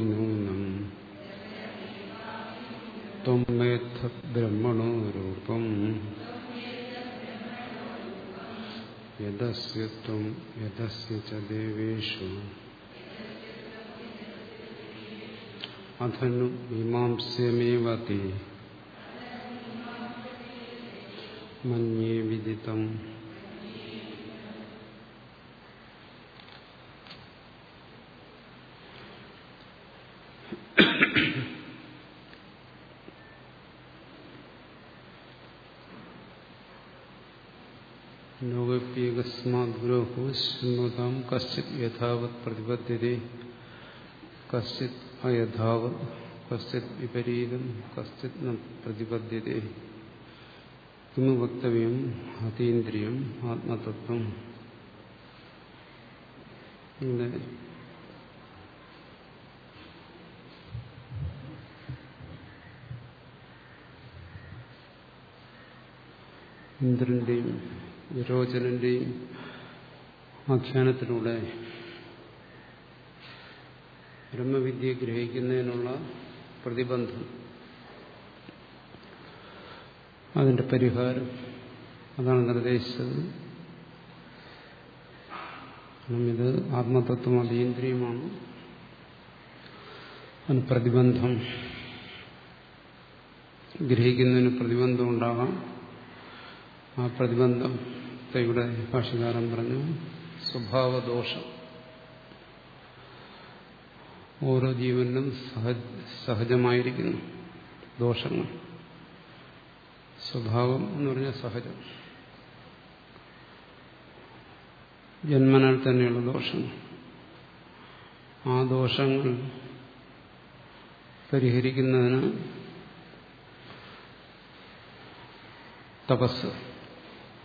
നൂനം ത്വമേഥ ബ്രഹ്മണോ രൂപം. യദസ്യ ത്വം യദസ്യ ച ദേവേഷു. അധനു മീമാംസ്യമേവതി വിദിതം. ഗുരോഹു ശൃണ്വതാം കശ്ചിത് യഥാവത് പ്രതിപദ്ധ്യത്തെ കശ്ചിത് അയഥാവത് കശ്ചിത് വിപരീതം കശ്ചിത് ന പ്രതിപദ്ധ്യത്തെ കിമു വക്തവ്യം അതീന്ദ്രിയം ആത്മതത്വം ഇന്ദ്രന്റെയും വിരോചനന്റെയും ആഖ്യാനത്തിലൂടെ ബ്രഹ്മവിദ്യ ഗ്രഹിക്കുന്നതിനുള്ള പ്രതിബന്ധം അതിന്റെ പരിഹാരം അതാണ് നിർദ്ദേശിച്ചത്. ഇത് ആത്മതത്വം അതീന്ദ്രിയമാണ്. അതിന് പ്രതിബന്ധം ഗ്രഹിക്കുന്നതിന് പ്രതിബന്ധം ഉണ്ടാകാം. ആ പ്രതിബന്ധത്തെ ഇവിടെ ഭാഷകാരൻ പറഞ്ഞു. സ്വഭാവദോഷം. ഓരോ ജീവനിലും സഹജമായിരിക്കുന്നു. ദോഷങ്ങൾ. സ്വഭാവം എന്ന് പറഞ്ഞാൽ സഹജം. ജന്മനാൽ തന്നെയുള്ള ദോഷങ്ങൾ. ആ ദോഷങ്ങൾ പരിഹരിക്കുന്നതിന് തപസ്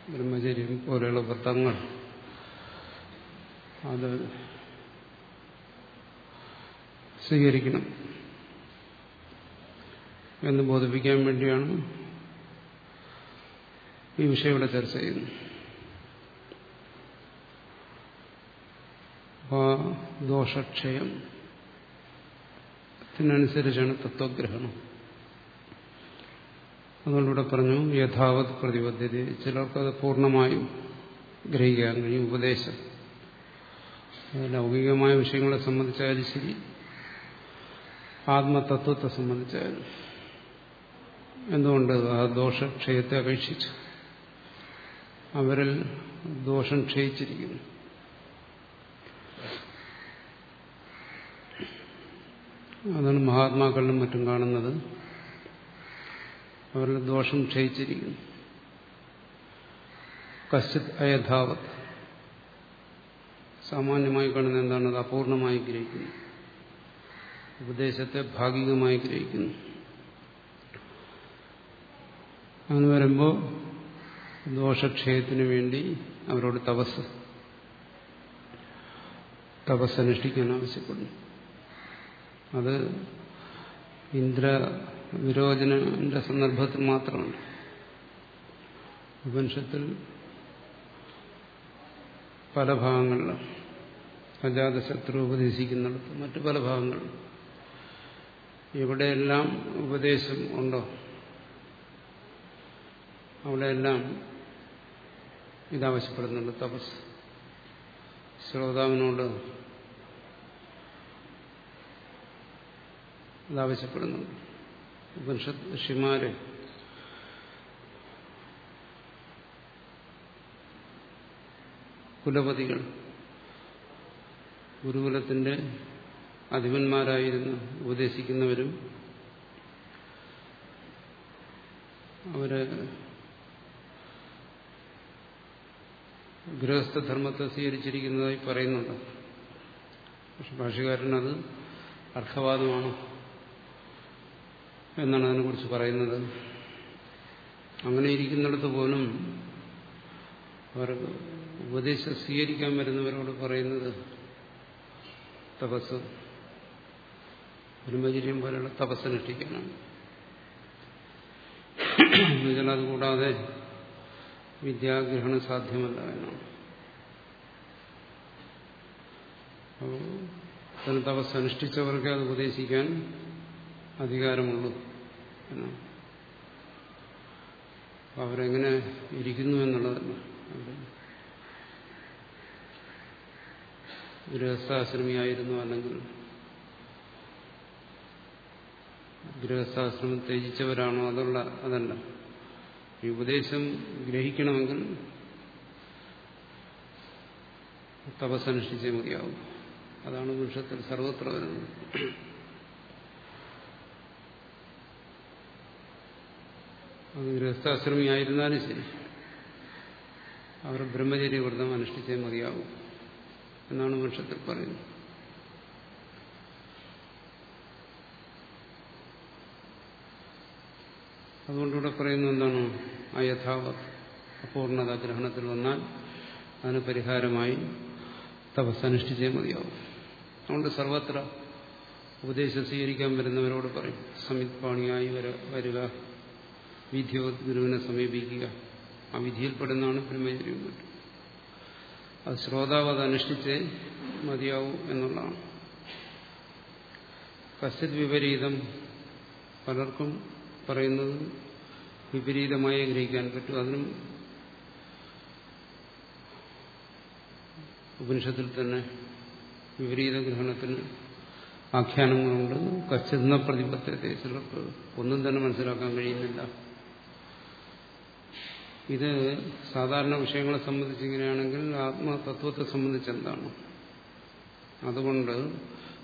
ബ്രഹ്മചര്യം പോലെയുള്ള വ്രതങ്ങൾ. അത് സ്വീകരിക്കണം എന്ന് ബോധിപ്പിക്കാൻ വേണ്ടിയാണ് ഈ വിഷയം ഇവിടെ ചർച്ച ചെയ്യുന്നത്. അപ്പോൾ ദോഷക്ഷയം ത്തിനനുസരിച്ചാണ് തത്വഗ്രഹണം. അതുകൊണ്ടിവിടെ പറഞ്ഞു യഥാവത് പ്രതിബദ്ധത ചിലർക്കത് പൂർണമായും ഗ്രഹിക്കാൻ കഴിയും ഉപദേശം. ലൗകികമായ വിഷയങ്ങളെ സംബന്ധിച്ചാലും ശരി ആത്മതത്വത്തെ സംബന്ധിച്ചാലും എന്തുകൊണ്ട് ആ ദോഷക്ഷയത്തെ അപേക്ഷിച്ചു? അവരിൽ ദോഷം ക്ഷയിച്ചിരിക്കുന്നു. അതാണ് മഹാത്മാക്കളിലും മറ്റും കാണുന്നത്. അവരുടെ ദോഷം ക്ഷയിച്ചിരിക്കുന്നു. കശ്ചിത് അയഥാവത്. സാമാന്യമായി കാണുന്ന എന്താണ്? അത് അപൂർണമായി ഗ്രഹിക്കുന്നു. ഉപദേശത്തെ ഭാഗികമായി ഗ്രഹിക്കുന്നു. അങ്ങനെ വരുമ്പോൾ ദോഷക്ഷയത്തിന് വേണ്ടി അവരോട് തപസ്. തപസ് അനുഷ്ഠിക്കാൻ ആവശ്യപ്പെടുന്നു. അത് ഇന്ദ്ര വിരോചനന്റെ സന്ദർഭത്തിൽ മാത്രമാണ്. ഉപനിഷത്തിൽ പല ഭാഗങ്ങളിലും അജാതശത്രു ഉപദേശിക്കുന്നിടത്ത് മറ്റു പല ഭാഗങ്ങളിലും എവിടെയെല്ലാം ഉപദേശം ഉണ്ടോ അവിടെയെല്ലാം ഇതാവശ്യപ്പെടുന്നുണ്ട് തപസ്. ശ്രോതാവിനോട് ഇതാവശ്യപ്പെടുന്നുണ്ട്. ഉപനിഷത്ത് ഋഷിമാര് കുലപതികൾ ഗുരുകുലത്തിന്റെ അധിപന്മാരായിരുന്നു ഉപദേശിക്കുന്നവരും അവർ ഗൃഹസ്ഥധർമ്മത്തെ സ്വീകരിച്ചിരിക്കുന്നതായി പറയുന്നുണ്ട്. പക്ഷെ ഭാഷകാരനത് അർത്ഥവാദമാണ്. എന്നാണ് അതിനെക്കുറിച്ച് പറയുന്നത്. അങ്ങനെ ഇരിക്കുന്നിടത്ത് പോലും അവർക്ക് ഉപദേശം സ്വീകരിക്കാൻ വരുന്നവരോട് പറയുന്നത് തപസ് ബ്രഹ്മചര്യം പോലെയുള്ള തപസ്സനുഷ്ഠിക്കാനാണ് എന്നുവെച്ചാൽ അതുകൂടാതെ വിദ്യാഗ്രഹണം സാധ്യമല്ല എന്നാണ്. അതിന് തപസ് അനുഷ്ഠിച്ചവർക്കേ അത് ഉപദേശിക്കാൻ അധികാരമുള്ളൂ. എന്നാണ്. അവരെങ്ങനെ ഇരിക്കുന്നു എന്നുള്ളതല്ല. ഗൃഹസ്ഥാശ്രമിയായിരുന്നു അല്ലെങ്കിൽ ഗൃഹസ്ഥാശ്രമം ത്യജിച്ചവരാണോ അതുള്ള അതല്ല. ഈ ഉപദേശം ഗ്രഹിക്കണമെങ്കിൽ തപസ്സനുഷ്ഠിച്ചേ മതിയാവും. അതാണ് വൃക്ഷത്തിൽ സർവത്ര വരുന്നത്. അത് ഗൃഹസ്ഥാശ്രമി ആയിരുന്നാലും ശരി. അവർ ബ്രഹ്മചര്യ വ്രതം അനുഷ്ഠിച്ചേ മതിയാവും എന്നാണ് വൃക്ഷത്തിൽ പറയുന്നത്. അതുകൊണ്ടിവിടെ പറയുന്നത് എന്താണ്? ആ യഥാവത് അപൂർണത ഗ്രഹണത്തിൽ വന്നാൽ അതിന് പരിഹാരമായി തപസ് അനുഷ്ഠിച്ചേ മതിയാവും. അതുകൊണ്ട് സർവത്ര ഉപദേശം സ്വീകരിക്കാൻ വരുന്നവരോട് പറയും സംയുക്പാണിയായി പാണിയായി വരിക. വിധിവത് ഗുരുവിനെ സമീപിക്കുക. ആ വിധിയിൽപ്പെടുന്നതാണ് ബ്രഹ്മചര്യം മറ്റും അത് ശ്രോതാവ് അത് അനുഷ്ഠിച്ചേ മതിയാവൂ എന്നുള്ളതാണ്. കശ്യത് വിപരീതം പലർക്കും പറയുന്നത് വിപരീതമായി ഗ്രഹിക്കാൻ പറ്റും. അതിനും ഉപനിഷത്തിൽ തന്നെ വിപരീത ഗ്രഹണത്തിന് ആഖ്യാനങ്ങളുണ്ട്. കച്ചെന്ന പ്രതിപത്തത്തെ ചിലർക്ക് ഒന്നും തന്നെ മനസ്സിലാക്കാൻ കഴിയുന്നില്ല. ഇത് സാധാരണ വിഷയങ്ങളെ സംബന്ധിച്ച് ഇങ്ങനെയാണെങ്കിൽ ആത്മതത്വത്തെ സംബന്ധിച്ച് എന്താണ്? അതുകൊണ്ട്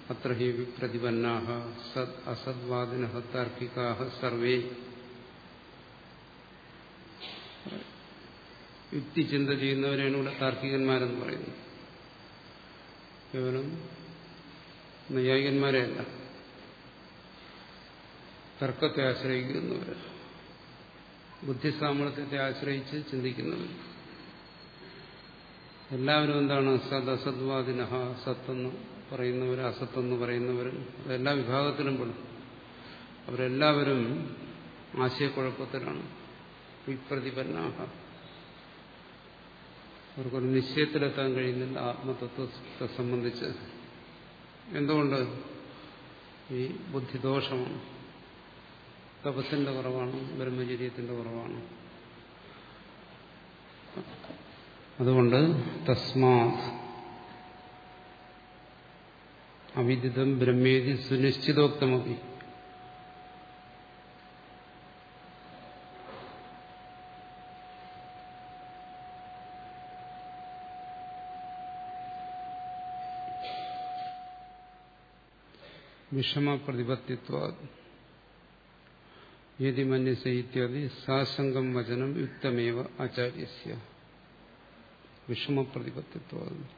അത്ര ഹി പ്രതിപന്നാഹ സത് അസദ്വാദിന താർക്കികാഹ സർവേ. യുക്തിചിന്ത ചെയ്യുന്നവരെയാണ് ഇവിടെ താർക്കികന്മാരെന്ന് പറയുന്നത്. കേവലം നൈയായികന്മാരെയല്ല തർക്കത്തെ ആശ്രയിക്കുന്നവർ ബുദ്ധിസാമർത്ഥ്യത്തെ ആശ്രയിച്ച് ചിന്തിക്കുന്നത്. എല്ലാവരും എന്താണ് സത് അസദ്വാദിനഹ സത്തെന്ന് പറയുന്നവർ അസത്തെന്ന് പറയുന്നവർ അതെല്ലാ വിഭാഗത്തിലും പെടും. അവരെല്ലാവരും ആശയക്കുഴപ്പത്തിലാണ്. വിപ്രതിപന്നാഹ. അവർക്കൊരു നിശ്ചയത്തിലെത്താൻ കഴിയുന്നില്ല ആത്മതത്വത്തെ സംബന്ധിച്ച്. എന്തുകൊണ്ട്? ഈ ബുദ്ധിദോഷമാണ്. തപസ്സിന്റെ കുറവാണ് ബ്രഹ്മചര്യത്തിന്റെ കുറവാണ്. അതുകൊണ്ട് തസ്മാ അവിദിതം ബ്രഹ്മേതി സുനിശ്ചിതോക്തമതി വിഷമപ്രതിപത്തിത്വ യതി മന്യസ ഇത്യാദി സാസംഗം വചനം യുക്തമേവ ആചാര്യസ്യ വിഷമപ്രതിപത്തിത്വം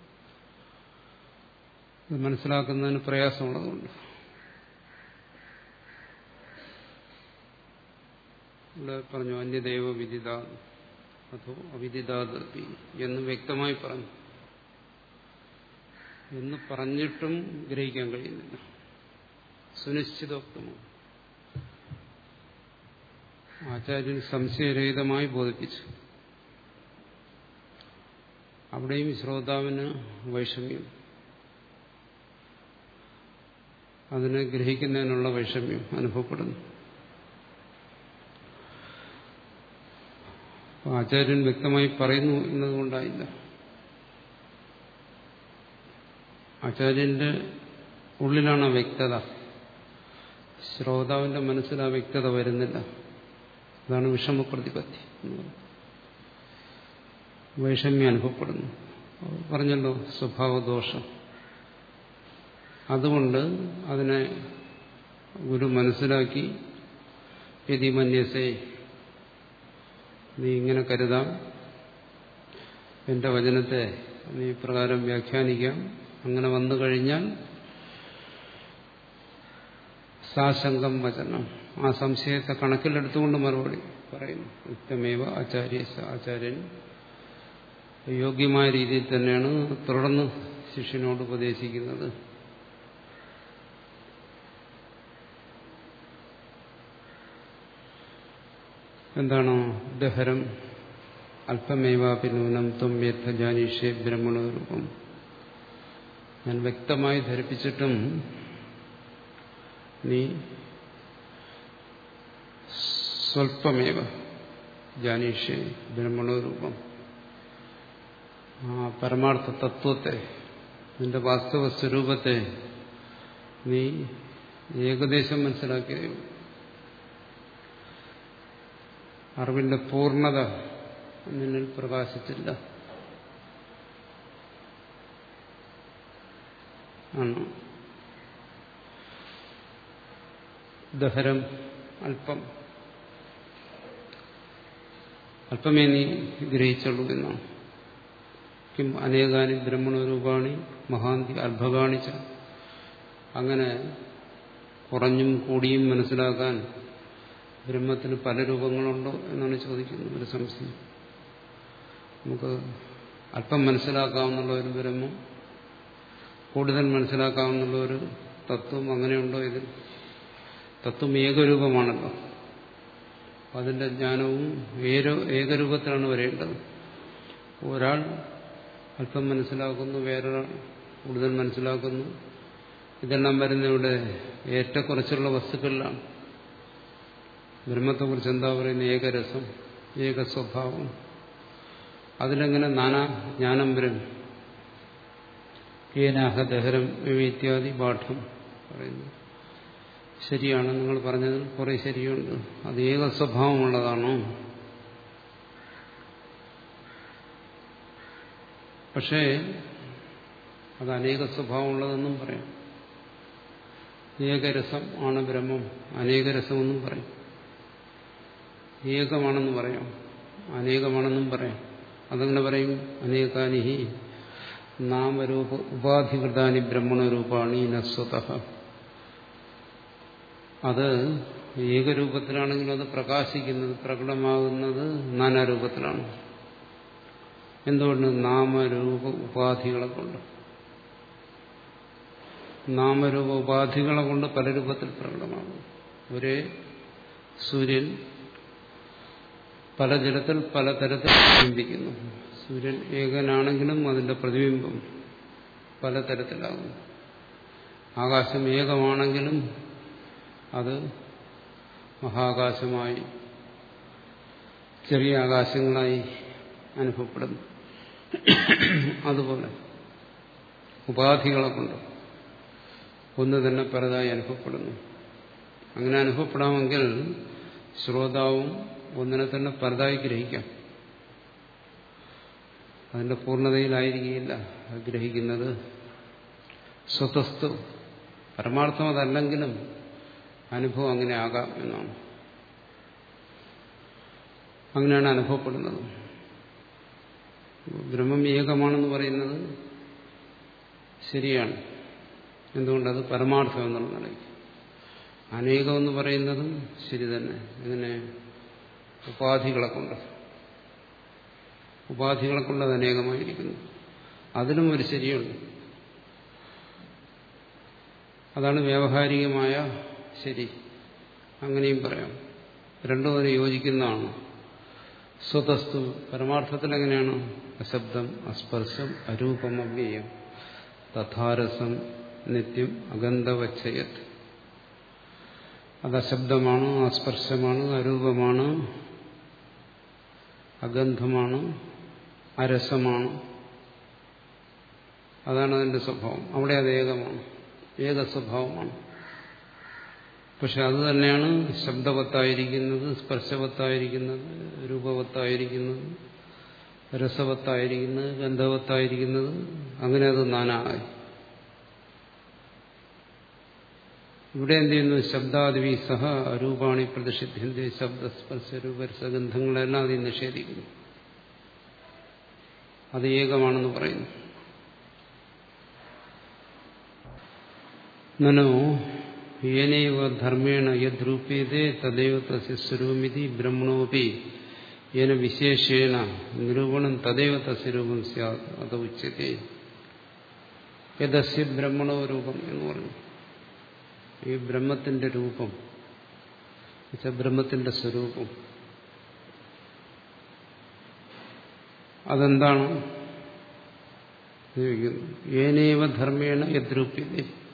ഇത് മനസ്സിലാക്കുന്നതിന് പ്രയാസമുള്ളതുകൊണ്ട്. ഇവിടെ പറഞ്ഞു അന്യദൈവ വിദിത അതോ അവിദിതാദി എന്ന് വ്യക്തമായി പറഞ്ഞു. എന്ന് പറഞ്ഞിട്ടും ഗ്രഹിക്കാൻ കഴിയുന്നില്ല. സുനിശ്ചിതോക്തമാണ്. ആചാര്യൻ സംശയരഹിതമായി ബോധിപ്പിച്ചു. അവിടെയും ശ്രോതാവിന് വൈഷമ്യം. അതിനെ ഗ്രഹിക്കുന്നതിനുള്ള വൈഷമ്യം അനുഭവപ്പെടുന്നു. ആചാര്യൻ വ്യക്തമായി പറയുന്നു എന്നതുകൊണ്ടായില്ല. ആചാര്യന്റെ ഉള്ളിലാണ് വ്യക്തത. ശ്രോതാവിന്റെ മനസ്സിൽ ആ വ്യക്തത വരുന്നില്ല. അതാണ് വിഷമപ്രതിപത്തി വൈഷമ്യം അനുഭവപ്പെടുന്നു. പറഞ്ഞല്ലോ സ്വഭാവദോഷം. അതുകൊണ്ട് അതിനെ ഗുരു മനസ്സിലാക്കി യതി മന്യസേ നീ ഇങ്ങനെ കരുതാം. എന്റെ വചനത്തെ നീ പ്രകാരം വ്യാഖ്യാനിക്കാം. അങ്ങനെ വന്നു കഴിഞ്ഞാൽ സാശങ്കം വചനം. ആ സംശയത്തെ കണക്കിലെടുത്തുകൊണ്ട് മറുപടി പറയുന്നു. യുക്തമേവ ആചാര്യ ആചാര്യൻ. യോഗ്യമായ രീതിയിൽ തന്നെയാണ് തുടർന്ന് ശിഷ്യനോട് ഉപദേശിക്കുന്നത്. എന്താണ് ദഹരം? അല്പമേവാപി നൂനം ത്വം യഥ ബ്രഹ്മണ രൂപം. ഞാൻ വ്യക്തമായി ധരിപ്പിച്ചിട്ടും നീ സ്വൽപ്പമേവ ജാനീഷേ ബ്രഹ്മണോരൂപം. ആ പരമാർത്ഥ തത്വത്തെ നിന്റെ വാസ്തവ സ്വരൂപത്തെ നീ ഏകദേശം മനസ്സിലാക്കിയതേ അറിവിന്റെ പൂർണത നിന്നിൽ പ്രകാശിച്ചില്ല. ദഹരം അല്പം അല്പമേ നീ ഗ്രഹിച്ചുള്ളൂ എന്നാണ് കിം അനേകാനി ബ്രഹ്മണരൂപാണി മഹാന്തി അർഭകാണിച്ച. അങ്ങനെ കുറഞ്ഞും കൂടിയും മനസ്സിലാക്കാൻ ബ്രഹ്മത്തിന് പല രൂപങ്ങളുണ്ടോ എന്നാണ് ചോദിക്കുന്നത് ഒരു സംശയം. നമുക്ക് അല്പം മനസ്സിലാക്കാവുന്നുള്ള ഒരു ബ്രഹ്മം കൂടുതൽ മനസ്സിലാക്കാവുന്നുള്ള ഒരു തത്വം അങ്ങനെയുണ്ടോ ഇതിൽ? തത്വം ഏകരൂപമാണല്ലോ. അതിന്റെ ജ്ഞാനവും ഏകരൂപത്തിലാണ് വരേണ്ടത്. ഒരാൾ അല്പം മനസ്സിലാക്കുന്നു വേറൊരാൾ കൂടുതൽ മനസ്സിലാക്കുന്നു. ഇതെല്ലാം വരുന്ന ഇവിടെ ഏറ്റക്കുറച്ചുള്ള വസ്തുക്കളിലാണ്. ബ്രഹ്മത്തെക്കുറിച്ച് എന്താ പറയുന്നത്? ഏകരസം ഏക സ്വഭാവം അതിലെങ്ങനെ നാനാ ജ്ഞാനം വരും ഏനാഹ ദഹരം ഇത്യാദി പാഠം പറയുന്നു. ശരിയാണ് നിങ്ങൾ പറഞ്ഞതിൽ കുറെ ശരിയുണ്ട്. അത് ഏക സ്വഭാവമുള്ളതാണോ. പക്ഷേ അത് അനേക സ്വഭാവമുള്ളതെന്നും പറയാം. ഏകരസം ആണ് ബ്രഹ്മം അനേകരസമെന്നും പറയും. ഏകമാണെന്ന് പറയാം അനേകമാണെന്നും പറയാം. അതങ്ങനെ പറയും? അനേകാനിഹി നാമരൂപ ഉപാധികൃതാനി ബ്രഹ്മണരൂപാണി നസ്വത അത് ഏകരൂപത്തിലാണെങ്കിലും അത് പ്രകാശിക്കുന്നത് പ്രകടമാകുന്നത് നാനാരൂപത്തിലാണ്. എന്തുകൊണ്ട്? നാമരൂപ ഉപാധികളെ കൊണ്ട്. നാമരൂപ ഉപാധികളെ കൊണ്ട് പല രൂപത്തിൽ പ്രകടമാകും ഒരേ സൂര്യൻ പല ജലത്തിൽ പല തരത്തിൽ പ്രതിബിംബിക്കുന്നു. സൂര്യൻ ഏകനാണെങ്കിലും അതിന്റെ പ്രതിബിംബം പലതരത്തിലാകുന്നു ആകാശം ഏകമാണെങ്കിലും അത് മഹാകാശമായി ചെറിയ ആകാശങ്ങളായി അനുഭവപ്പെടുന്നു. അതുപോലെ ഉപാധികളെ കൊണ്ട് ഒന്ന് തന്നെ പലതായി അനുഭവപ്പെടുന്നു. അങ്ങനെ അനുഭവപ്പെടാമെങ്കിൽ ശ്രോതാവും ഒന്നിനെ തന്നെ പലതായി ഗ്രഹിക്കാം. അതിന്റെ പൂർണതയിലായിരിക്കില്ല ഗ്രഹിക്കുന്നത് സ്വതസ്തു പരമാർത്ഥം അതല്ലെങ്കിലും അനുഭവം അങ്ങനെ ആകാം എന്നാണ്. അങ്ങനെയാണ് അനുഭവപ്പെടുന്നത്. ബ്രഹ്മം ഏകമാണെന്ന് പറയുന്നത് ശരിയാണ്. എന്തുകൊണ്ടത് പരമാർത്ഥം എന്നുള്ള നിലയ്ക്ക്. അനേകം എന്ന് പറയുന്നതും ശരി തന്നെ. എങ്ങനെ ഉപാധികളെ കൊണ്ട്. ഉപാധികളെ കൊണ്ട് അത് അനേകമായിരിക്കുന്നു. അതിനും ഒരു ശരിയുണ്ട്. അതാണ് വ്യാവഹാരികമായ ശരി. അങ്ങനെയും പറയാം. രണ്ടും അതിന് യോജിക്കുന്നതാണ്. സ്വതസ്തു പരമാർത്ഥത്തിൽ എങ്ങനെയാണ് അശബ്ദം അസ്പർശം അരൂപം അവ്യയം. തഥാരസം നിത്യം അഗന്ധവച്ചയത് അത് അശബ്ദമാണ് അസ്പർശമാണ് അരൂപമാണ് അഗന്ധമാണ് അരസമാണ്. അതാണ് അതിന്റെ സ്വഭാവം. അവിടെ അത് ഏകമാണ്. ഏക സ്വഭാവമാണ് പക്ഷെ അത് തന്നെയാണ് ശബ്ദവത്തായിരിക്കുന്നത് സ്പർശവത്തായിരിക്കുന്നത് രൂപവത്തായിരിക്കുന്നത് രസവത്തായിരിക്കുന്നത് ഗന്ധവത്തായിരിക്കുന്നത് അങ്ങനെ അത് നാനായി. ഇവിടെ എന്ത് ചെയ്യുന്നു? ശബ്ദാദിവി സഹ രൂപാണി പ്രതിഷിദ്ധ്യന്തി ശബ്ദസ്പർശ രൂപരസഗന്ധങ്ങളെല്ലാം അതിൽ നിഷേധിക്കുന്നു. അത് ഏകമാണെന്ന് പറയുന്നു. നനോ ഏനൈവ ധർമ്മേണ യദ്രൂപ്യതേ തദൈവ തസ്യ ബ്രഹ്മണോപി യേന വിശേഷേണ നിരൂപണം തദൈവ തസ്യ രൂപം സ്യാത് അത് ഉച്ചത്തെ യദസ്യ ബ്രഹ്മണോ രൂപം എന്ന് പറഞ്ഞു। ഈ ബ്രഹ്മത്തിന്റെ രൂപം ബ്രഹ്മത്തിന്റെ സ്വരൂപം। അതെന്താണ്? ഏനൈവ ധർമ്മേണ യദ്രൂപ്യത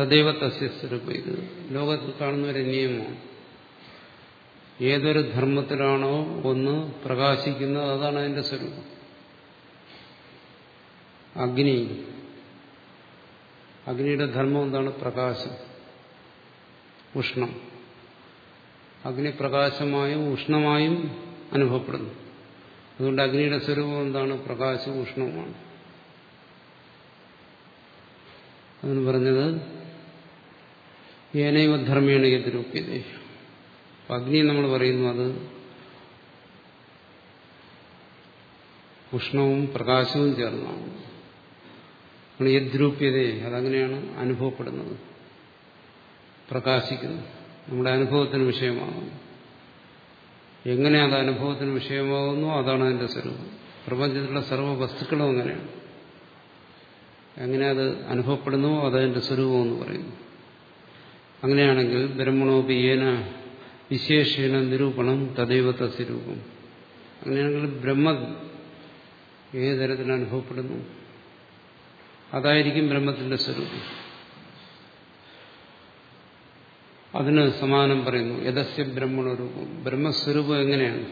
തദൈവ തസ്യ സ്വരൂപം. ഇത് ലോകത്തിൽ കാണുന്ന ഒരു നിയമമാണ് ഏതൊരു ധർമ്മത്തിലാണോ ഒന്ന് പ്രകാശിക്കുന്നത് അതാണ് അതിന്റെ സ്വരൂപം. അഗ്നി. അഗ്നിയുടെ ധർമ്മം എന്താണ്? പ്രകാശം. ഉഷ്ണം. അഗ്നി പ്രകാശമായും ഉഷ്ണമായും അനുഭവപ്പെടുന്നു. അതുകൊണ്ട് അഗ്നിയുടെ സ്വരൂപം എന്താണ്? പ്രകാശവും ഉഷ്ണവുമാണ്. അതിന് പറഞ്ഞത് ഏനൈവ ധർമ്മേണ എതിരൂപ്യത അഗ്നി നമ്മൾ പറയുന്നു അത് ഉഷ്ണവും പ്രകാശവും ചേർന്നാണ്. യദ്രൂപ്യത അതങ്ങനെയാണ് അനുഭവപ്പെടുന്നത്. പ്രകാശിക്കുന്നു. നമ്മുടെ അനുഭവത്തിന് വിഷയമാകുന്നു. എങ്ങനെ അത് അനുഭവത്തിന് വിഷയമാകുന്നു? അതാണ് അതിന്റെ സ്വരൂപം. പ്രപഞ്ചത്തിലുള്ള സർവ വസ്തുക്കളും അങ്ങനെയാണ്. എങ്ങനെ അത് അനുഭവപ്പെടുന്നുവോ അതതിന്റെ സ്വരൂപം എന്ന് പറയുന്നു. അങ്ങനെയാണെങ്കിൽ ബ്രഹ്മണോപിയേന വിശേഷേണ നിരൂപണം തദൈവ സ്വരൂപം അങ്ങനെയാണെങ്കിൽ ബ്രഹ്മ ഏത് തരത്തിൽ അനുഭവപ്പെടുന്നു? അതായിരിക്കും ബ്രഹ്മത്തിന്റെ സ്വരൂപം. അതിന് സമാനം പറയുന്നു യഥസ്യ ബ്രഹ്മണരൂപം ബ്രഹ്മസ്വരൂപം എങ്ങനെയാണ്?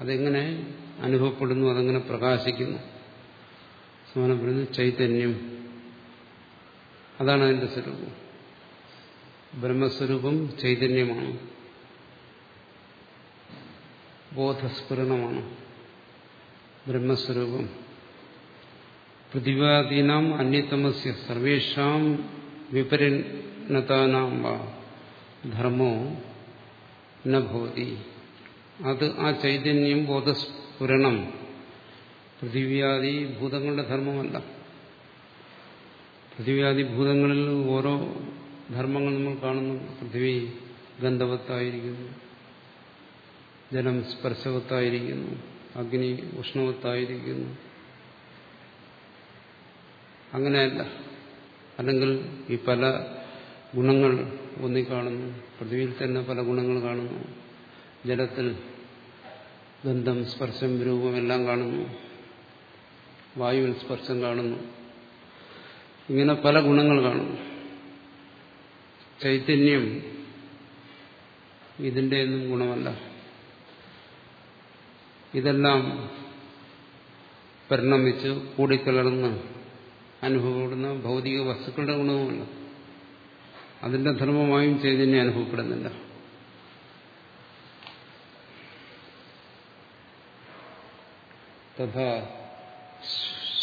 അതെങ്ങനെ അനുഭവപ്പെടുന്നു? അതെങ്ങനെ പ്രകാശിക്കുന്നു. സമാനം പറയുന്നു ചൈതന്യം. അതാണ് അതിന്റെ സ്വരൂപം. ബ്രഹ്മസ്വരൂപം ചൈതന്യമാണ്. ബോധസ്ഫുരണമാണ് ബ്രഹ്മസ്വരൂപം. പൃഥിവാദീനാം അന്യതമസ്യ സർവേഷാം വിപരിണതാനാം ധർമ്മോ നഭവതി അത് ആ ചൈതന്യം ബോധസ്ഫുരണം പൃഥിവ്യാദി ഭൂതങ്ങളുടെ ധർമ്മമല്ല. പൃഥിവ്യാദി ഭൂതങ്ങളിൽ ഓരോ ധർമ്മങ്ങൾ നമ്മൾ കാണുന്നു. പൃഥ്വി ഗന്ധവത്തായിരിക്കുന്നു. ജലം സ്പർശവത്തായിരിക്കുന്നു. അഗ്നി ഉഷ്ണവത്തായിരിക്കുന്നു. അങ്ങനെയല്ല. അല്ലെങ്കിൽ ഈ പല ഗുണങ്ങൾ ഒന്നി കാണുന്നു. പൃഥ്വിയിൽ തന്നെ പല ഗുണങ്ങൾ കാണുന്നു. ജലത്തിൽ ഗന്ധം സ്പർശം രൂപം എല്ലാം കാണുന്നു. വായുവിൽ സ്പർശം കാണുന്നു. ഇങ്ങനെ പല ഗുണങ്ങൾ കാണുന്നു ചൈതന്യം ഇതിന്റെ ഒന്നും ഗുണമല്ല. ഇതെല്ലാം പരിണമിച്ച് കൂടിക്കലർന്ന് അനുഭവപ്പെടുന്ന ഭൗതിക വസ്തുക്കളുടെ ഗുണവുമല്ല. അതിന്റെ ധർമ്മമായും ചൈതന്യം അനുഭവപ്പെടുന്നില്ല. തഥാ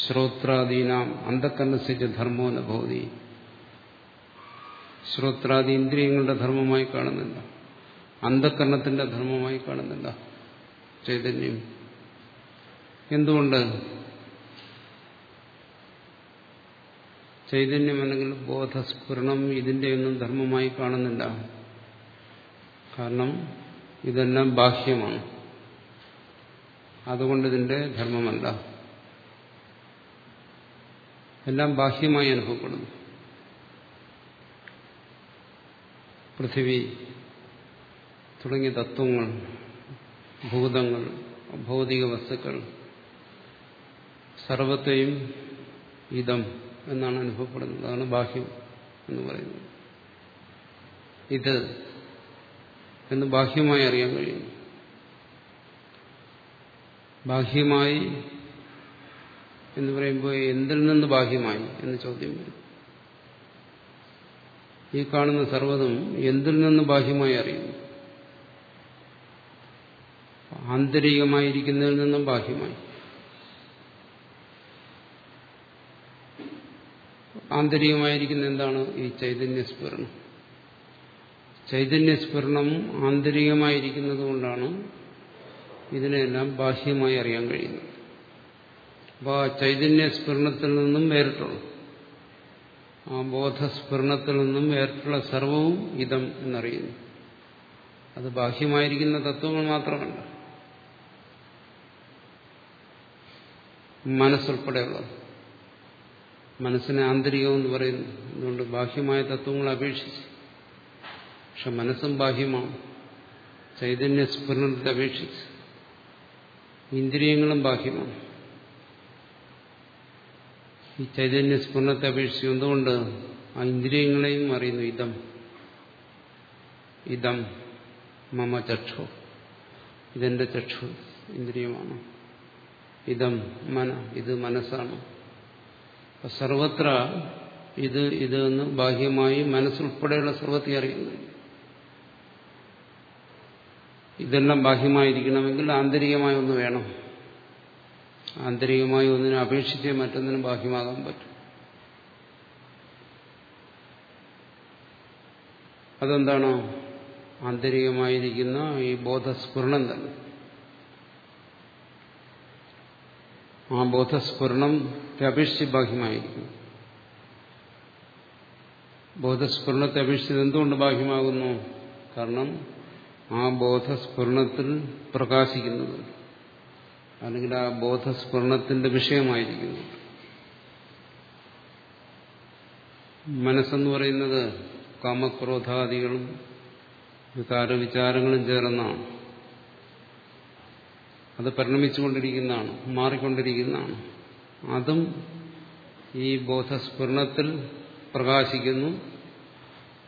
ശ്രോത്രാദീനാം അന്ധക്കരണസിച്ച ധർമ്മോ നഭവതി ശ്രോത്രാദി ഇന്ദ്രിയങ്ങളുടെ ധർമ്മമായി കാണുന്നില്ല. അന്ധക്കരണത്തിന്റെ ധർമ്മമായി കാണുന്നില്ല. ചൈതന്യം. എന്തുകൊണ്ട്? ചൈതന്യം അല്ലെങ്കിൽ ബോധസ്ഫുരണം ഇതിന്റെ ഒന്നും ധർമ്മമായി കാണുന്നില്ല. കാരണം ഇതെല്ലാം ബാഹ്യമാണ്. അതുകൊണ്ട് ഇതിന്റെ ധർമ്മമല്ല. എല്ലാം ബാഹ്യമായി അനുഭവപ്പെടുന്നു. പൃഥിവി തുടങ്ങിയ തത്വങ്ങൾ ഭൂതങ്ങൾ ഭൗതിക വസ്തുക്കൾ സർവത്തെയും ഇതം എന്നാണ് അനുഭവപ്പെടുന്നത്. അതാണ് ബാഹ്യം എന്ന് പറയുന്നത്. ഇത് എന്ന് ബാഹ്യമായി അറിയാൻ കഴിയുന്നു. ബാഹ്യമായി എന്ന് പറയുമ്പോൾ എന്തിൽ നിന്ന് ബാഹ്യമായി എന്ന് ചോദ്യം വരും. ഈ കാണുന്ന സർവതും എന്തിൽ നിന്ന് ബാഹ്യമായി അറിയുന്നു? ആന്തരികമായിരിക്കുന്നതിൽ നിന്നും ബാഹ്യമായി. ആന്തരികമായിരിക്കുന്ന എന്താണ്? ഈ ചൈതന്യസ്ഫുരണം ചൈതന്യസ്ഫുരണം ആന്തരികമായിരിക്കുന്നത് കൊണ്ടാണ് ഇതിനെല്ലാം ബാഹ്യമായി അറിയാൻ കഴിയുന്നത്. അപ്പോൾ ആ ചൈതന്യസ്ഫുരണത്തിൽ നിന്നും വേറിട്ടുള്ളു. ആ ബോധസ്ഫുരണത്തിൽ നിന്നും വേറിട്ടുള്ള സർവവും ഇതം എന്നറിയുന്നു. അത് ബാഹ്യമായിരിക്കുന്ന തത്വങ്ങൾ മാത്രമല്ല. മനസ്സുൾപ്പെടെയുള്ളത്. മനസ്സിനെ ആന്തരികമെന്ന് പറയുന്നു. അതുകൊണ്ട് ബാഹ്യമായ തത്വങ്ങൾ അപേക്ഷിച്ച്. പക്ഷെ മനസ്സും ബാഹ്യമാണ്. ചൈതന്യ സ്ഫുരണത്തെ അപേക്ഷിച്ച്. ഇന്ദ്രിയങ്ങളും ബാഹ്യമാണ്. ഈ ചൈതന്യ സ്ഫുരണത്തെ അപേക്ഷിച്ച് എന്തുകൊണ്ട് ആ ഇന്ദ്രിയങ്ങളെയും അറിയുന്നു? ഇതം ഇതം മമ ചക്ഷു. ഇതെന്റെ ചക്ഷു ഇന്ദ്രിയമാണ്. ഇതം മന ഇത് മനസ്സാണ്. സർവത്ര ഇത് ഇത് എന്ന് ബാഹ്യമായി മനസ്സുൾപ്പെടെയുള്ള സർവത്തെ അറിയുന്നു. ഇതെല്ലാം ബാഹ്യമായിരിക്കണമെങ്കിൽ ആന്തരികമായ ഒന്ന് വേണം. ആന്തരികമായി ഒന്നിനെ അപേക്ഷിച്ചേ മറ്റൊന്നിനും ബാഹ്യമാകാൻ പറ്റും. അതെന്താണോ? ആന്തരികമായിരിക്കുന്ന ഈ ബോധസ്ഫുരണം തന്നെ. ആ ബോധസ്ഫുരണത്തെ അപേക്ഷിച്ച് ബാഹ്യമായിരിക്കും ബോധസ്ഫുരണത്തെ അപേക്ഷിച്ചത് എന്തുകൊണ്ട് ബാഹ്യമാകുന്നു? കാരണം ആ ബോധസ്ഫുരണത്തിൽ പ്രകാശിക്കുന്നത് അല്ലെങ്കിൽ ആ ബോധസ്ഫുരണത്തിന്റെ വിഷയമായിരിക്കുന്നു. മനസ്സെന്ന് പറയുന്നത് കാമക്രോധാദികളും വികാരവിചാരങ്ങളും ചേർന്നാണ്. അത് പരിണമിച്ചുകൊണ്ടിരിക്കുന്നതാണ് മാറിക്കൊണ്ടിരിക്കുന്നതാണ്. അതും ഈ ബോധസ്ഫുരണത്തിൽ പ്രകാശിക്കുന്നു.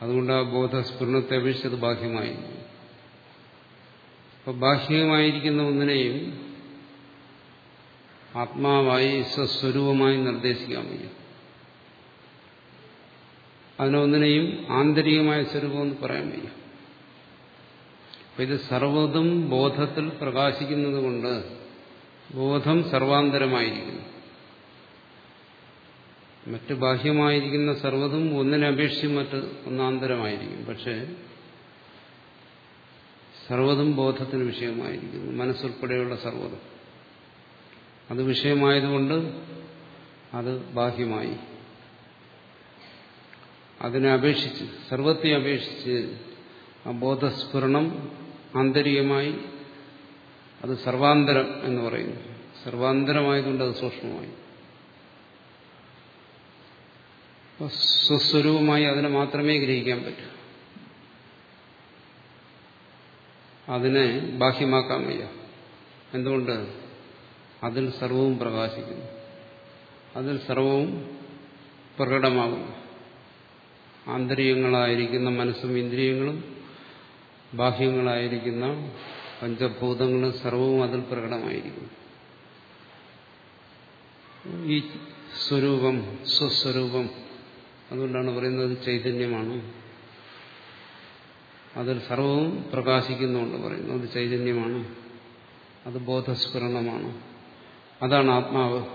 അതുകൊണ്ട് ആ ബോധസ്ഫുരണത്തെ അപേക്ഷിച്ചത് ബാഹ്യമായിരിക്കും അപ്പൊ ബാഹ്യമായിരിക്കുന്ന ഒന്നിനെയും ആത്മാവായി സ്വസ്വരൂപമായി നിർദ്ദേശിക്കാൻ വയ്യ. അതിനൊന്നിനെയും ആന്തരികമായ സ്വരൂപം എന്ന് പറയാൻ വയ്യ. ഇത് സർവതും ബോധത്തിൽ പ്രകാശിക്കുന്നത് കൊണ്ട് ബോധം സർവാന്തരമായിരിക്കുന്നു. മറ്റ് ബാഹ്യമായിരിക്കുന്ന സർവതും ഒന്നിനെ അപേക്ഷിച്ച് മറ്റ് ഒന്നാന്തരമായിരിക്കും. പക്ഷേ സർവതും ബോധത്തിന് വിഷയമായിരിക്കുന്നു. മനസ്സുൾപ്പെടെയുള്ള സർവതും അത് വിഷയമായതുകൊണ്ട് അത് ബാഹ്യമായി. അതിനെ അപേക്ഷിച്ച് സർവത്തെ അപേക്ഷിച്ച് ബോധസ്ഫുരണം ആന്തരികമായി അത് സർവാന്തരം എന്ന് പറയുന്നു. സർവാന്തരമായതുകൊണ്ട് അത് സൂക്ഷ്മമായി. സ്വസ്വരൂപമായി അതിനെ മാത്രമേ ഗ്രഹിക്കാൻ പറ്റൂ. അതിനെ ബാഹ്യമാക്കാൻ വയ്യ. എന്തുകൊണ്ട്? അതിൽ സർവവും പ്രകാശിക്കുന്നു. അതിൽ സർവവും പ്രകടമാകുന്നു. ആന്തരികങ്ങളായിരിക്കുന്ന മനസ്സും ഇന്ദ്രിയങ്ങളും ബാഹ്യങ്ങളായിരിക്കുന്ന പഞ്ചഭൂതങ്ങളും സർവവും അതിൽ പ്രകടമായിരിക്കുന്നു. ഈ സ്വരൂപം സ്വസ്വരൂപം അതുകൊണ്ടാണ് പറയുന്നത് ചൈതന്യമാണ്. അതിൽ സർവവും പ്രകാശിക്കുന്നുണ്ട് പറയുന്നത് ചൈതന്യമാണ്. അത് ബോധസ്ഫുരണമാണ്. അതാണ് ആത്മാവ്.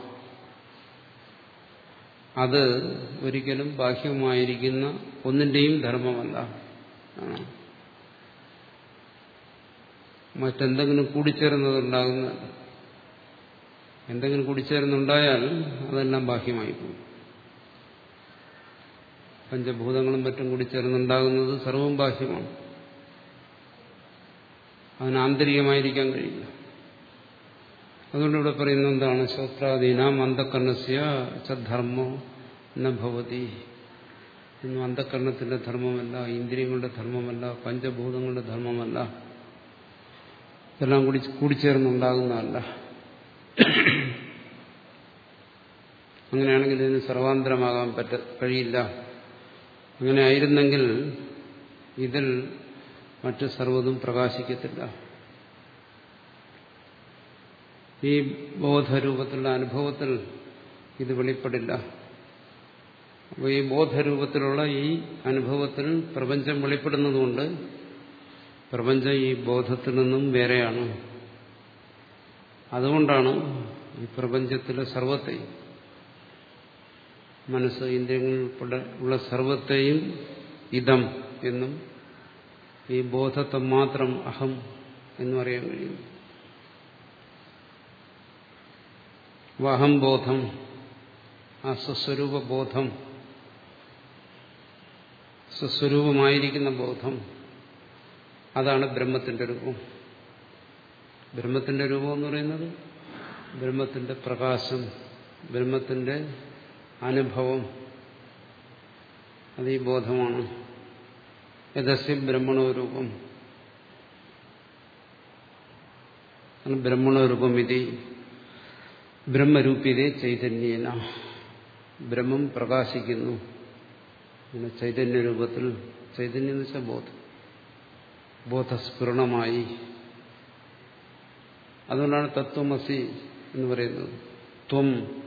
അത് ഒരിക്കലും ബാഹ്യമായിരിക്കുന്ന ഒന്നിന്റെയും ധർമ്മമല്ല. മറ്റെന്തെങ്കിലും കൂടിച്ചേർന്നതുണ്ടാകുന്ന എന്തെങ്കിലും കൂടിച്ചേർന്നുണ്ടായാൽ അതെല്ലാം ബാഹ്യമായി പോകും. പഞ്ചഭൂതങ്ങളും മറ്റും കൂടിച്ചേർന്നുണ്ടാകുന്നത് സർവം ബാഹ്യമാണ്. അതിന് ആന്തരികമായിരിക്കാൻ കഴിയില്ല. അതുകൊണ്ട് ഇവിടെ പറയുന്നത് എന്താണ്? ശ്രോത്രാദീനാം അന്ധകർണസ്യ ചധർമ്മോ നഭവതി ഇന്നും അന്ധകരണത്തിന്റെ ധർമ്മമല്ല ഇന്ദ്രിയങ്ങളുടെ ധർമ്മമല്ല പഞ്ചഭൂതങ്ങളുടെ ധർമ്മമല്ല. ഇതെല്ലാം കൂടി കൂടിച്ചേർന്നുണ്ടാകുന്നതല്ല. അങ്ങനെയാണെങ്കിൽ ഇതിന് സർവാന്തരമാകാൻ പറ്റ കഴിയില്ല. അങ്ങനെ ആയിരുന്നെങ്കിൽ ഇതിൽ മറ്റു സർവതും പ്രകാശിക്കത്തില്ല. ഈ ബോധരൂപത്തിലുള്ള അനുഭവത്തിൽ ഇത് വെളിപ്പെടില്ല. അപ്പോൾ ഈ ബോധരൂപത്തിലുള്ള ഈ അനുഭവത്തിൽ പ്രപഞ്ചം വെളിപ്പെടുന്നതുകൊണ്ട് പ്രപഞ്ചം ഈ ബോധത്തിൽ നിന്നും വേറെയാണ്. അതുകൊണ്ടാണ് ഈ പ്രപഞ്ചത്തിലെ സർവത്തെയും മനസ്സ് ഇന്ദ്രിയങ്ങൾ ഉള്ള സർവത്തെയും ഇതം എന്നും ഈ ബോധത്തെ മാത്രം അഹം എന്നും അറിയാൻ കഴിയുന്നു. അഹംബോധം ആ സ്വസ്വരൂപ ബോധം സ്വസ്വരൂപമായിരിക്കുന്ന ബോധം. അതാണ് ബ്രഹ്മത്തിന്റെ രൂപം. ബ്രഹ്മത്തിന്റെ രൂപം എന്ന് പറയുന്നത് ബ്രഹ്മത്തിന്റെ പ്രകാശം ബ്രഹ്മത്തിന്റെ അനുഭവം. അത് ഈ ബോധമാണ്. യഥസ്യ ബ്രഹ്മണോ രൂപം. ബ്രഹ്മണോ രൂപം ഇത് ബ്രഹ്മരൂപ്യതേ ചൈതന്യേന. ബ്രഹ്മം പ്രകാശിക്കുന്നു. അങ്ങനെ ചൈതന്യ രൂപത്തിൽ ചൈതന്യം എന്ന് വെച്ചാൽ ബോധം. ബോധസ്ഫുരണമായി. അതുകൊണ്ടാണ് തത്വമസി എന്ന് പറയുന്നത്. ത്വം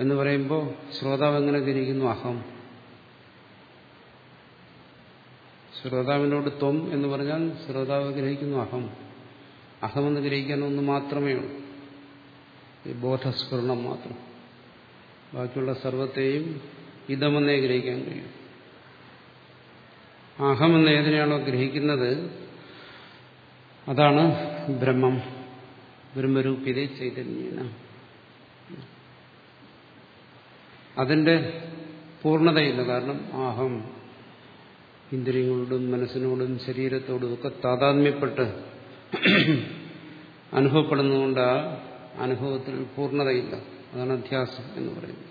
എന്ന് പറയുമ്പോൾ ശ്രോതാവ് എങ്ങനെ തിരിക്കുന്നു? അഹം. ശ്രോതാവിനോട് ത്വം എന്ന് പറഞ്ഞാൽ ശ്രോതാവ് ഗ്രഹിക്കുന്നു അഹം. അഹമെന്ന് ഗ്രഹിക്കാൻ ഒന്ന് മാത്രമേ ഉള്ളൂ. ഈ ബോധസ്ഫുരണം മാത്രം. ബാക്കിയുള്ള സർവത്തെയും ഇതമെന്നേ ഗ്രഹിക്കാൻ കഴിയും. അഹമെന്ന് ഏതിനെയാണോ ഗ്രഹിക്കുന്നത്? അതാണ് ബ്രഹ്മം. ബ്രഹ്മരൂപിത ചൈതന്യന. അതിന്റെ പൂർണതയില്ല. കാരണം അഹം ഇന്ദ്രിയങ്ങളോടും മനസ്സിനോടും ശരീരത്തോടും ഒക്കെ താതാത്മ്യപ്പെട്ട് അനുഭവപ്പെടുന്നതുകൊണ്ട് ആ അനുഭവത്തിൽ പൂർണതയില്ല. അതാണ് അധ്യാസം എന്ന് പറയുന്നത്.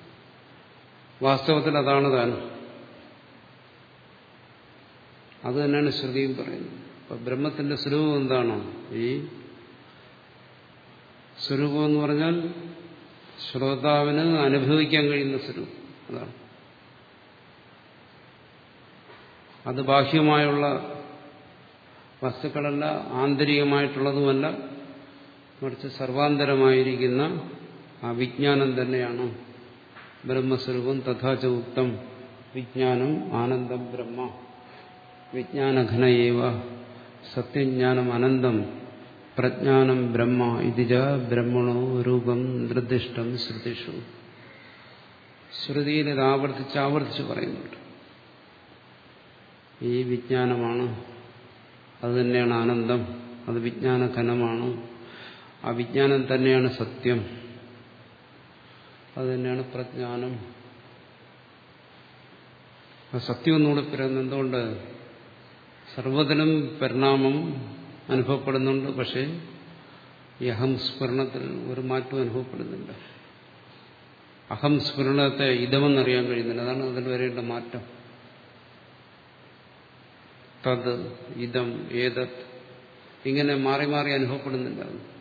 വാസ്തവത്തിൽ അതാണ് താൻ അത് തന്നെയാണ് ശ്രുതിയും പറയുന്നത്. അപ്പൊ ബ്രഹ്മത്തിന്റെ സ്വരൂപം എന്താണോ? ഈ സ്വരൂപം എന്ന് പറഞ്ഞാൽ ശ്രോതാവിന് അനുഭവിക്കാൻ കഴിയുന്ന സ്വരൂപം. അതാണ്. അത് ബാഹ്യമായുള്ള വസ്തുക്കളല്ല ആന്തരികമായിട്ടുള്ളതുമല്ല മറിച്ച് സർവാന്തരമായിരിക്കുന്ന ആ വിജ്ഞാനം തന്നെയാണ്. ബ്രഹ്മസ്വരൂപം തഥാച ഉക്തം. വിജ്ഞാനം ആനന്ദം ബ്രഹ്മ. വിജ്ഞാനഘനയേവ സത്യജ്ഞാനം അനന്തം. പ്രജ്ഞാനം ബ്രഹ്മ. ഇതിജ ബ്രഹ്മണോ രൂപം നിർദ്ദിഷ്ടം ശ്രുതിഷു. ശ്രുതിയിൽ ഇത് ആവർത്തിച്ച് ആവർത്തിച്ച് പറയുന്നുണ്ട്. ഈ വിജ്ഞാനമാണ്. അത് തന്നെയാണ് ആനന്ദം. അത് വിജ്ഞാനഘനമാണ്. ആ വിജ്ഞാനം തന്നെയാണ് സത്യം. അത് തന്നെയാണ് പ്രജ്ഞാനം. സത്യം ഒന്നുകൂടെ പറയുന്നത് എന്തുകൊണ്ട്? സർവതിനും പരിണാമം അനുഭവപ്പെടുന്നുണ്ട് പക്ഷേ ഈ അഹം സ്ഫുരണത്തിൽ ഒരു മാറ്റം അനുഭവപ്പെടുന്നുണ്ട് അഹം സ്ഫുരണത്തെ ഇതമെന്നറിയാൻ കഴിയുന്നില്ല. അതാണ് അതിൽ വരേണ്ട മാറ്റം. തത് ഇതം ഏതത്. ഇങ്ങനെ മാറി മാറി അനുഭവപ്പെടുന്നില്ല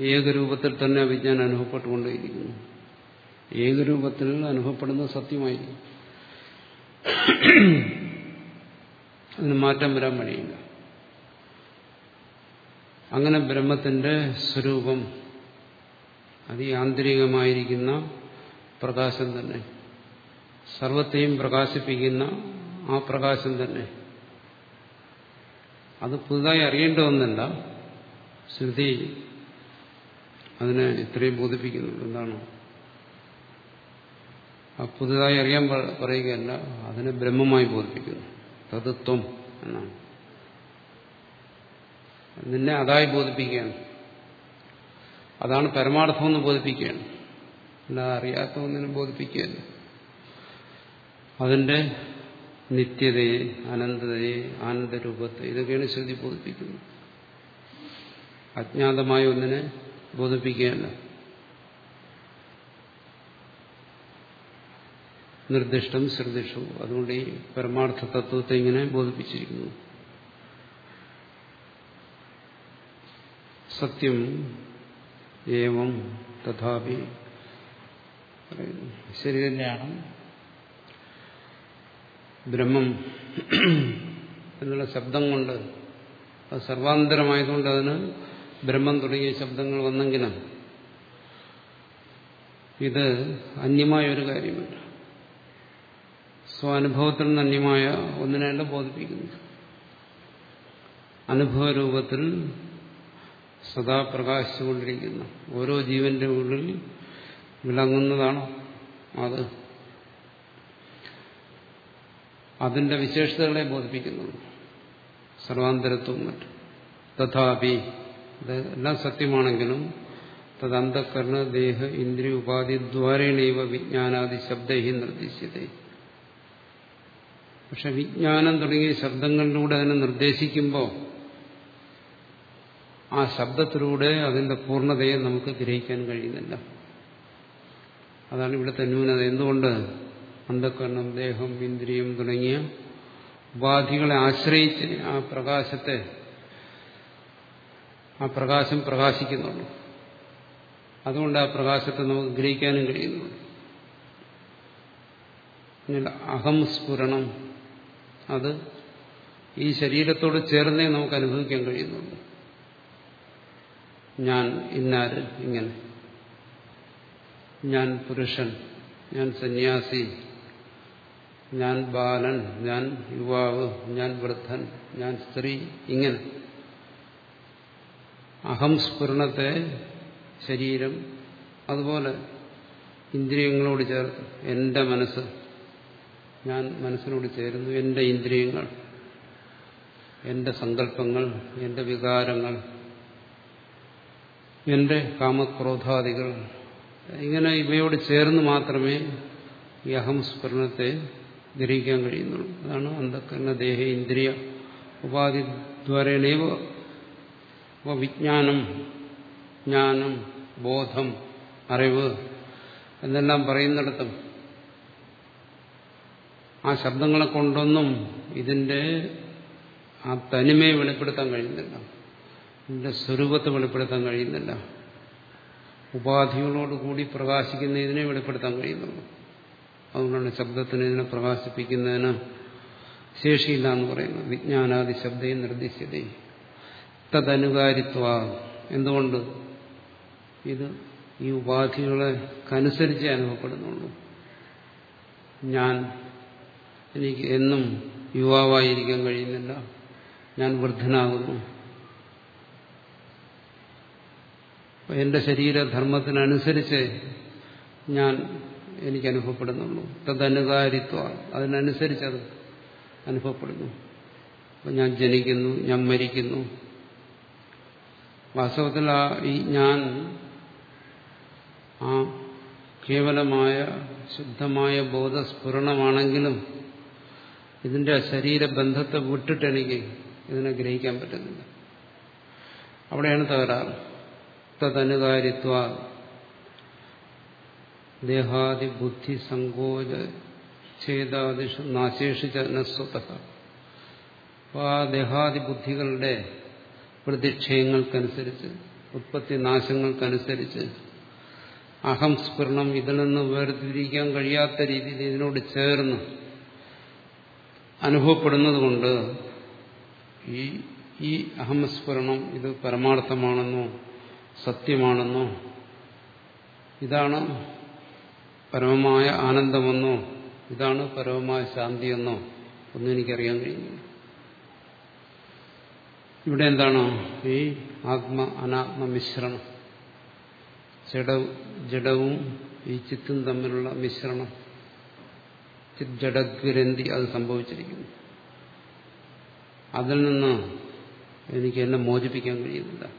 ഏകരൂപത്തിൽ തന്നെ വിജ്ഞാനം അനുഭവപ്പെട്ടുകൊണ്ടേയിരിക്കുന്നു. ഏകരൂപത്തിൽ അനുഭവപ്പെടുന്നത് സത്യമായിരിക്കും. അതിന് മാറ്റം വരാൻ വഴിയില്ല അങ്ങനെ ബ്രഹ്മത്തിന്റെ സ്വരൂപം അത് ആന്തരികമായിരിക്കുന്ന പ്രകാശം തന്നെ സർവത്തെയും പ്രകാശിപ്പിക്കുന്ന ആ പ്രകാശം തന്നെ. അത് പുതുതായി അറിയേണ്ട ഒന്നല്ല ശ്രുതി അതിനെ ഇത്രയും ബോധിപ്പിക്കുന്നു. എന്താണ്? ആ പുതുതായി അറിയാൻ പറയുകയല്ല അതിനെ ബ്രഹ്മമായി ബോധിപ്പിക്കുന്നു. തത്വം എന്നാണ്. നിന്നെ അതായി ബോധിപ്പിക്കുകയാണ്. അതാണ് പരമാർത്ഥം എന്ന് ബോധിപ്പിക്കുകയാണ്. അല്ലാതെ അറിയാത്ത ഒന്നിനെ ബോധിപ്പിക്കുകയല്ല. അതിന്റെ നിത്യതയെ അനന്തതയെ ആനന്ദരൂപത്തെ ഇതൊക്കെയാണ് ശ്രുതി ബോധിപ്പിക്കുന്നത്. അജ്ഞാതമായ ഒന്നിനെ ബോധിപ്പിക്കുകയല്ല. നിർദ്ദിഷ്ടം ശ്രദ്ധിഷു അതുകൊണ്ട് ഈ പരമാർത്ഥ തത്വത്തെ ഇങ്ങനെ ബോധിപ്പിച്ചിരിക്കുന്നു. സത്യം ഏവം തഥാപി ശരി തന്നെയാണ്. ബ്രഹ്മം എന്നുള്ള ശബ്ദം കൊണ്ട് അത് സർവാന്തരമായതുകൊണ്ട് അതിന് ബ്രഹ്മം തുടങ്ങിയ ശബ്ദങ്ങൾ വന്നെങ്കിലും ഇത് അന്യമായ ഒരു കാര്യമല്ല. സ്വാനുഭവത്തിൽ നിന്ന് അന്യമായ ഒന്നിനെയല്ല ബോധിപ്പിക്കുന്നു അനുഭവരൂപത്തിൽ സദാ പ്രകാശിച്ചുകൊണ്ടിരിക്കുന്ന. ഓരോ ജീവന്റെ ഉള്ളിൽ വിളങ്ങുന്നതാണോ? അത് അതിന്റെ വിശേഷതകളെ ബോധിപ്പിക്കുന്നത് സർവാന്തരത്വം മറ്റും. തഥാപി എല്ലാം സത്യമാണെങ്കിലും തദന്തകരണ ദേഹ ഇന്ദ്രിയ ഉപാധി ദ്വാരേണൈവ വിജ്ഞാനാദി ശബ്ദഹി നിർദ്ദേശിച്ചത്. പക്ഷെ വിജ്ഞാനം തുടങ്ങിയ ശബ്ദങ്ങളിലൂടെ അതിനെ നിർദ്ദേശിക്കുമ്പോൾ ആ ശബ്ദത്തിലൂടെ അതിന്റെ പൂർണതയെ നമുക്ക് ഗ്രഹിക്കാൻ കഴിയുന്നില്ല. അതാണ് ഇവിടുത്തെ ന്യൂനത. എന്തുകൊണ്ട്? അന്ധക്കരണം ദേഹം ഇന്ദ്രിയം തുടങ്ങിയ ഉപാധികളെ ആശ്രയിച്ച് ആ പ്രകാശത്തെ ആ പ്രകാശം പ്രകാശിക്കുന്നുള്ളൂ അതുകൊണ്ട് ആ പ്രകാശത്തെ നമുക്ക് ഗ്രഹിക്കാനും കഴിയുന്നുള്ളൂ അഹം സ്ഫുരണം. അത് ഈ ശരീരത്തോട് ചേർന്നേ നമുക്ക് അനുഭവിക്കാൻ കഴിയുന്നുള്ളൂ. ഞാൻ ഇന്നാര് ഇങ്ങനെ. ഞാൻ പുരുഷൻ ഞാൻ സന്യാസി ഞാൻ ബാലൻ ഞാൻ യുവാവ് ഞാൻ വൃദ്ധൻ ഞാൻ സ്ത്രീ ഇങ്ങനെ. അഹം സ്ഫുരണത്തെ ശരീരം അതുപോലെ ഇന്ദ്രിയങ്ങളോട് ചേർത്ത് എന്റെ മനസ്സ് ഞാൻ മനസ്സിനോട് ചേരുന്നു എന്റെ ഇന്ദ്രിയങ്ങൾ എന്റെ സങ്കല്പങ്ങൾ എന്റെ വികാരങ്ങൾ എന്റെ കാമക്രോധാദികൾ ഇങ്ങനെ ഇവയോട് ചേർന്ന് മാത്രമേ ഈ അഹംസ്ഫുരണത്തെ ഗ്രഹിക്കാൻ കഴിയുന്നുള്ളൂ. അതാണ് അന്ധക്കരണ ദേഹ ഇന്ദ്രിയ ഉപാധിദ്വാരേണേവ വിജ്ഞാനം ജ്ഞാനം ബോധം അറിവ് എന്നെല്ലാം പറയുന്നിടത്തും ആ ശബ്ദങ്ങളെ കൊണ്ടൊന്നും ഇതിന്റെ ആ തനിമയെ വെളിപ്പെടുത്താൻ കഴിയുന്നില്ല. ഇതിന്റെ സ്വരൂപത്തെ വെളിപ്പെടുത്താൻ കഴിയുന്നില്ല. ഉപാധികളോടുകൂടി പ്രകാശിക്കുന്ന ഇതിനെ വെളിപ്പെടുത്താൻ കഴിയുന്നുള്ളൂ. അതുകൊണ്ടാണ് ശബ്ദത്തിന് ഇതിനെ പ്രകാശിപ്പിക്കുന്നതിന് ശേഷിയില്ല എന്ന് പറയുന്നത്. വിജ്ഞാനാദി ശബ്ദയും നിർദ്ദിശ്യതയും തദനുകാരിത്വ എന്തുകൊണ്ട്? ഇത് ഈ ഉപാധികളെ അനുസരിച്ച് അനുഭവപ്പെടുന്നുള്ളൂ. ഞാൻ എനിക്ക് എന്നും യുവാവായിരിക്കാൻ കഴിയുന്നില്ല. ഞാൻ വൃദ്ധനാകുന്നു. എന്റെ ശരീരധർമ്മത്തിനനുസരിച്ച് ഞാൻ എനിക്ക് അനുഭവപ്പെടുന്നുള്ളൂ. തദനുകാരിത്വ. അതിനനുസരിച്ചത് അനുഭവപ്പെടുന്നു. അപ്പം ഞാൻ ജനിക്കുന്നു ഞാൻ മരിക്കുന്നു. വാസ്തവത്തിൽ ആ ഈ ഞാൻ ആ കേവലമായ ശുദ്ധമായ ബോധസ്ഫുരണമാണെങ്കിലും ഇതിന്റെ ശരീരബന്ധത്തെ വിട്ടിട്ട് എനിക്ക് ഇതിനെ ഗ്രഹിക്കാൻ പറ്റുന്നില്ല. അവിടെയാണ് തകരാറ്. തദനുകാരിത്വ ദേഹാദി ബുദ്ധി സങ്കോച ഛേദാദിഷു നാശേഷിച്ച അപ്പോൾ ആ ദേഹാദി ബുദ്ധികളുടെ പ്രതിക്ഷയങ്ങൾക്കനുസരിച്ച് ഉത്പത്തി നാശങ്ങൾക്കനുസരിച്ച് അഹംസ്ഫുരണം ഇതിൽ നിന്ന് വേർതിരിക്കാൻ കഴിയാത്ത രീതിയിൽ ഇതിനോട് ചേർന്ന് അനുഭവപ്പെടുന്നതുകൊണ്ട് ഈ ഈ അഹംസ്ഫുരണം ഇത് പരമാർത്ഥമാണെന്നോ സത്യമാണെന്നോ ഇതാണ് പരമമായ ആനന്ദമെന്നോ ഇതാണ് പരമമായ ശാന്തിയെന്നോ ഒന്നും എനിക്കറിയാൻ കഴിയുന്നില്ല. ഇവിടെ എന്താണ്? ഈ ആത്മ അനാത്മ മിശ്രണം. ജഡവും ഈ ചിത്തും തമ്മിലുള്ള മിശ്രണം. ജഡഗ്രന്ഥി അത് സംഭവിച്ചിരിക്കുന്നു. അതിൽ നിന്ന് എനിക്ക് എന്നെ മോചിപ്പിക്കാൻ കഴിയുന്നില്ല.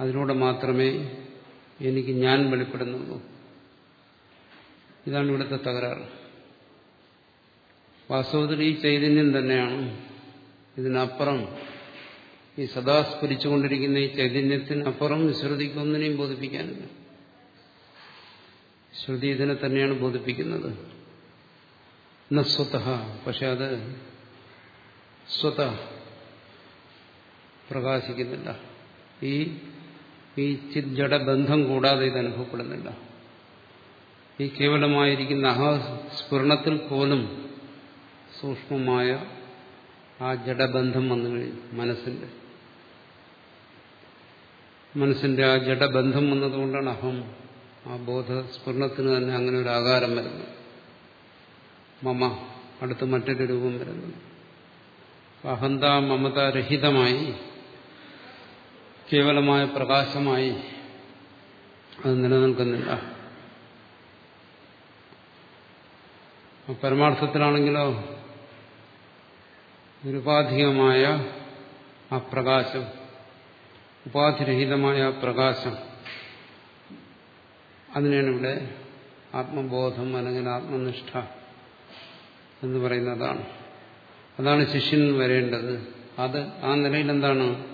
അതിലൂടെ മാത്രമേ എനിക്ക് ഞാൻ വെളിപ്പെടുന്നുള്ളൂ. ഇതാണ് ഇവിടുത്തെ തകരാറ്. വാസ്തവത്തിൽ ഈ ചൈതന്യം തന്നെയാണ് ഇതിനപ്പുറം ഈ സദാ സ്ഫുരിച്ചുകൊണ്ടിരിക്കുന്ന ഈ ചൈതന്യത്തിനപ്പുറം ശ്രുതിക്കൊന്നിനെയും ബോധിപ്പിക്കാനില്ല. ശ്രുതി ഇതിനെ തന്നെയാണ് ബോധിപ്പിക്കുന്നത്. സ്വത പക്ഷെ അത് സ്വത പ്രകാശിക്കുന്നില്ല. ഈ ഈ ചിജ്ജടബന്ധം കൂടാതെ ഇത് അനുഭവപ്പെടുന്നില്ല. ഈ കേവലമായിരിക്കുന്ന അഹസ്ഫുരണത്തിൽ പോലും സൂക്ഷ്മമായ ആ ജഡബന്ധം വന്നു കഴിഞ്ഞു മനസ്സിന്റെ. മനസ്സിന്റെ ആ ജഡബന്ധം വന്നതുകൊണ്ടാണ് അഹം ആ ബോധസ്ഫുരണത്തിന് തന്നെ അങ്ങനെ ഒരു ആകാരം വരുന്നത്. മമ അടുത്ത് മറ്റൊരു രൂപം വരുന്നത്. അഹന്ത മമത രഹിതമായി കേവലമായ പ്രകാശമായി അത് നിലനിൽക്കുന്നില്ല. പരമാർത്ഥത്തിലാണെങ്കിലോ നിരുപാധികമായ ആ പ്രകാശം ഉപാധിരഹിതമായ പ്രകാശം. അതിനാണ് ഇവിടെ ആത്മബോധം അല്ലെങ്കിൽ ആത്മനിഷ്ഠ എന്ന് പറയുന്നതാണ്. അതാണ് ശിഷ്യൻ വരേണ്ടത്. അത് ആ നിലയിൽ എന്താണ്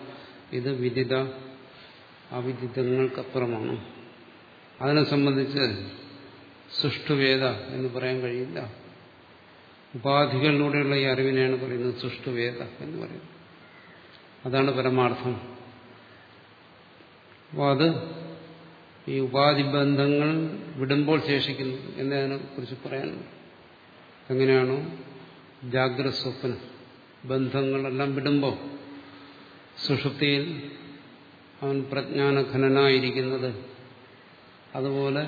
ഇത് വിദിത അവിദിതങ്ങൾക്കപ്പുറമാണ്. അതിനെ സംബന്ധിച്ച് സുഷ്ടുവേദ എന്ന് പറയാൻ കഴിയില്ല. ഉപാധികളിലൂടെയുള്ള ഈ അറിവിനെയാണ് പറയുന്നത് സുഷ്ടുവേദ എന്ന് പറയുന്നത്. അതാണ് പരമാർത്ഥം. അപ്പോൾ അത് ഈ ഉപാധി ബന്ധങ്ങൾ വിടുമ്പോൾ ശേഷിക്കുന്നു എന്നതിനെ കുറിച്ച് പറയാനുണ്ട് എങ്ങനെയാണോ ജാഗ്രത സ്വപ്ന ബന്ധങ്ങളെല്ലാം വിടുമ്പോൾ സുഷുപ്തിയിൽ അവൻ പ്രജ്ഞാനഘനനായിരിക്കുന്നത് അതുപോലെ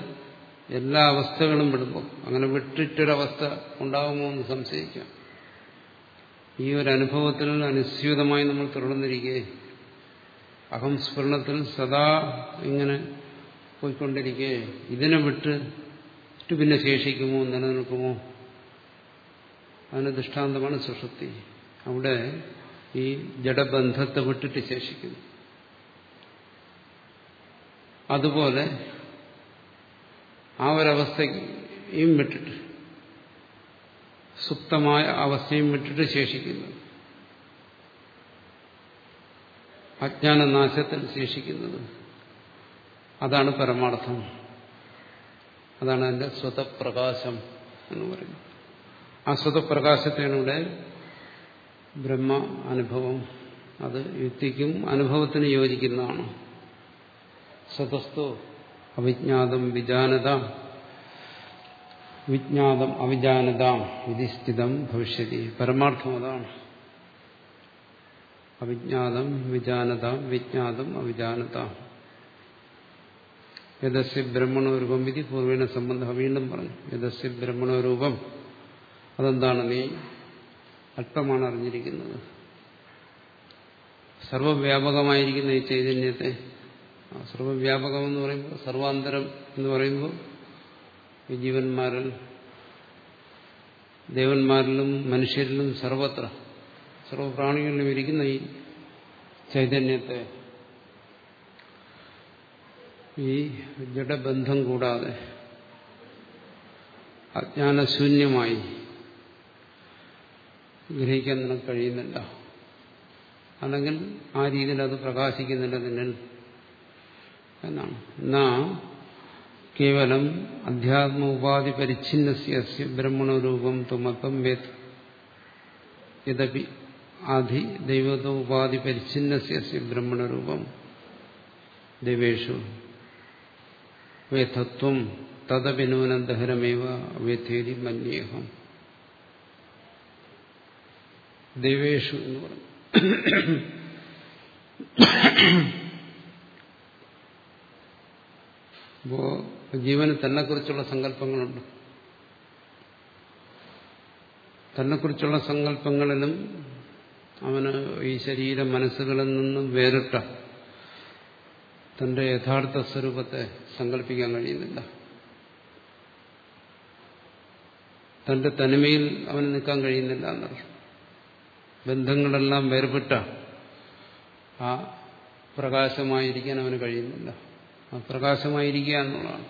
എല്ലാ അവസ്ഥകളും വിടുമ്പോൾ അങ്ങനെ വിട്ടിട്ടൊരവസ്ഥ ഉണ്ടാകുമോ എന്ന് സംശയിക്കാം. ഈ ഒരു അനുഭവത്തിൽ അനുസ്യൂതമായി നമ്മൾ തുടർന്നിരിക്കെ അഹം സ്ഫുരണത്തിൽ സദാ ഇങ്ങനെ പോയിക്കൊണ്ടിരിക്കെ ഇതിനെ വിട്ട് പിന്നെ ശേഷിക്കുമോ നിലനിൽക്കുമോ? അതിന് ദൃഷ്ടാന്തമാണ് സുഷുപ്തി. അവിടെ ഈ ജഡബന്ധത്തെ വിട്ടിട്ട് ശേഷിക്കുന്നു. അതുപോലെ ആ ഒരവസ്ഥയും വിട്ടിട്ട് സുപ്തമായ അവസ്ഥയും വിട്ടിട്ട് ശേഷിക്കുന്നത് അജ്ഞാനനാശത്തിൽ ശേഷിക്കുന്നത്. അതാണ് പരമാർത്ഥം. അതാണ് അതിന്റെ സ്വതപ്രകാശം എന്ന് പറയുന്നത്. ആ സ്വതപ്രകാശത്തെയാണ് ഇവിടെ ബ്രഹ്മ അനുഭവം അത് യുക്തിക്കും അനുഭവത്തിന് യോജിക്കുന്നതാണ്. സ്വതസ്തു അവിജ്ഞാതം വിജാനത. വിജ്ഞാതം അവിജാനതാം. വിധിസ്ഥിതം ഭവിഷ്യതി. പരമാർത്ഥം അതാണ് അവിജ്ഞാതം വിജാനത. വിജ്ഞാതം അവിജാനത. യഥസ്യ ബ്രഹ്മണോരൂപം. വിധി പൂർവേണ സംബന്ധം വീണ്ടും പറഞ്ഞു. യഥസ്യ ബ്രഹ്മണോരൂപം. അതെന്താണ് നീ? അല്പമാണ് അറിഞ്ഞിരിക്കുന്നത്. സർവവ്യാപകമായിരിക്കുന്ന ഈ ചൈതന്യത്തെ സർവവ്യാപകം എന്ന് പറയുമ്പോൾ സർവാന്തരം എന്ന് പറയുമ്പോൾ ഈ ജീവന്മാരിൽ ദേവന്മാരിലും മനുഷ്യരിലും സർവത്ര സർവപ്രാണികളിലും ഇരിക്കുന്ന ഈ ചൈതന്യത്തെ ഈ ജഡബന്ധം കൂടാതെ അജ്ഞാനശൂന്യമായി ഗ്രഹിക്കാൻ നിനക്ക് കഴിയുന്നില്ല അല്ലെങ്കിൽ ആ രീതിയിൽ അത് പ്രകാശിക്കുന്നില്ല നിന്നിൽ എന്നാണ് എന്നാ കേവലം അധ്യാത്മ ഉപാധി പരിച്ഛിന്നസ്യ ബ്രഹ്മണരൂപം തുമത്വം വേത് യദപി ആധി ദൈവത ഉപാധി പരിച്ഛിന്നസ്യ ബ്രഹ്മണരൂപം ദേവേഷു വേദത്വം തദപിനൂനന്ദഹരമേവ വേദേരി മന്യേഹം ദേവേഷു എന്ന് പറഞ്ഞു അപ്പോ ജീവന് തന്നെക്കുറിച്ചുള്ള സങ്കല്പങ്ങളുണ്ട്. തന്നെക്കുറിച്ചുള്ള സങ്കല്പങ്ങളിലും അവന് ഈ ശരീര മനസ്സുകളിൽ നിന്നും വേറിട്ട തന്റെ യഥാർത്ഥ സ്വരൂപത്തെ സങ്കല്പിക്കാൻ കഴിയുന്നില്ല. തന്റെ തനിമയിൽ അവന് നിൽക്കാൻ കഴിയുന്നില്ല എന്നറിയാം ബന്ധങ്ങളെല്ലാം വേർപെട്ട ആ പ്രകാശമായിരിക്കാൻ അവന് കഴിയുന്നില്ല. പ്രകാശമായിരിക്കുക എന്നുള്ളതാണ്.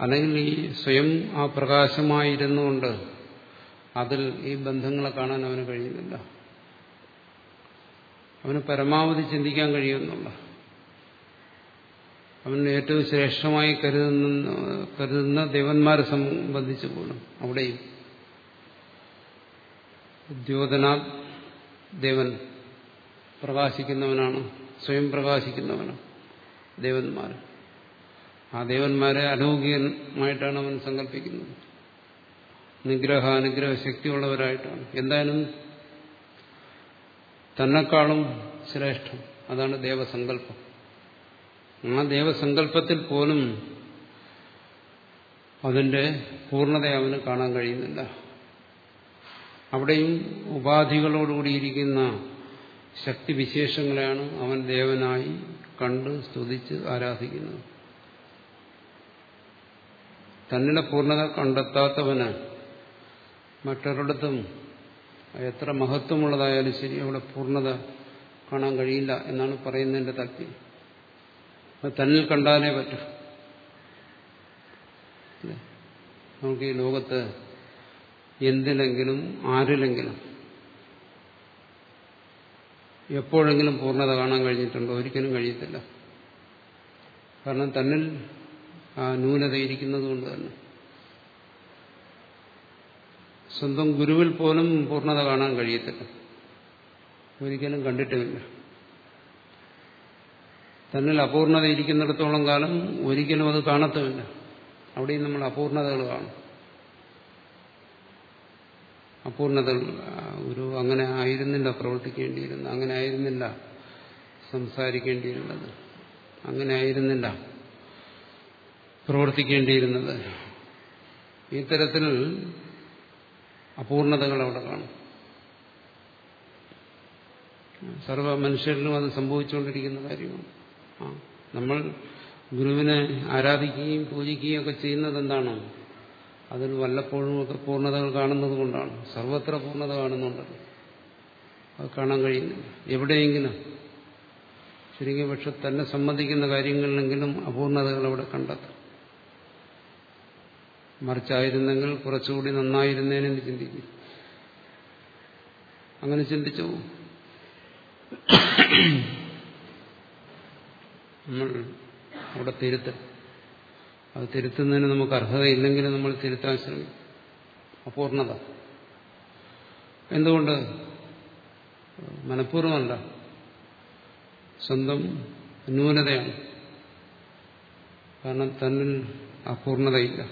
അല്ലെങ്കിൽ ഈ സ്വയം ആ പ്രകാശമായിരുന്നുകൊണ്ട് അതിൽ ഈ ബന്ധങ്ങളെ കാണാൻ അവന് കഴിയുന്നില്ല. അവന് പരമാവധി ചിന്തിക്കാൻ കഴിയുന്നുണ്ട് അവന് ഏറ്റവും ശ്രേഷ്ഠമായി കരുതുന്ന കരുതുന്ന ദേവന്മാരെ സംബന്ധിച്ച് പോലും അവിടെയും ദ്യോതനാ ദേവൻ പ്രകാശിക്കുന്നവനാണ്. സ്വയം പ്രകാശിക്കുന്നവനാണ്. ദേവന്മാർ. ആ ദേവന്മാരെ അലൗകികമായിട്ടാണ് അവൻ സങ്കല്പിക്കുന്നത്. നിഗ്രഹ അനുഗ്രഹ ശക്തിയുള്ളവരായിട്ടാണ്. എന്തായാലും തന്നെക്കാളും ശ്രേഷ്ഠം അതാണ് ദേവസങ്കല്പം. ആ ദേവസങ്കല്പത്തിൽ പോലും അതിന്റെ പൂർണത അവന് കാണാൻ കഴിയുന്നില്ല. അവിടെയും ഉപാധികളോടുകൂടിയിരിക്കുന്ന ശക്തിവിശേഷങ്ങളെയാണ് അവൻ ദേവനായി കണ്ട് സ്തുതിച്ച് ആരാധിക്കുന്നത്. തന്നിലെ പൂർണത കണ്ടെത്താത്തവന് മറ്റൊരിടത്തും എത്ര മഹത്വമുള്ളതായാലും ശരി അവിടെ പൂർണത കാണാൻ കഴിയില്ല എന്നാണ് പറയുന്നതിന്റെ താല്പര്യം അത് തന്നിൽ കണ്ടാലേ പറ്റൂ. നമുക്ക് ഈ ലോകത്ത് എന്തിലെങ്കിലും ആരിലെങ്കിലും എപ്പോഴെങ്കിലും പൂർണത കാണാൻ കഴിഞ്ഞിട്ടുണ്ടോ? ഒരിക്കലും കഴിയത്തില്ല. കാരണം തന്നിൽ ആ ന്യൂനത ഇരിക്കുന്നത് കൊണ്ട് തന്നെ. സ്വന്തം ഗുരുവിൽ പോലും പൂർണത കാണാൻ കഴിയത്തില്ല. ഒരിക്കലും കണ്ടിട്ടുമില്ല. തന്നിൽ അപൂർണത ഇരിക്കുന്നിടത്തോളം കാലം ഒരിക്കലും അത് കാണത്തുമില്ല. അവിടെയും നമ്മൾ അപൂർണതകൾ കാണും. അപൂർണതകൾ ഒരു അങ്ങനെ ആയിരുന്നില്ല പ്രവർത്തിക്കേണ്ടിയിരുന്നത് അങ്ങനെ ആയിരുന്നില്ല സംസാരിക്കേണ്ടിയിരുന്നത്. അങ്ങനെ ആയിരുന്നില്ല പ്രവർത്തിക്കേണ്ടിയിരുന്നത്. ഇത്തരത്തിൽ തരത്തിൽ അപൂർണതകൾ അവിടെ കാണും. സർവ മനുഷ്യരിലും അത് സംഭവിച്ചുകൊണ്ടിരിക്കുന്ന കാര്യമാണ്. നമ്മൾ ഗുരുവിനെ ആരാധിക്കുകയും പൂജിക്കുകയും ഒക്കെ ചെയ്യുന്നത് എന്താണ് അതിൽ വല്ലപ്പോഴും ഒക്കെ പൂർണതകൾ കാണുന്നത് കൊണ്ടാണ്. സർവത്ര പൂർണത കാണുന്നുണ്ടല്ലോ. അത് കാണാൻ കഴിയുന്നില്ല. എവിടെയെങ്കിലും ശരിക്കും പക്ഷെ തന്നെ സംബന്ധിക്കുന്ന കാര്യങ്ങളിലെങ്കിലും അപൂർണതകൾ അവിടെ കണ്ടെത്തും. മറിച്ചായിരുന്നെങ്കിൽ കുറച്ചുകൂടി നന്നായിരുന്നേനെന്ന് ചിന്തിക്കും. അങ്ങനെ ചിന്തിച്ചു നമ്മൾ അവിടെ തിരുത്തൽ അത് തിരുത്തുന്നതിന് നമുക്ക് അർഹതയില്ലെങ്കിൽ നമ്മൾ തിരുത്താൻ ശ്രമിക്കും. അപൂർണത. എന്തുകൊണ്ട്? മനഃപൂർവമല്ല. സ്വന്തം ന്യൂനതയാണ്. കാരണം തന്നിൽ അപൂർണതയില്ല.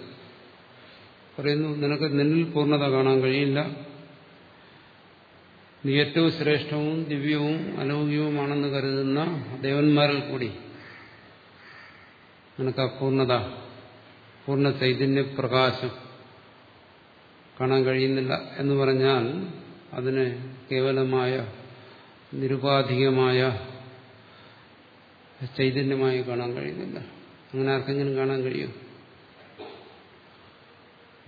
പറയുന്നു നിനക്ക് നിന്നിൽ പൂർണത കാണാൻ കഴിയില്ല. നീ ഏറ്റവും ശ്രേഷ്ഠവും ദിവ്യവും അലൗകികവുമാണെന്ന് കരുതുന്ന ദേവന്മാരിൽ കൂടി നിനക്ക് അപൂർണത പൂർണ ചൈതന്യ പ്രകാശം കാണാൻ കഴിയുന്നില്ല എന്ന് പറഞ്ഞാൽ അതിന് കേവലമായ നിരുപാധികമായ ചൈതന്യമായി കാണാൻ കഴിയുന്നില്ല. അങ്ങനെ ആർക്കെങ്കിലും കാണാൻ കഴിയും?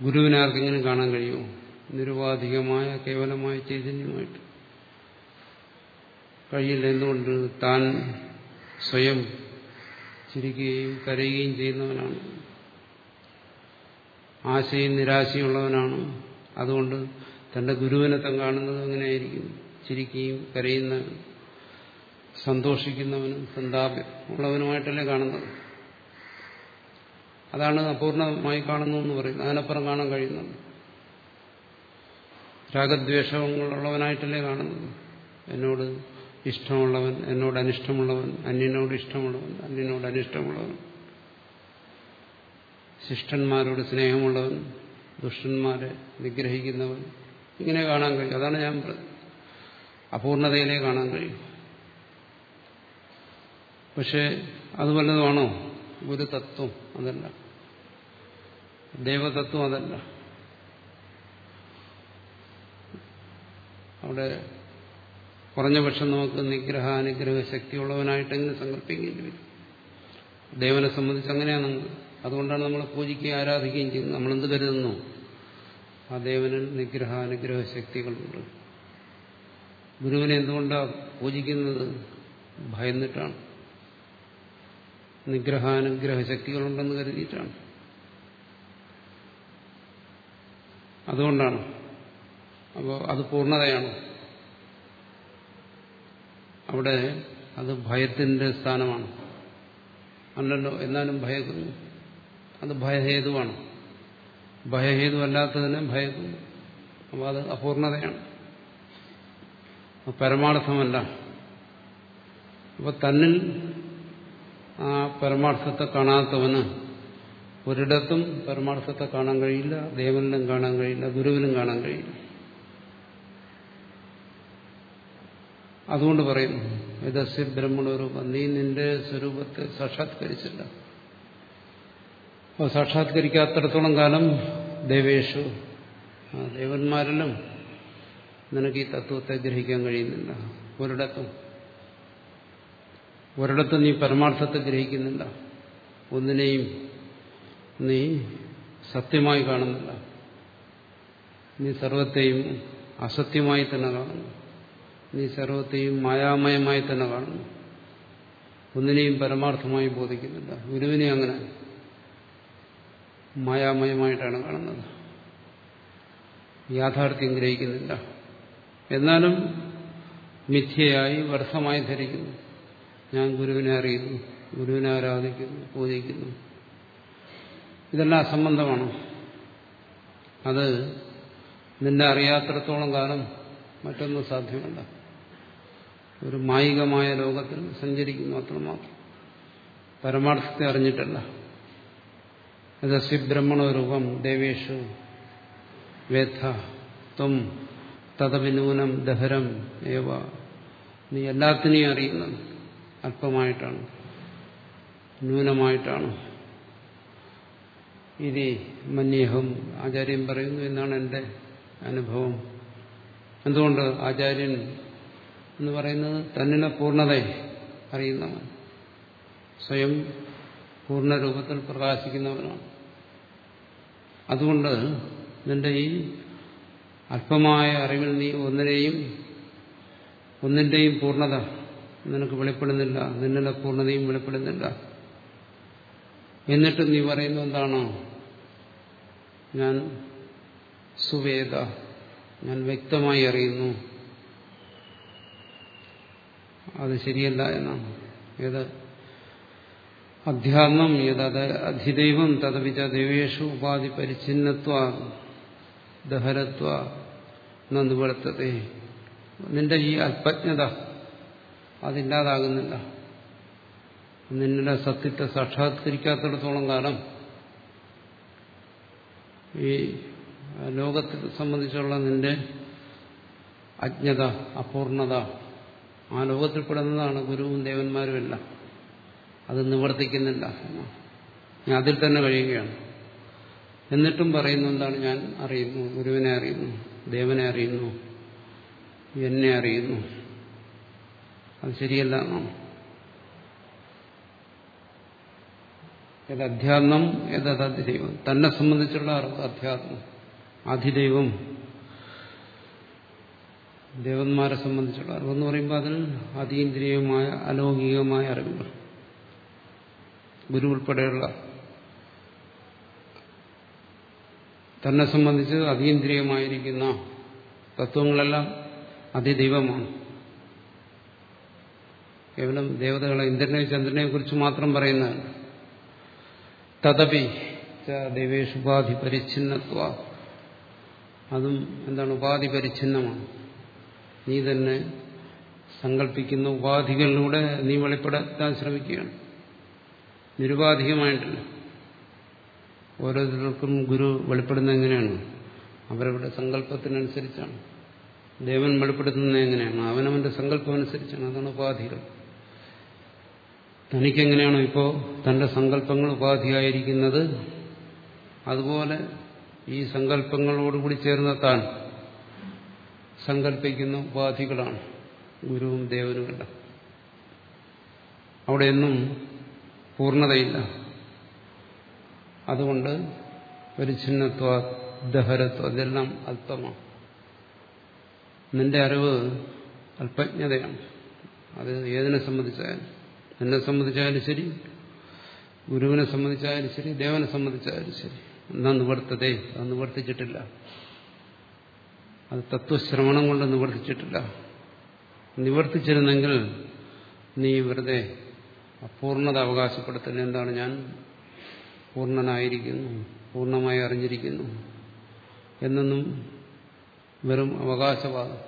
ഗുരുവിനാർക്കെങ്കിലും കാണാൻ കഴിയുമോ നിരുപാധികമായ കേവലമായ ചൈതന്യമായിട്ട് കഴിയില്ല. എന്തുകൊണ്ട്? താൻ സ്വയം ചിരിക്കുകയും കരയുകയും ചെയ്യുന്നവനാണ്. ആശയും നിരാശയുള്ളവനാണ് അതുകൊണ്ട് തന്റെ ഗുരുവിനെ തൻ കാണുന്നത് അങ്ങനെയായിരിക്കും. ചിരിക്കുകയും കരയുന്ന സന്തോഷിക്കുന്നവനും സന്താപം ഉള്ളവനുമായിട്ടല്ലേ കാണുന്നത്. അതാണ് അപൂർണമായി കാണുന്നു എന്ന് പറയുന്നത്. അതിനപ്പുറം കാണാൻ കഴിയുന്നത്. രാഗദ്വേഷങ്ങളുള്ളവനായിട്ടല്ലേ കാണുന്നത്. എന്നോട് ഇഷ്ടമുള്ളവൻ എന്നോട് അനിഷ്ടമുള്ളവൻ അന്യനോട് ഇഷ്ടമുള്ളവൻ അന്യനോട് അനിഷ്ടമുള്ളവൻ. ശിഷ്ടന്മാരോട് സ്നേഹമുള്ളവൻ ദുഷ്ടന്മാരെ നിഗ്രഹിക്കുന്നവൻ. ഇങ്ങനെ കാണാൻ കഴിയും. അതാണ് ഞാൻ അപൂർണതയിലേ കാണാൻ കഴിയും. പക്ഷെ അത് വല്ലതുമാണോ? ഒരു തത്വം അതല്ല. ദൈവതത്വം അതല്ല. അവിടെ കുറഞ്ഞ പക്ഷം നമുക്ക് നിഗ്രഹ അനുഗ്രഹ ശക്തിയുള്ളവനായിട്ടെങ്കിലും സങ്കല്പിക്കേണ്ടി വരും? ദേവനെ സംബന്ധിച്ച് അങ്ങനെയാണ് അതുകൊണ്ടാണ് നമ്മൾ പൂജിക്കുകയും ആരാധിക്കുകയും ചെയ്യുന്നത്. നമ്മളെന്ത് കരുതുന്നു? ആ ദേവന് നിഗ്രഹാനുഗ്രഹ ശക്തികളുണ്ട് ഗുരുവിനെ എന്തുകൊണ്ടാണ് പൂജിക്കുന്നത്? ഭയന്നിട്ടാണ്. നിഗ്രഹാനുഗ്രഹ ശക്തികളുണ്ടെന്ന് കരുതിയിട്ടാണ്. അതുകൊണ്ടാണ്. അപ്പോൾ അത് പൂർണതയാണ്. അവിടെ അത് ഭയത്തിന്റെ സ്ഥാനമാണ്. അല്ലല്ലോ എന്നാലും ഭയക്കുന്നു. അത് ഭയഹേതുവാണ്. ഭയഹേതു. അല്ലാത്തതിനെ ഭയക്കുന്നു അപ്പോൾ അത് അപൂർണതയാണ് പരമാർത്ഥമല്ല. അപ്പോൾ തന്നിൽ ആ പരമാർത്ഥത്തെ കാണാത്തവന് ഒരിടത്തും പരമാർത്ഥത്തെ കാണാൻ കഴിയില്ല ദേവനിലും കാണാൻ കഴിയില്ല ഗുരുവിനും കാണാൻ കഴിയില്ല. അതുകൊണ്ട് പറയുന്നു യഥസ്യ ബ്രഹ്മണരൂപം നീ നിന്റെ സ്വരൂപത്തെ സാക്ഷാത്കരിച്ചില്ല. അപ്പോൾ സാക്ഷാത്കരിക്കാത്തിടത്തോളം കാലം ദേവേഷു ആ ദേവന്മാരിലും നിനക്ക് ഈ തത്വത്തെ ഗ്രഹിക്കാൻ കഴിയുന്നില്ല. ഒരിടത്തും ഒരിടത്തും നീ പരമാർത്ഥത്തെ ഗ്രഹിക്കുന്നില്ല. ഒന്നിനെയും നീ സത്യമായി കാണുന്നില്ല. നീ സർവത്തെയും അസത്യമായി തന്നെ കാണുന്നു. നീ സർവത്തെയും മായാമയമായി തന്നെ കാണുന്നു. ഒന്നിനെയും പരമാർത്ഥമായി ബോധിക്കുന്നില്ല. ഗുരുവിനെ അങ്ങനെ മായാമയമായിട്ടാണ് കാണുന്നത്. യാഥാർത്ഥ്യം ഗ്രഹിക്കുന്നില്ല. എന്നാലും മിഥ്യയായി വ്യർത്ഥമായി ധരിക്കുന്നു. ഞാൻ ഗുരുവിനെ അറിയുന്നു ഗുരുവിനെ ആരാധിക്കുന്നു പൂജിക്കുന്നു. ഇതെല്ലാം അസംബന്ധമാണ്. അത് നിന്നെ അറിയാത്തിടത്തോളം കാലം മറ്റൊന്നും സാധ്യമല്ല. ഒരു മായികമായ ലോകത്തിൽ സഞ്ചരിക്കുന്നു അത്രമാത്രം പരമാർത്ഥത്തെ അറിഞ്ഞിട്ടല്ല. യഥസ്യ ബ്രഹ്മണോ രൂപം ദേവേഷു വേദ ത്വം തദവിനൂനം ദഹരം ഏവ. നീ എല്ലാത്തിനെയും അറിയുന്നത് അല്പമായിട്ടാണ് ന്യൂനമായിട്ടാണ്. ഇതി മന്യഹം ആചാര്യൻ പറയുന്നു എന്നാണ് എന്റെ അനുഭവം. എന്തുകൊണ്ട് ആചാര്യൻ എന്ന് പറയുന്നത് തന്നിനെ പൂർണതയെ അറിയുന്നവൻ. സ്വയം പൂർണരൂപത്തിൽ പ്രകാശിക്കുന്നവനാണ്. അതുകൊണ്ട് നിന്റെ ഈ അല്പമായ അറിവിൽ നീ ഒന്നിനെയും ഒന്നിന്റെയും പൂർണത നിനക്ക് വെളിപ്പെടുന്നില്ല. നിന്നിലെ പൂർണതയും വെളിപ്പെടുന്നില്ല. എന്നിട്ടും നീ പറയുന്നത് എന്താണോ? ഞാൻ സുവേദ. ഞാൻ വ്യക്തമായി അറിയുന്നു. അത് ശരിയല്ല എന്നാണ്. ഏത്? അധ്യാത്മം യഥ അധിദൈവം തഥവിച ദൈവേഷു ഉപാധി പരിച്ഛിന്നത്വ ദഹരത്വ നിവർത്തത്തെ നിന്റെ ഈ അല്പജ്ഞത അതില്ലാതാകുന്നില്ല. നിന്നെ സത്യത്തെ സാക്ഷാത്കരിക്കാത്തിടത്തോളം കാലം ഈ ലോകത്തെ സംബന്ധിച്ചുള്ള നിന്റെ അജ്ഞത അപൂർണത ആ ലോകത്തിൽപ്പെടുന്നതാണ് ഗുരുവും ദേവന്മാരും എല്ലാം അത് നിവർത്തിക്കുന്നില്ല. ഞാൻ അതിൽ തന്നെ കഴിയുകയാണ്. എന്നിട്ടും പറയുന്നു എന്താണ് ഞാൻ അറിയുന്നു? ഗുരുവിനെ അറിയുന്നു ദേവനെ അറിയുന്നു എന്നെ അറിയുന്നു. അത് ശരിയല്ല അധ്യാത്മം യഥദൈവം തന്നെ സംബന്ധിച്ചുള്ള അറിവ് അധ്യാത്മം. അധിദൈവം ദേവന്മാരെ സംബന്ധിച്ചുള്ള അറിവെന്ന് പറയുമ്പോൾ അതിൽ അതീന്ദ്രിയമായ അലൗകികമായ അറിവുകൾ. ഗുരു ഉൾപ്പെടെയുള്ള തന്നെ സംബന്ധിച്ച് അതീന്ദ്രിയമായിരിക്കുന്ന തത്വങ്ങളെല്ലാം അതിദൈവമാണ്. കേവലം ദേവതകളെ ഇന്ദ്രനെ ചന്ദ്രനെ കുറിച്ച് മാത്രം പറയുന്നതല്ല തദപി ദൈവേഷ് ഉപാധി പരിച്ഛിന്നത്വ. അതും എന്താണ് ഉപാധി പരിച്ഛിന്നമാണ്. നീ തന്നെ സങ്കല്പിക്കുന്ന ഉപാധികളിലൂടെ നീ വെളിപ്പെടുത്താൻ ശ്രമിക്കുകയാണ്. നിരുപാധികമായിട്ടില്ല ഓരോരുത്തർക്കും ഗുരു വെളിപ്പെടുന്നത് എങ്ങനെയാണ്? അവരവരുടെ സങ്കല്പത്തിനനുസരിച്ചാണ്. ദേവൻ വെളിപ്പെടുത്തുന്നത് എങ്ങനെയാണ്? അവനവന്റെ സങ്കല്പം അനുസരിച്ചാണ് അതാണ് ഉപാധികൾ. തനിക്കെങ്ങനെയാണോ ഇപ്പോൾ തന്റെ സങ്കല്പങ്ങൾ ഉപാധിയായിരിക്കുന്നത്? അതുപോലെ ഈ സങ്കല്പങ്ങളോടുകൂടി ചേർന്ന താൻ സങ്കല്പിക്കുന്ന ഉപാധികളാണ് ഗുരുവും ദേവനുമെല്ലാം. അവിടെയൊന്നും പൂർണതയില്ല. അതുകൊണ്ട് പരിച്ഛിന്നത്വ ദഹരത്വം ഇതെല്ലാം അല്പമാണ്. നിന്റെ അറിവ് അല്പജ്ഞതയാണ്. അത് ഏതിനെ സംബന്ധിച്ചായാലും എന്നെ സംബന്ധിച്ചായാലും ശരി ഗുരുവിനെ സംബന്ധിച്ചായാലും ശരി ദേവനെ സംബന്ധിച്ചായാലും ശരി. എന്നാ നിവർത്തതേ? അത് നിവർത്തിച്ചിട്ടില്ല. അത് തത്വശ്രവണം കൊണ്ട് നിവർത്തിച്ചിട്ടില്ല. നിവർത്തിച്ചിരുന്നെങ്കിൽ നീ വെറുതെ അപൂർണത അവകാശപ്പെടുത്തൽ എന്താണ് ഞാൻ? പൂർണനായിരിക്കുന്നു പൂർണമായി അറിഞ്ഞിരിക്കുന്നു എന്നൊന്നും വെറും അവകാശവാദം.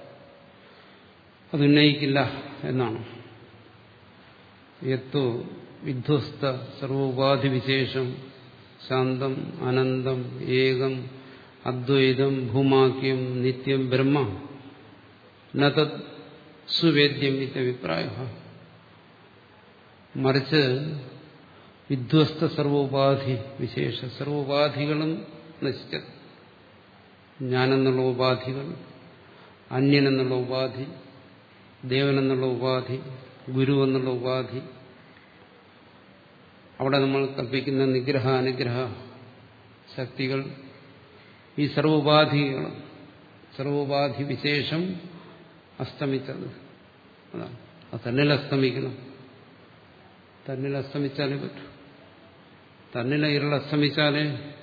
അതുന്നയിക്കില്ല എന്നാണ്. യത്തോ വിധ്വസ്ത സർവോപാധി വിശേഷം ശാന്തം അനന്തം ഏകം അദ്വൈതം ഭൂമാക്യം നിത്യം ബ്രഹ്മ നതത് സുവേദ്യം ഇത്യഭിപ്രായ മറിച്ച് വിധ്വസ്ത സർവോപാധി വിശേഷ സർവോപാധികളും നശിച്ചത്. ഞാനെന്നുള്ള ഉപാധികൾ അന്യനെന്നുള്ള ഉപാധി ദേവനെന്നുള്ള ഉപാധി ഗുരു എന്നുള്ള ഉപാധി. അവിടെ നമ്മൾ കൽപ്പിക്കുന്ന നിഗ്രഹ അനുഗ്രഹ ശക്തികൾ ഈ സർവോപാധികളും സർവോപാധി വിശേഷം അസ്തമിച്ചത്. അതാണ്. അത് തന്നെ അസ്തമിക്കണം തന്നിൽ അസ്തമിച്ചാലേ പറ്റൂ. തന്നിലെ ഇരുൾ അസ്തമിച്ചാലേ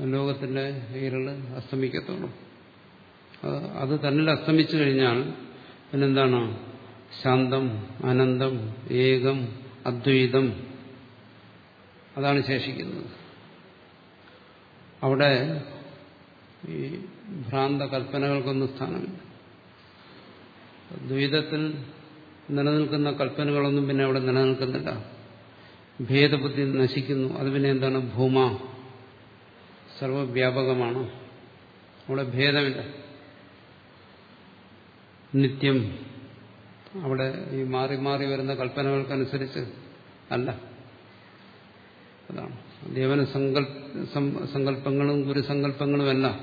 ലോകത്തിന്റെ ഇരൾ അസ്തമിക്കത്തുള്ളൂ. അത് തന്നിൽ അസ്തമിച്ചു കഴിഞ്ഞാൽ പിന്നെന്താണ്? ശാന്തം അനന്തം ഏകം അദ്വൈതം. അതാണ് ശേഷിക്കുന്നത്. അവിടെ ഈ ഭ്രാന്ത കൽപ്പനകൾക്കൊന്നും സ്ഥാനമില്ല. ദ്വൈതത്തിൽ നിലനിൽക്കുന്ന കൽപ്പനകളൊന്നും പിന്നെ അവിടെ നിലനിൽക്കുന്നില്ല. ഭേദബുദ്ധി നശിക്കുന്നു. അത് പിന്നെ എന്താണ്? ഭൂമ. സർവവ്യാപകമാണ്. അവിടെ ഭേദമില്ല. നിത്യം അവിടെ ഈ മാറി മാറി വരുന്ന കൽപ്പനകൾക്കനുസരിച്ച് അല്ല. അതാണ്. ദേവന സങ്കല്പ സങ്കല്പങ്ങളും ഗുരുസങ്കല്പങ്ങളും എല്ലാം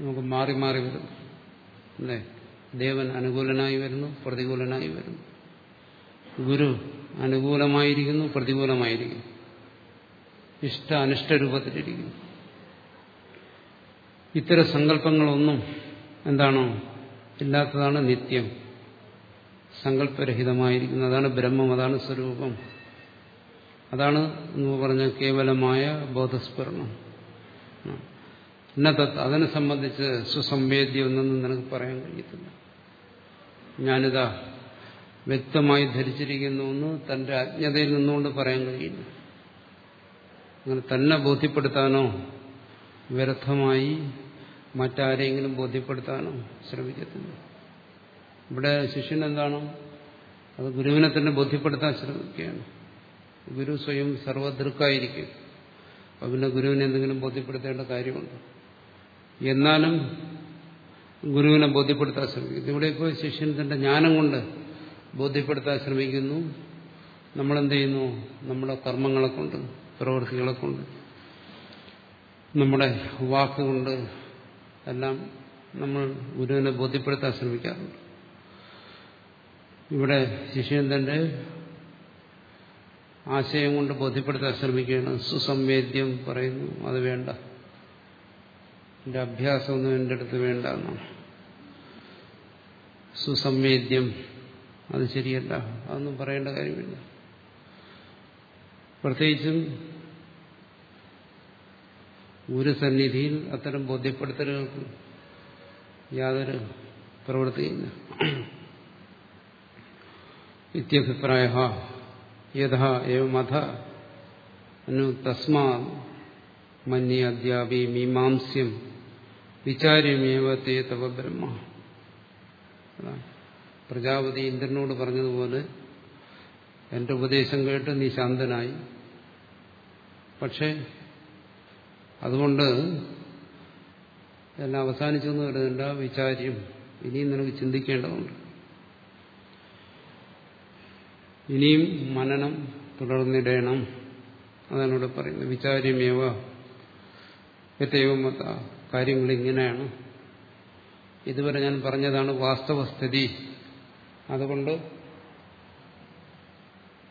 നമുക്ക് മാറി മാറി വരും. അല്ലേ? ദേവൻ അനുകൂലനായി വരുന്നു പ്രതികൂലനായി വരുന്നു. ഗുരു അനുകൂലമായിരിക്കുന്നു പ്രതികൂലമായിരിക്കുന്നു. ഇഷ്ട അനിഷ്ട രൂപത്തിലിരിക്കുന്നു. ഇത്തരം സങ്കല്പങ്ങളൊന്നും എന്താണോ ഇല്ലാത്തതാണ് നിത്യം. സങ്കല്പരഹിതമായിരിക്കുന്നത് അതാണ് ബ്രഹ്മം അതാണ് സ്വരൂപം. അതാണ് എന്ന് പറഞ്ഞ കേവലമായ ബോധസ്ഫുരണം. ഇന്നത്തെ അതിനെ സംബന്ധിച്ച് എന്നൊന്നും നിനക്ക് പറയാൻ കഴിയത്തില്ല. ഞാനിതാ വ്യക്തമായി ധരിച്ചിരിക്കുന്നു എന്ന് തന്റെ അജ്ഞതയിൽ നിന്നുകൊണ്ട് പറയാൻ കഴിയില്ല. അങ്ങനെ തന്നെ ബോധ്യപ്പെടുത്താനോ വ്യർത്ഥമായി മറ്റാരെങ്കിലും ബോധ്യപ്പെടുത്താനോ ശ്രമിക്കത്തില്ല. ഇവിടെ ശിഷ്യൻ എന്താണ്? അത് ഗുരുവിനെ തന്നെ ബോധ്യപ്പെടുത്താൻ ശ്രമിക്കുകയാണ്. ഗുരു സ്വയം സർവദൃക്കായിരിക്കും അപ്പം പിന്നെ ഗുരുവിനെ എന്തെങ്കിലും ബോധ്യപ്പെടുത്തേണ്ട കാര്യമുണ്ട്? എന്നാലും ഗുരുവിനെ ബോധ്യപ്പെടുത്താൻ ശ്രമിക്കുന്നു ഇവിടെ ഇപ്പോൾ ശിഷ്യൻ തന്റെ ജ്ഞാനം കൊണ്ട് ബോധ്യപ്പെടുത്താൻ ശ്രമിക്കുന്നു. നമ്മളെന്ത് ചെയ്യുന്നു? നമ്മുടെ കർമ്മങ്ങളെ കൊണ്ട് പ്രവൃത്തികളെ കൊണ്ട് നമ്മുടെ വാക്കുകൊണ്ട് എല്ലാം നമ്മൾ ഗുരുവിനെ ബോധ്യപ്പെടുത്താൻ ശ്രമിക്കാറുണ്ട്. ഇവിടെ ശിഷ്യൻ തന്റെ ആശയം കൊണ്ട് ബോധ്യപ്പെടുത്താൻ ശ്രമിക്കുകയാണ്. സുസംവേദ്യം പറയുന്നു. അത് വേണ്ട. എന്റെ അഭ്യാസമൊന്നും എന്റെ അടുത്ത് വേണ്ട എന്നാണ് സുസംവേദ്യം അത് ശരിയല്ല. അതൊന്നും പറയേണ്ട കാര്യമില്ല. പ്രത്യേകിച്ചും ഒരു സന്നിധിയിൽ അത്തരം ബോധ്യപ്പെടുത്തലുകൾക്ക് യാതൊരു പ്രവൃത്തിയില്ല. ഇത്യഭിപ്രായ യഥാ ഏവമഥ അനു തസ്മാ മന്യ അദ്യാപി മീമാംസ്യം വിചാര്യമേവ തേ തവ ബ്രഹ്മ. പ്രജാപതി ഇന്ദ്രനോട് പറഞ്ഞതുപോലെ എന്റെ ഉപദേശം കേട്ട് നീ ശാന്തനായി. പക്ഷേ അതുകൊണ്ട് എല്ലാം അവസാനിച്ചു എന്ന് വിചാര്യം ഇനിയും നിനക്ക് ചിന്തിക്കേണ്ടതുണ്ട്. ഇനിയും മനനം തുടർന്നിടേണം. അതാണ് ഇവിടെ പറയുന്നത്. വിചാര്യമേവ വ്യത്യവമത്ത കാര്യങ്ങൾ ഇങ്ങനെയാണ് ഇതുവരെ ഞാൻ പറഞ്ഞതാണ് വാസ്തവസ്ഥിതി. അതുകൊണ്ട്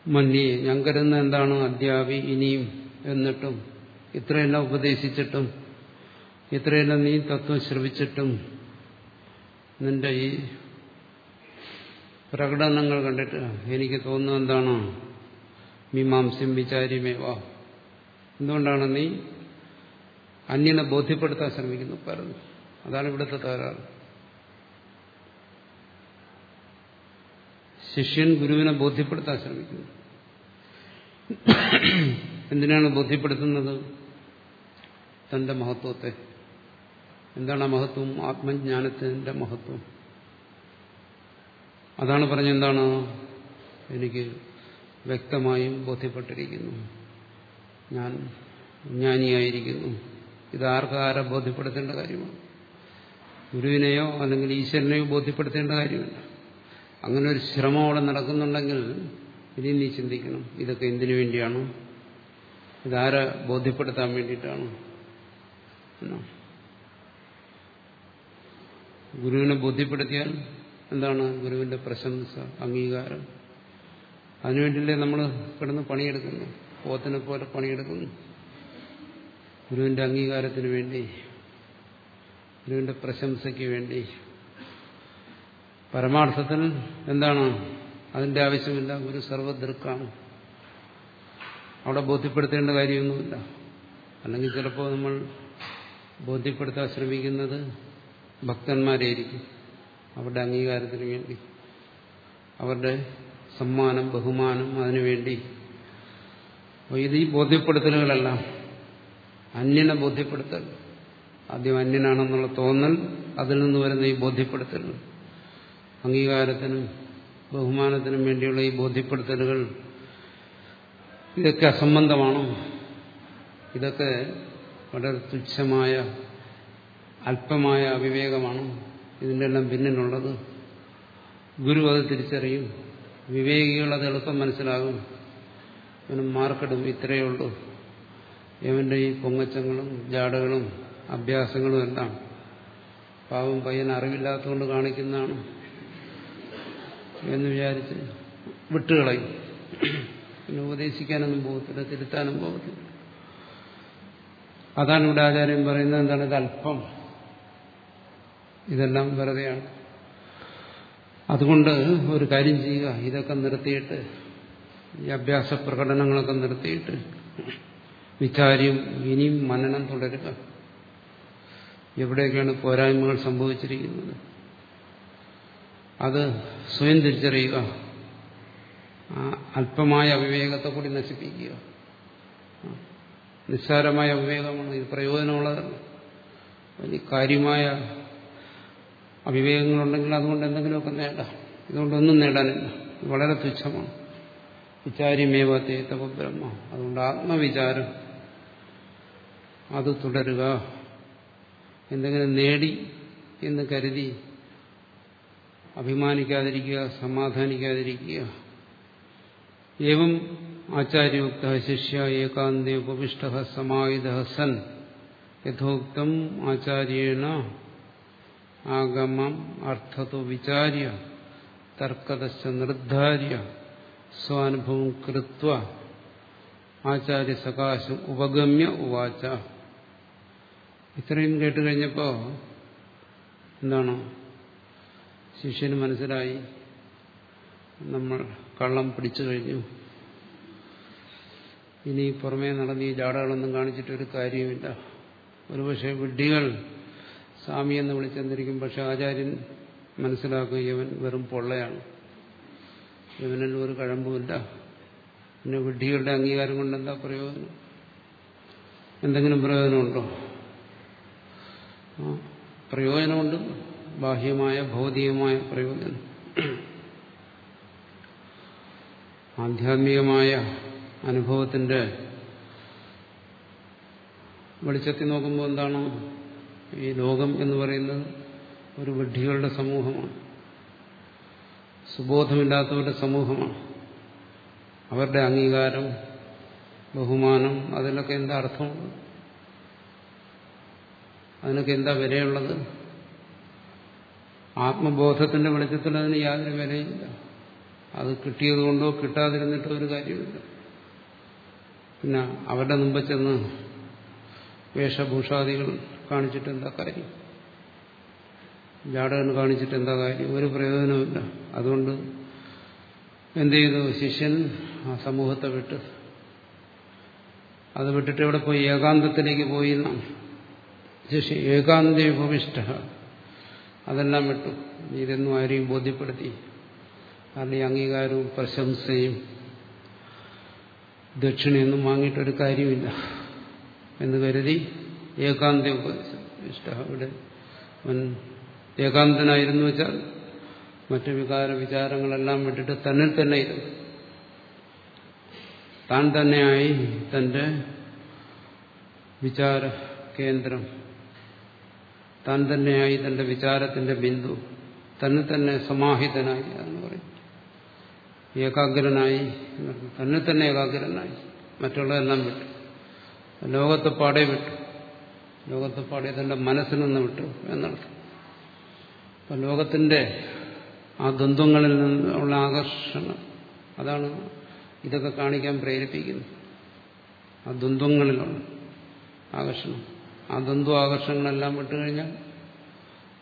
മന്നി ഞാൻ കരുതുന്ന എന്താണ്? അദ്യാപി ഇനിയും എന്നിട്ടും ഇത്രയെല്ലാം ഉപദേശിച്ചിട്ടും ഇത്രയെല്ലാം നീ തത്വം ശ്രവിച്ചിട്ടും നിന്റെ ഈ പ്രകടനങ്ങൾ കണ്ടിട്ട് എനിക്ക് തോന്നുന്നത് എന്താണ്? മീമാംസ്യം വിചാരിമേവാ എന്തുകൊണ്ടാണ് നീ അന്യനെ ബോധ്യപ്പെടുത്താൻ ശ്രമിക്കുന്നു പറഞ്ഞു അതാണ് ഇവിടുത്തെ തകരാറ്. ശിഷ്യൻ ഗുരുവിനെ ബോധ്യപ്പെടുത്താൻ ശ്രമിക്കുന്നു. എന്തിനാണ് ബോധ്യപ്പെടുത്തുന്നത്? തന്റെ മഹത്വത്തെ. എന്താണ് ആ മഹത്വം? ആത്മജ്ഞാനത്തിന്റെ മഹത്വം. അതാണ് പറഞ്ഞെന്താണ് എനിക്ക് വ്യക്തമായും ബോധ്യപ്പെട്ടിരിക്കുന്നു. ഞാൻ ജ്ഞാനിയായിരിക്കുന്നു. ഇതാർക്ക് ആരെ ബോധ്യപ്പെടുത്തേണ്ട കാര്യമാണ്. ഗുരുവിനെയോ അല്ലെങ്കിൽ ഈശ്വരനെയോ ബോധ്യപ്പെടുത്തേണ്ട കാര്യമില്ല. അങ്ങനെ ഒരു ശ്രമം അവിടെ നടക്കുന്നുണ്ടെങ്കിൽ ഇനി നീ ചിന്തിക്കണം ഇതൊക്കെ എന്തിനു വേണ്ടിയാണ്? ഇതാരെ ബോധ്യപ്പെടുത്താൻ വേണ്ടിയിട്ടാണ്? ഗുരുവിനെ ബോധ്യപ്പെടുത്തിയാൽ എന്താണ് ഗുരുവിന്റെ പ്രശംസ അംഗീകാരം? അതിനുവേണ്ടിയല്ലേ നമ്മൾ കിടന്ന് പണിയെടുക്കുന്നു പോത്തിനെ പോലെ പണിയെടുക്കുന്നു. ഗുരുവിന്റെ അംഗീകാരത്തിന് വേണ്ടി ഗുരുവിന്റെ പ്രശംസയ്ക്ക് വേണ്ടി. പരമാർത്ഥത്തിൽ എന്താണ്? അതിന്റെ ആവശ്യമില്ല. ഗുരു സർവദൃക്കാണ്. അവിടെ ബോധ്യപ്പെടുത്തേണ്ട കാര്യമൊന്നുമില്ല. അല്ലെങ്കിൽ ചിലപ്പോൾ നമ്മൾ ബോധ്യപ്പെടുത്താൻ ശ്രമിക്കുന്നത് ഭക്തന്മാരെയിരിക്കും. അവരുടെ അംഗീകാരത്തിന് വേണ്ടി. അവരുടെ സമ്മാനം ബഹുമാനം അതിനുവേണ്ടി. ഇത് ഈ ബോധ്യപ്പെടുത്തലുകളെല്ലാം അന്യനെ ബോധ്യപ്പെടുത്തൽ. ആദ്യം അന്യനാണെന്നുള്ള തോന്നൽ അതിൽ നിന്ന് വരുന്ന ഈ ബോധ്യപ്പെടുത്തൽ. അംഗീകാരത്തിനും ബഹുമാനത്തിനും വേണ്ടിയുള്ള ഈ ബോധ്യപ്പെടുത്തലുകൾ ഇതൊക്കെ അസംബന്ധമാണോ? ഇതൊക്കെ വളരെ തുച്ഛമായ അല്പമായ അവിവേകമാണ് ഇതിന്റെ എല്ലാം പിന്നിലുള്ളത്. ഗുരു അത് തിരിച്ചറിയും. വിവേകികൾ അത് എളുപ്പം മനസ്സിലാകും. അതിനും മാർക്കിടും ഇത്രയേ ഉള്ളൂ. ഇവന്റെ ഈ പൊങ്ങച്ചങ്ങളും ജാടകളും അഭ്യാസങ്ങളും എല്ലാം പാവം പയ്യൻ അറിവില്ലാത്തതുകൊണ്ട് കാണിക്കുന്നതാണ് എന്ന് വിചാരിച്ച് വിട്ടുകളയും. പിന്നെ ഉപദേശിക്കാനൊന്നും പോകത്തില്ല തിരുത്താനും പോകത്തില്ല. അതാണ് ഇവിടെ ആചാര്യം പറയുന്നത് എന്താണ്? ഇത് അല്പം. ഇതെല്ലാം വെറുതെയാണ്. അതുകൊണ്ട് ഒരു കാര്യം ചെയ്യുക ഇതൊക്കെ നിർത്തിയിട്ട് ഈ അഭ്യാസ പ്രകടനങ്ങളൊക്കെ നിർത്തിയിട്ട് വിചാര്യം ഇനിയും മനനം തുടരുക. എവിടെയൊക്കെയാണ് പോരായ്മകൾ സംഭവിച്ചിരിക്കുന്നത്? അത് സ്വയം തിരിച്ചറിയുക. അല്പമായ അവിവേകത്തെ കൂടി നശിപ്പിക്കുക. നിസ്സാരമായ അവിവേകമാണ് ഇത് പ്രയോജനമുള്ളതല്ല. വലിയ കാര്യമായ അവിവേകങ്ങളുണ്ടെങ്കിൽ അതുകൊണ്ട് എന്തെങ്കിലുമൊക്കെ നേടാം. ഇതുകൊണ്ടൊന്നും നേടാനില്ല. വളരെ തുച്ഛമാണ്. വിചാര്യമേവത്തെ തപ ബ്രഹ്മ. അതുകൊണ്ട് ആത്മവിചാരം അത് തുടരുക. എന്തെങ്കിലും നേടി എന്ന് കരുതി അഭിമാനിക്കാതിരിക്കുക സമാധാനിക്കാതിരിക്കുക. ഏവം ആചാര്യോക്ത ശിഷ്യ ഏകാന്തേ ഉപവിഷ്ട സമായുധ സൻ. യഥോക്തം ആചാര്യേണ ആഗമം അർത്ഥത്തോ വിചാര്യ തർക്കതശ്ച നിർദ്ധാര്യ സ്വാനുഭവം കൃത്വ. ആചാര്യസകാശം ഉപഗമ്യ ഉവാച. ഇത്രയും കേട്ട് കഴിഞ്ഞപ്പോൾ എന്താണ്? ശിഷ്യന് മനസ്സിലായി. നമ്മൾ കള്ളം പിടിച്ചു കഴിഞ്ഞു. ഇനി പുറമേ നടന്ന് ഈ ജാടകളൊന്നും കാണിച്ചിട്ടൊരു കാര്യമില്ല ഒരുപക്ഷെ വിഡ്ഢികൾ സ്വാമി എന്ന് വിളിച്ചെന്നിരിക്കും പക്ഷെ ആചാര്യൻ മനസ്സിലാക്കുക ഇവൻ വെറും പൊള്ളയാണ്. ഇവനിൽ ഒരു കഴമ്പുമില്ല. പിന്നെ വിഡ്ഢികളുടെ അംഗീകാരം കൊണ്ട് എന്താ പ്രയോജനം? എന്തെങ്കിലും പ്രയോജനമുണ്ടോ? പ്രയോജനമുണ്ട്. ബാഹ്യമായ ഭൗതികമായ പ്രയോജനം. ആധ്യാത്മികമായ അനുഭവത്തിന്റെ വെളിച്ചത്തിൽ നോക്കുമ്പോൾ എന്താണ്? ഈ ലോകം എന്ന് പറയുന്നത് ഒരു വിഡ്ഢികളുടെ സമൂഹമാണ്. സുബോധമില്ലാത്തവരുടെ സമൂഹമാണ്. അവരുടെ അംഗീകാരം ബഹുമാനം അതിലൊക്കെ എന്താ അർത്ഥമുള്ളത് അതിനൊക്കെ എന്താ വിലയുള്ളത്? ആത്മബോധത്തിന്റെ വെളിച്ചത്തിൽ അതിന് യാതൊരു വിലയില്ല അത് കിട്ടിയതുകൊണ്ടോ കിട്ടാതിരുന്നിട്ടോ ഒരു കാര്യമില്ല പിന്നെ അവരുടെ മുമ്പ് ചെന്ന് വേഷഭൂഷാദികൾ കാണിച്ചിട്ട് എന്താ കാര്യം? ജാടകൻ കാണിച്ചിട്ട് എന്താ കാര്യം? ഒരു പ്രയോജനമില്ല അതുകൊണ്ട് എന്ത് ചെയ്തു? ശിഷ്യൻ ആ സമൂഹത്തെ വിട്ട്. അത് വിട്ടിട്ട് എവിടെ പോയി? ഏകാന്തത്തിലേക്ക് പോയി എന്നാണ് ശിഷ്യൻ ഏകാന്ത ഉപവിഷ്ട. അതെല്ലാം വിട്ടു. ഇതൊന്നും ആരെയും ബോധ്യപ്പെടുത്തി. കാരണം ഈ അംഗീകാരവും പ്രശംസയും ദക്ഷിണയൊന്നും വാങ്ങിയിട്ടൊരു കാര്യമില്ല. എന്ന് കരുതി ഏകാന്ത ഉപവിഷ്ട. ഇവിടെ അവൻ ഏകാന്തനായിരുന്നു വെച്ചാൽ മറ്റു വികാര വിചാരങ്ങളെല്ലാം വിട്ടിട്ട് തന്നിൽ തന്നെ ഇരുന്നു. താൻ തന്നെയായി തന്റെ വിചാര കേന്ദ്രം താൻ തന്നെയായി തന്റെ വിചാരത്തിന്റെ ബിന്ദു. തന്നെ തന്നെ സമാഹിതനായി എന്ന് പറയും. ഏകാഗ്രനായി. തന്നെ തന്നെ ഏകാഗ്രനായി. മറ്റുള്ളതെല്ലാം വിട്ടു. ലോകത്തെ പാടെ വിട്ടു. ലോകത്തെ പാടെ തന്റെ മനസ്സിൽ നിന്ന് വിട്ടു എന്നർത്ഥം. അപ്പൊ ലോകത്തിന്റെ ആ ദ്വന്ദ്ങ്ങളിൽ നിന്നുള്ള ആകർഷണം അതാണ് ഇതൊക്കെ കാണിക്കാൻ പ്രേരിപ്പിക്കുന്നത്. ആ ദ്വന്ദ്ങ്ങളിലുള്ള ആകർഷണം. ആ ദ്വന്ദ്വ ആകർഷണങ്ങളെല്ലാം വിട്ടുകഴിഞ്ഞാൽ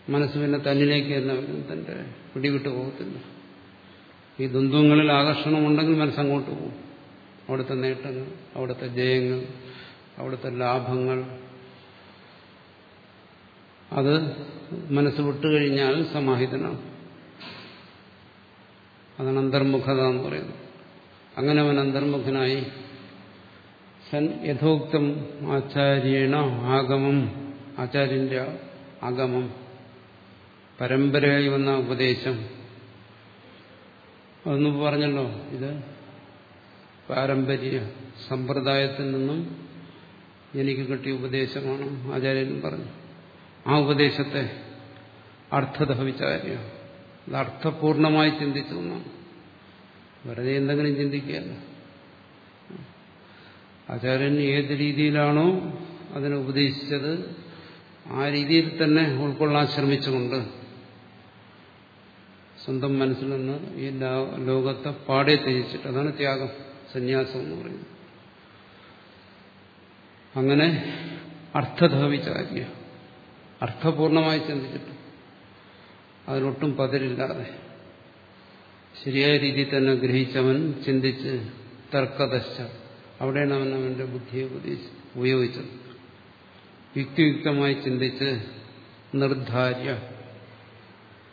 മനസ്സ് പിന്നെ തന്നിലേക്ക് തന്നെ തന്റെ പിടിവിട്ട് പോകത്തില്ല. ഈ ദ്വന്ദ്വങ്ങളിൽ ആകർഷണമുണ്ടെങ്കിൽ മനസ്സങ്ങോട്ട് പോകും. അവിടുത്തെ നേട്ടങ്ങൾ അവിടുത്തെ ജയങ്ങൾ അവിടുത്തെ ലാഭങ്ങൾ. അത് മനസ്സ് വിട്ടുകഴിഞ്ഞാൽ സമാഹിതനാണ്. അതാണ് അന്തർമുഖത എന്ന് പറയുന്നത്. അങ്ങനെ അവൻ അന്തർമുഖനായി സൻ യഥോക്തം ആചാര്യേണ ആഗമം ആചാര്യന്റെ ആഗമം പരമ്പരയായി വന്ന ഉപദേശം. അതൊന്നും പറഞ്ഞല്ലോ ഇത് പാരമ്പര്യ സമ്പ്രദായത്തിൽ നിന്നും എനിക്ക് കിട്ടിയ ഉപദേശമാണ് ആചാര്യൻ പറഞ്ഞു. ആ ഉപദേശത്തെ അർത്ഥത വിചാര്യ അത് അർത്ഥപൂർണമായി ചിന്തിച്ചു എന്നാണ്. വെറുതെ എന്തെങ്കിലും ചിന്തിക്കുകയല്ല. ആചാര്യൻ ഏത് രീതിയിലാണോ അതിനെ ഉപദേശിച്ചത് ആ രീതിയിൽ തന്നെ ഉൾക്കൊള്ളാൻ ശ്രമിച്ചുകൊണ്ട് സ്വന്തം മനസ്സിൽ നിന്ന് ഈ ലോകത്തെ പാടെ ത്യജിച്ചിട്ട് അതാണ് ത്യാഗം സന്യാസം എന്ന് പറയുന്നത്. അങ്ങനെ അർത്ഥധവിചാര്യ അർത്ഥപൂർണമായി ചിന്തിച്ചിട്ട് അതിനൊട്ടും പതിരില്ലാതെ ശരിയായ രീതിയിൽ തന്നെ ഗ്രഹിച്ചവൻ ചിന്തിച്ച് തർക്കദശ അവിടെയാണ് അവൻ അവന്റെ ബുദ്ധിയെ ഉപയോഗിച്ചത്. യുക്തിയുക്തമായി ചിന്തിച്ച് നിർദ്ധാര്യ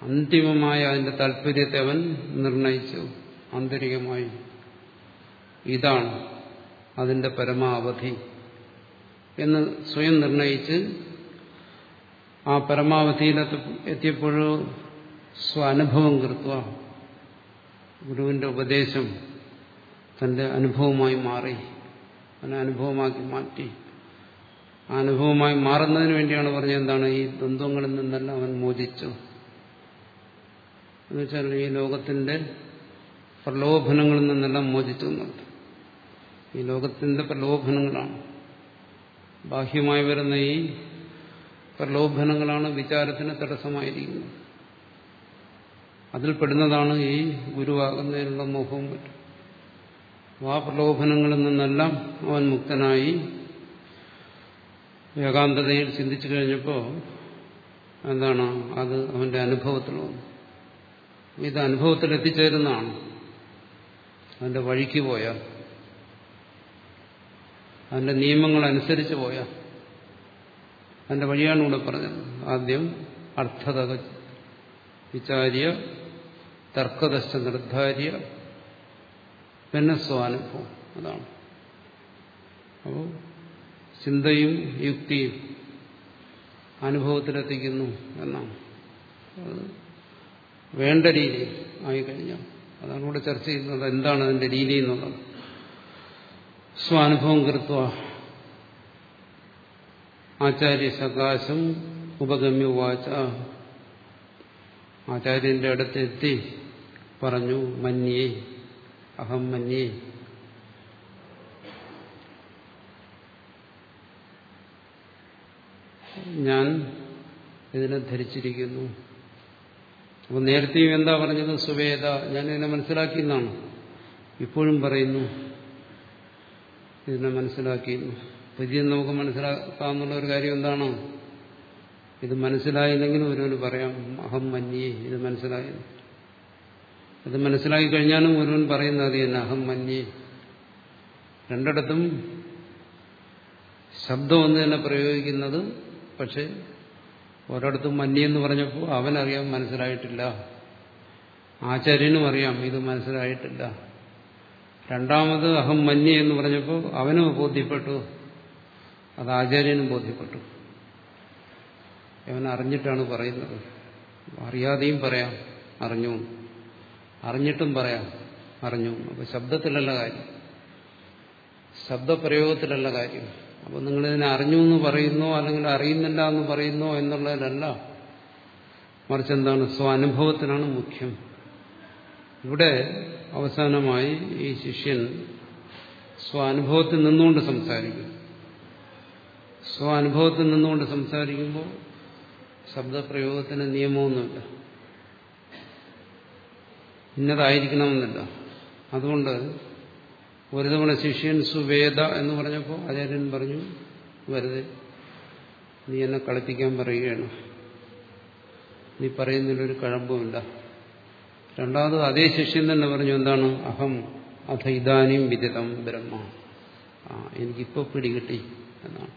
അന്തിമമായ അതിന്റെ താല്പര്യത്തെ അവൻ നിർണയിച്ചു. ആന്തരികമായി. ഇതാണ് അതിന്റെ പരമാവധി എന്ന് സ്വയം നിർണയിച്ച് ആ പരമാവധിയിലെത്തി എത്തിയപ്പോഴോ സ്വാനുഭവം കൃത്വ ഗുരുവിന്റെ ഉപദേശം തന്റെ അനുഭവമായി മാറി. അതിനെ അനുഭവമാക്കി മാറ്റി. ആ അനുഭവമായി മാറുന്നതിന് വേണ്ടിയാണ് പറഞ്ഞത് എന്താണ്? ഈ ദ്വന്ദ്ങ്ങളിൽ നിന്നെല്ലാം അവൻ മോചിച്ചു. എന്നുവെച്ചാൽ ഈ ലോകത്തിന്റെ പ്രലോഭനങ്ങളിൽ നിന്നെല്ലാം മോചിച്ചു എന്നുള്ളത് ഈ ലോകത്തിന്റെ പ്രലോഭനങ്ങളാണ്. ബാഹ്യമായി വരുന്ന ഈ പ്രലോഭനങ്ങളാണ് വിചാരത്തിന് തടസ്സമായിരിക്കുന്നത്. അതിൽപ്പെടുന്നതാണ് ഈ ഗുരുവാകുന്നതിനുള്ള മോഹവും പറ്റും ആ പ്രലോഭനങ്ങളിൽ നിന്നെല്ലാം അവൻ മുക്തനായി. ഏകാന്തതയിൽ ചിന്തിച്ചു കഴിഞ്ഞപ്പോൾ എന്താണ്? അത് അവന്റെ അനുഭവത്തിൽ വന്നു. ഇത് അനുഭവത്തിൽ എത്തിച്ചേരുന്നതാണ്. അവന്റെ വഴിക്ക് പോയാൽ അവന്റെ നിയമങ്ങൾ അനുസരിച്ച് പോയാൽ അതിന്റെ വഴിയാണ് ഇവിടെ പറഞ്ഞത്. ആദ്യം അർത്ഥത വിചാര്യ തർക്കദശ നിർദ്ധാര്യ പിന്നെ സ്വാനുഭവം അതാണ്. അപ്പോൾ ചിന്തയും യുക്തിയും അനുഭവത്തിലെത്തിക്കുന്നു എന്നാണ്. അത് വേണ്ട രീതി ആയി ആയിക്കഴിഞ്ഞാൽ അതാണ് ഇവിടെ ചർച്ച ചെയ്യുന്നത്. എന്താണ് അതിന്റെ രീതി എന്നുള്ളത്? സ്വാനുഭവം കൃത്വ. ആചാര്യ സകാശം ഉപഗമ്യ വാച ആചാര്യന്റെ അടുത്തെത്തി പറഞ്ഞു മന്യേ അഹം മന്യേ ഞാൻ ഇതിനെ ധരിച്ചിരിക്കുന്നു. അപ്പൊ നേരത്തെയും എന്താ പറഞ്ഞത്? സുവേദ. ഞാൻ ഇതിനെ മനസ്സിലാക്കിയെന്നാണ്. ഇപ്പോഴും പറയുന്നു. ഇതിനെ മനസ്സിലാക്കി പുതിയ നമുക്ക് മനസ്സിലാക്കാമെന്നുള്ള ഒരു കാര്യം എന്താണ്? ഇത് മനസ്സിലായില്ലെങ്കിലും ഒരുവന് പറയാം. അഹം മന്യേ. ഇത് മനസ്സിലായി. ഇത് മനസ്സിലാക്കി കഴിഞ്ഞാലും ഒരുവൻ പറയുന്നത് അത് തന്നെ അഹം മന്യേ. രണ്ടിടത്തും ശബ്ദം ഒന്ന് തന്നെ പ്രയോഗിക്കുന്നത് പക്ഷെ ഒരിടത്തും മന്യെന്ന് പറഞ്ഞപ്പോൾ അവനറിയാം മനസ്സിലായിട്ടില്ല. ആചാര്യനും അറിയാം ഇത് മനസ്സിലായിട്ടില്ല. രണ്ടാമത് അഹം മന്യ എന്ന് പറഞ്ഞപ്പോൾ അവനും ബോധ്യപ്പെട്ടു. അത് ആചാര്യനും ബോധ്യപ്പെട്ടു. അവൻ അറിഞ്ഞിട്ടാണ് പറയുന്നത്. അറിയാതെയും പറയാം അറിഞ്ഞു. അറിഞ്ഞിട്ടും പറയാം. അറിഞ്ഞു. അപ്പൊ ശബ്ദത്തിലല്ല കാര്യം. ശബ്ദപ്രയോഗത്തിലല്ല കാര്യം. അപ്പൊ നിങ്ങളിതിനെ അറിഞ്ഞു എന്ന് പറയുന്നോ അല്ലെങ്കിൽ അറിയുന്നില്ല എന്ന് പറയുന്നോ എന്നുള്ളതിലല്ല. മറിച്ച് എന്താണ്? സ്വാനുഭവത്തിനാണ് മുഖ്യം. ഇവിടെ അവസാനമായി ഈ ശിഷ്യൻ സ്വാനുഭവത്തിൽ നിന്നുകൊണ്ട് സംസാരിക്കും. സ്വാനുഭവത്തിൽ നിന്നുകൊണ്ട് സംസാരിക്കുമ്പോൾ ശബ്ദപ്രയോഗത്തിന് നിയമമൊന്നുമില്ല. ഇന്നതായിരിക്കണമെന്നില്ല. അതുകൊണ്ട് ഒരു തവണ ശിഷ്യൻ സുവേദ എന്ന് പറഞ്ഞപ്പോൾ ആചാര്യൻ പറഞ്ഞു വെറുതെ നീ എന്നെ കളിപ്പിക്കാൻ പറയുകയാണ്. നീ പറയുന്നതിലൊരു കഴമ്പുമില്ല. രണ്ടാമത് അതേ ശിഷ്യൻ തന്നെ പറഞ്ഞു എന്താണ്? അഹം അഥ ഇതാനും വിദിതം ബ്രഹ്മ. ആ എനിക്കിപ്പോൾ പിടികിട്ടി എന്നാണ്.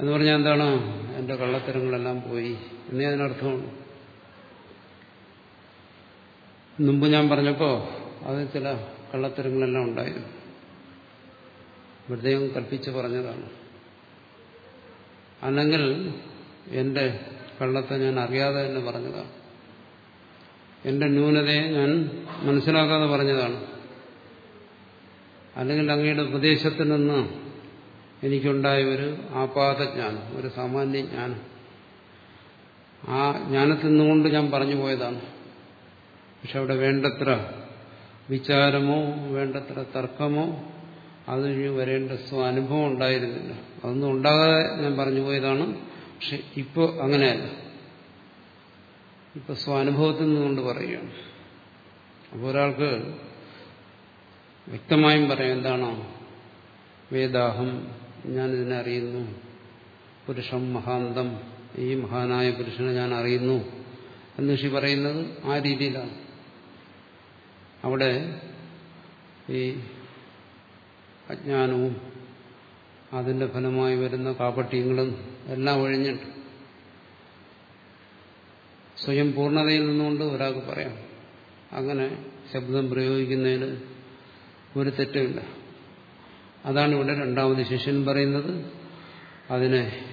എന്ന് പറഞ്ഞാൽ എന്താണ്? എന്റെ കള്ളത്തരങ്ങളെല്ലാം പോയി. എന്നേ അതിനർത്ഥമാണ് മുമ്പ് ഞാൻ പറഞ്ഞപ്പോൾ അത് ചില കള്ളത്തരങ്ങളെല്ലാം ഉണ്ടായിരുന്നു. ഹൃദയം കൽപ്പിച്ച് പറഞ്ഞതാണ്. അല്ലെങ്കിൽ എന്റെ കള്ളത്തെ ഞാൻ അറിയാതെ തന്നെ പറഞ്ഞതാണ്. എന്റെ ന്യൂനതയെ ഞാൻ മനസ്സിലാക്കാതെ പറഞ്ഞതാണ്. അല്ലെങ്കിൽ അങ്ങയുടെ ഉപദേശത്തിൽ നിന്ന് എനിക്കുണ്ടായ ഒരു ആപാതജ്ഞാനം ഒരു സാമാന്യ ജ്ഞാനം ആ ജ്ഞാനത്തിൽ നിന്നുകൊണ്ട് ഞാൻ പറഞ്ഞു പോയതാണ്. പക്ഷെ അവിടെ വേണ്ടത്ര വിചാരമോ വേണ്ടത്ര തർക്കമോ അതുകഴിഞ്ഞ് വരേണ്ട സ്വാനുഭവം ഉണ്ടായിരുന്നില്ല. അതൊന്നും ഉണ്ടാകാതെ ഞാൻ പറഞ്ഞു പോയതാണ്. പക്ഷെ ഇപ്പോൾ അങ്ങനെയല്ല. ഇപ്പൊ സ്വാനുഭവത്തിൽ നിന്നുകൊണ്ട് പറയുകയാണ്. അപ്പോൾ ഒരാൾക്ക് വ്യക്തമായും പറയാം എന്താണോ? വേദാഹം. ഞാനിതിനെ അറിയുന്നു. പുരുഷം മഹാന്തം. ഈ മഹാനായ പുരുഷനെ ഞാൻ അറിയുന്നു. എന്ന് ഋഷി പറയുന്നത് ആ രീതിയിലാണ്. അവിടെ ഈ അജ്ഞാനവും അതിന്റെ ഫലമായി വരുന്ന കാപട്യങ്ങളും എല്ലാം ഒഴിഞ്ഞിട്ട് സ്വയം പൂർണതയിൽ നിന്നുകൊണ്ട് ഒരാൾക്ക് പറയാം. അങ്ങനെ ശബ്ദം പ്രയോഗിക്കുന്നതിന് ഒരു തെറ്റുമില്ല. അതാണ് ഇവിടെ രണ്ടാമത് ശിഷ്യൻ പറയുന്നത്. അതിനെ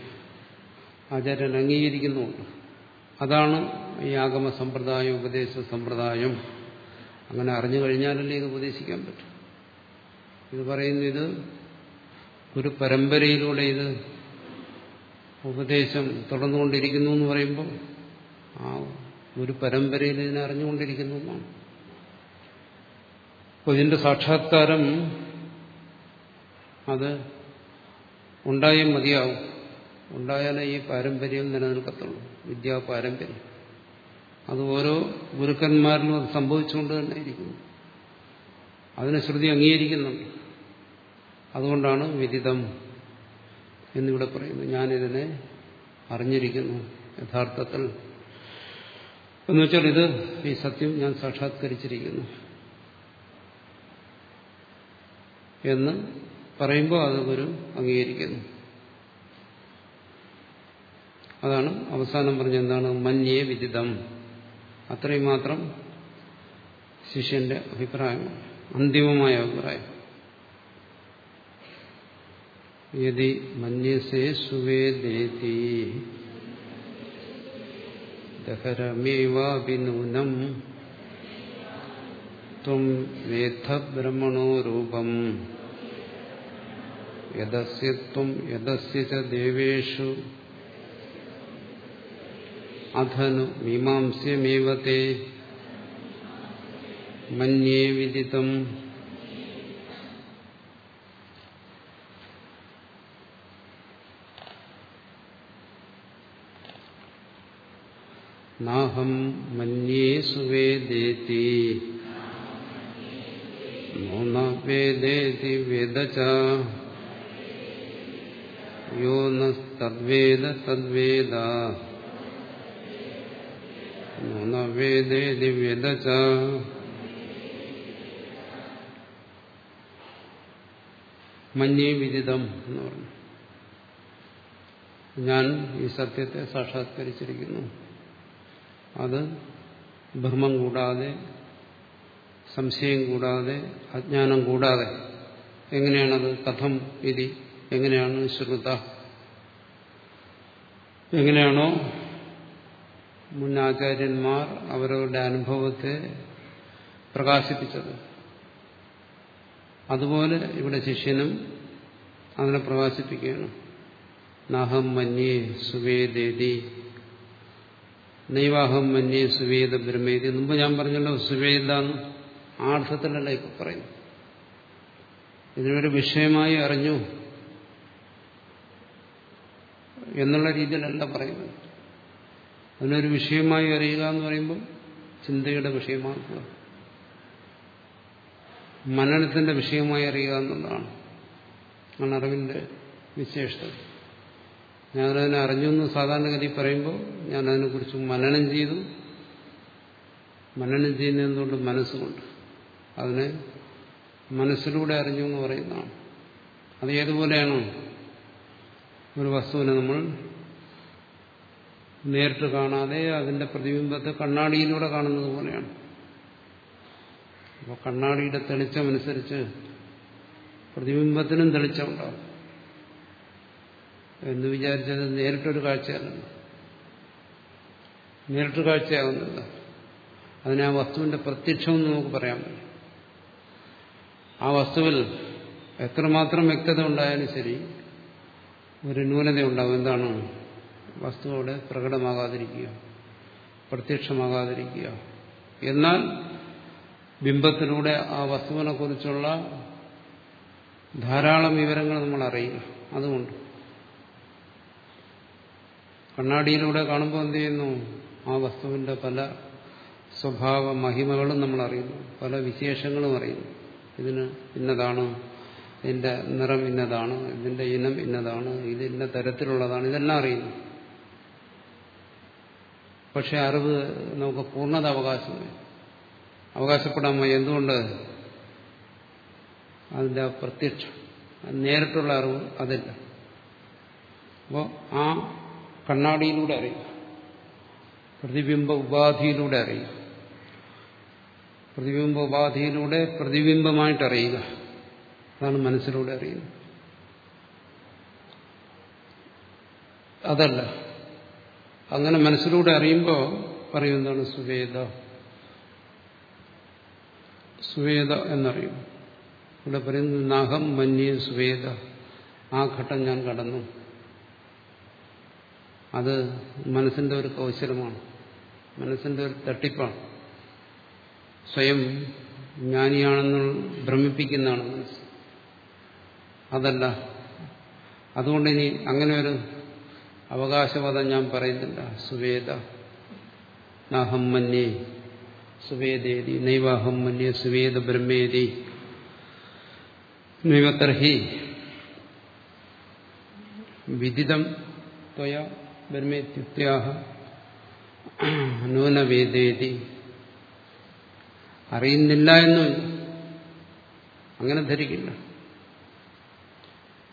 ആചാര്യൻ അംഗീകരിക്കുന്നുമുണ്ട്. അതാണ് ഈ ആഗമ സമ്പ്രദായം ഉപദേശ സമ്പ്രദായം അങ്ങനെ അറിഞ്ഞു കഴിഞ്ഞാലല്ലേ ഇത് ഉപദേശിക്കാൻ പറ്റും. ഇത് പറയുന്നു ഇത് ഒരു പരമ്പരയിലൂടെ ഇത് ഉപദേശം തുടർന്നുകൊണ്ടിരിക്കുന്നു എന്ന് പറയുമ്പോൾ ആ ഒരു പരമ്പരയിൽ ഇതിനെ അറിഞ്ഞുകൊണ്ടിരിക്കുന്നു എന്നാണ്. അപ്പോൾ ഇതിന്റെ സാക്ഷാത്കാരം അത് ഉണ്ടായേ മതിയാവും. ഉണ്ടായാലേ ഈ പാരമ്പര്യം നിലനിൽക്കത്തുള്ളൂ. വിദ്യാ പാരമ്പര്യം. അത് ഓരോ ഗുരുക്കന്മാരിലും അത് സംഭവിച്ചുകൊണ്ട് തന്നെ ഇരിക്കുന്നു. അതിനെ ശ്രുതി അംഗീകരിക്കുന്നുണ്ട്. അതുകൊണ്ടാണ് വിദിതം എന്നിവിടെ പറയുന്നത് ഞാനിതിനെ അറിഞ്ഞിരിക്കുന്നു യഥാർത്ഥത്തിൽ. എന്ന് വെച്ചാൽ ഇത് ഈ സത്യം ഞാൻ സാക്ഷാത്കരിച്ചിരിക്കുന്നു എന്ന് പറയുമ്പോൾ അത് ഗുരു അംഗീകരിക്കുന്നു. അതാണ് അവസാനം പറഞ്ഞെന്താണ് മന്യേ വിദിതം. അത്രയും മാത്രം ശിഷ്യന്റെ അഭിപ്രായമാണ് അന്തിമമായ അഭിപ്രായം. യതി മന്യസേ സുവേദേതി ദഹരമേവാഭിനൂനം ത്വം വേദ്ധ ബ്രഹ്മണോ രൂപം. യദസ്യ യദസ്യ ച ദേവേഷു അധനു മീമാംസ്യമേവ തേ മന്യേ വിദിതം നാഹം മന്യേ സുവേദേതി നൂന വേദേതി വേദ ച യോ നദ്വേദ തദ്വേദ വേദേതി മഞ്ഞേ വിദിതം എന്ന് പറഞ്ഞു. ഞാൻ ഈ സത്യത്തെ സാക്ഷാത്കരിച്ചിരിക്കുന്നു. അത് ഭ്രമം കൂടാതെ സംശയം കൂടാതെ അജ്ഞാനം കൂടാതെ. എങ്ങനെയാണത്? കഥം ഇതി എങ്ങനെയാണ് ശ്രുത? എങ്ങനെയാണോ മുൻ ആചാര്യന്മാർ അവരവരുടെ അനുഭവത്തെ പ്രകാശിപ്പിച്ചത്. അതുപോലെ ഇവിടെ ശിഷ്യനും അതിനെ പ്രകാശിപ്പിക്കുകയാണ്. നാഹം മന്യേ സുവേദേതി നൈവാഹം മന്യേ സുവേദ ബ്രഹ്മേതി മുമ്പ് ഞാൻ പറഞ്ഞല്ലോ സുവേദ ആ അർത്ഥത്തിലല്ല ഇപ്പൊ പറയും ഇതിനൊരു വിഷയമായി അറിഞ്ഞു എന്നുള്ള രീതിയിലല്ല പറയുന്നത്. അതിനൊരു വിഷയമായി അറിയുക എന്ന് പറയുമ്പോൾ ചിന്തയുടെ വിഷയമാക്കുക മനനത്തിന്റെ വിഷയമായി അറിയുക എന്നുള്ളതാണ്. ആണ് അറിവിന്റെ വിശേഷത. ഞാനതിനെ അറിഞ്ഞു എന്ന് സാധാരണഗതി പറയുമ്പോൾ ഞാൻ അതിനെക്കുറിച്ച് മനനം ചെയ്തു. മനനം ചെയ്യുന്നതുകൊണ്ട് മനസ്സുകൊണ്ട്. അതിനെ മനസ്സിലൂടെ അറിഞ്ഞു എന്ന് പറയുന്നതാണ്. അത് ഏതുപോലെയാണ്? ഒരു വസ്തുവിനെ നമ്മൾ നേരിട്ട് കാണാതെ അതിന്റെ പ്രതിബിംബത്തെ കണ്ണാടിയിലൂടെ കാണുന്നത് പോലെയാണ്. അപ്പോൾ കണ്ണാടിയുടെ തെളിച്ചമനുസരിച്ച് പ്രതിബിംബത്തിനും തെളിച്ചമുണ്ടാകും എന്ന് വിചാരിച്ചത് നേരിട്ടൊരു കാഴ്ചയല്ല നേരിട്ട് കാഴ്ചയാകുന്നില്ല അതിനെ ആ വസ്തുവിന്റെ പ്രത്യക്ഷമെന്ന് നമുക്ക് പറയാൻ പറ്റും. ആ വസ്തുവിൽ എത്രമാത്രം വ്യക്തത ഉണ്ടായാലും ശരി ഒരു ന്യൂനത ഉണ്ടാവും എന്താണ്? വസ്തു അവിടെ പ്രകടമാകാതിരിക്കുക പ്രത്യക്ഷമാകാതിരിക്കുക. എന്നാൽ ബിംബത്തിലൂടെ ആ വസ്തുവിനെ കുറിച്ചുള്ള ധാരാളം വിവരങ്ങൾ നമ്മൾ അറിയുക. അതുകൊണ്ട് കണ്ണാടിയിലൂടെ കാണുമ്പോൾ എന്ത് ചെയ്യുന്നു? ആ വസ്തുവിന്റെ പല സ്വഭാവ മഹിമകളും നമ്മൾ അറിയുന്നു. പല വിശേഷങ്ങളും അറിയുന്നു. ഇതിന് ഇന്നതാണ് ഇതിന്റെ നിറം ഇന്നതാണ് ഇതിന്റെ ഇനം ഇന്നതാണ് ഇത് ഇന്ന തരത്തിലുള്ളതാണ് ഇതെല്ലാം അറിയുന്നു. പക്ഷെ അറിവ് നമുക്ക് പൂർണത അവകാശമായി അവകാശപ്പെടാൻ വയ്യ എന്തുകൊണ്ട്? അതിന്റെ പ്രത്യക്ഷം നേരിട്ടുള്ള അറിവ് അതില്ല. അപ്പോൾ ആ കണ്ണാടിയിലൂടെ അറിയുക. പ്രതിബിംബ ഉപാധിയിലൂടെ അറിയുക. പ്രതിബിംബ ഉപാധിയിലൂടെ പ്രതിബിംബമായിട്ട് അറിയുക. അതാണ് മനസ്സിലൂടെ അറിയുന്നത്. അതല്ല. അങ്ങനെ മനസ്സിലൂടെ അറിയുമ്പോൾ പറയുന്നതാണ് സുവേദ? സുവേദ എന്നറിയും. ഇവിടെ പറയുന്നത് നഹം മഞ്ഞ് സുവേദ. ആ ഘട്ടം ഞാൻ കടന്നു. അത് മനസ്സിന്റെ ഒരു കൗശലമാണ്. മനസ്സിന്റെ ഒരു തട്ടിപ്പാണ്. സ്വയം ജ്ഞാനിയാണെന്ന് ഭ്രമിപ്പിക്കുന്നതാണ് മനസ്സ്. അതല്ല. അതുകൊണ്ട് ഇനി അങ്ങനെ ഒരു അവകാശവാദം ഞാൻ പറയുന്നില്ല. സുവേദ. നാഹം മന്യേ. സുവേദേതി. നൈവാഹം മന്യേ. സുവേദ ബ്രഹ്മേതി നൈവത്തർഹി വിദിതം ത്വയ ബ്രഹ്മേത്യുക്ത്യാഹ. നൂനവേദേതി അറിയുന്നില്ല എന്നും അങ്ങനെ ധരിക്കില്ല.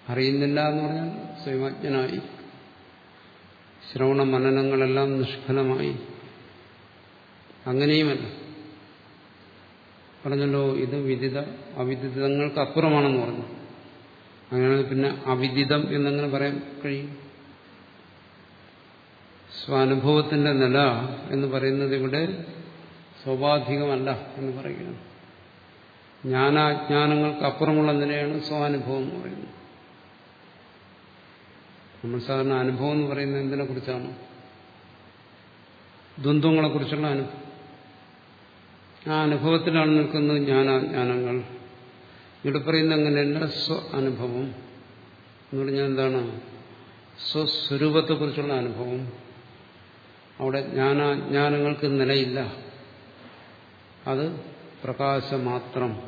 അറിയുന്നില്ല എന്ന് പറഞ്ഞാൽ സ്വയമാജ്ഞനായി ശ്രവണ മനനങ്ങളെല്ലാം നിഷ്ഫലമായി. അങ്ങനെയുമല്ല. പറഞ്ഞല്ലോ ഇത് വിദിത അവിദിതങ്ങൾക്ക് അപ്പുറമാണെന്ന് പറഞ്ഞു. അങ്ങനെയാണെങ്കിൽ പിന്നെ അവിദിതം എന്നങ്ങനെ പറയാൻ കഴിയും? സ്വാനുഭവത്തിന്റെ നില എന്ന് പറയുന്നത് ഇവിടെ സ്വാഭാവികമല്ല എന്ന് പറയുകയാണ് ജ്ഞാനാജ്ഞാനങ്ങൾക്ക് അപ്പുറമുള്ള നിലയാണ് സ്വാനുഭവം എന്ന് പറയുന്നത്. നമ്മൾ സാധാരണ അനുഭവം എന്ന് പറയുന്നത് എന്തിനെ കുറിച്ചാണ്? ദ്വന്ദ്ങ്ങളെ കുറിച്ചുള്ള അനുഭവം ആ അനുഭവത്തിലാണ് നിൽക്കുന്നത് ജ്ഞാനാജ്ഞാനങ്ങൾ ഇവിടെ പറയുന്ന അങ്ങനെയല്ല സ്വ അനുഭവം എന്ന് പറഞ്ഞാൽ എന്താണ്? സ്വസ്വരൂപത്തെക്കുറിച്ചുള്ള അനുഭവം. അവിടെ ജ്ഞാനാജ്ഞാനങ്ങൾക്ക് നിലയില്ല. അത് പ്രകാശമാത്രം.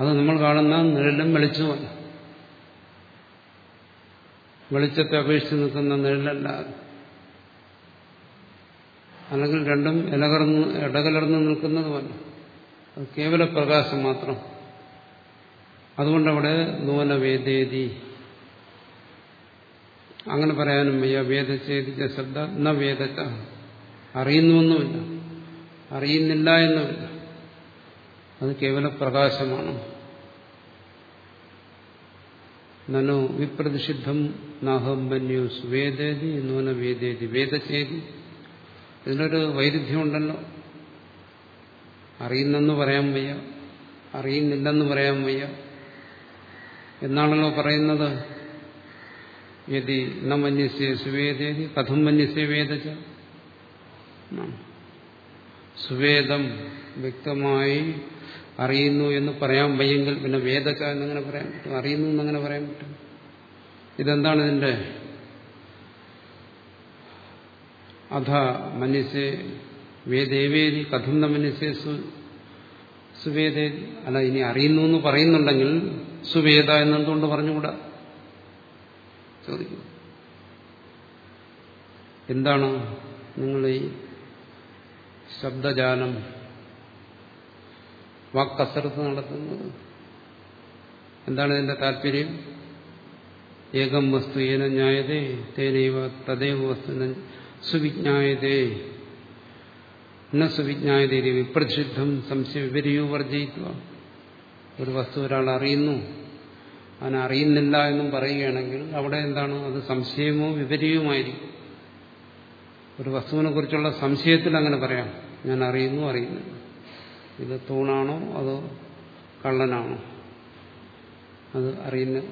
അത് നമ്മൾ കാണുന്ന നിഴലും വെളിച്ചമല്ല വെളിച്ചത്തെ അപേക്ഷിച്ച് നിൽക്കുന്ന നിഴലല്ല. അല്ലെങ്കിൽ രണ്ടും ഇലകർന്ന് ഇടകലർന്ന് നിൽക്കുന്നതുമല്ല അത് കേവല പ്രകാശം മാത്രം. അതുകൊണ്ടവിടെ നൂനവേദേതി അങ്ങനെ പറയാനും വയ്യ. വേദച്ഛേദിച്ച ശബ്ദ ന വേദച്ച. അറിയുന്നുവെന്നുമില്ല. അറിയുന്നില്ല എന്നുമില്ല. അത് കേവല പ്രകാശമാണ്. നനോ വിപ്രതിഷിദ്ധം നാഹം ബന്യു വേദേതി നൂന വേദേതി വേദചേതി. ഇതിനൊരു വൈരുദ്ധ്യമുണ്ടല്ലോ. അറിയുന്നെന്ന് പറയാൻ വയ്യ അറിയുന്നില്ലെന്ന് പറയാൻ വയ്യ. എന്നാണല്ലോ പറയുന്നത്? യതി ന മന്യസ്യ സുവേദേതി കഥം മന്യസ്യ വേദച്ച സുവേദം വ്യക്തമായി അറിയുന്നു എന്ന് പറയാൻ വയ്യെങ്കിൽ പിന്നെ വേദക്ക എന്നങ്ങനെ പറയാൻ പറ്റും. അറിയുന്നു എന്നങ്ങനെ പറയാൻ പറ്റും. ഇതെന്താണ് ഇതിന്റെ അധ മനുഷ്യ വേദേവേദി കഥം ന മനുഷ്യ സുവേദേതി അല്ല ഇനി അറിയുന്നു എന്ന് പറയുന്നുണ്ടെങ്കിൽ സുവേദ എന്നെന്തുകൊണ്ട് പറഞ്ഞുകൂടാ? ചോദിക്കുന്നു. എന്താണ് നിങ്ങൾ ഈ ശബ്ദജാലം? വാക്കസരത്ത് നടത്തുന്നത് എന്താണ് ഇതിന്റെ താല്പര്യം? ഏകം വസ്തു ഏന ന്യായതേ തേനൈവ തദൈവ വസ്തു സുവിജ്ഞായതേ. ന സുവിജ്ഞായതേ വിപ്രസിദ്ധം സംശയ വിപരീയോ വർജയിക്കുക ഒരു വസ്തു ഒരാൾ അറിയുന്നു. അവൻ അറിയുന്നില്ല എന്നും പറയുകയാണെങ്കിൽ അവിടെ എന്താണ്? അത് സംശയമോ വിപരീയവുമായിരിക്കും ഒരു വസ്തുവിനെ കുറിച്ചുള്ള സംശയത്തിൽ അങ്ങനെ പറയാം. ഞാൻ അറിയുന്നു അറിയുന്നില്ല. ഇത് തൂണാണോ അതോ കള്ളനാണോ? അത് അറിയുന്ന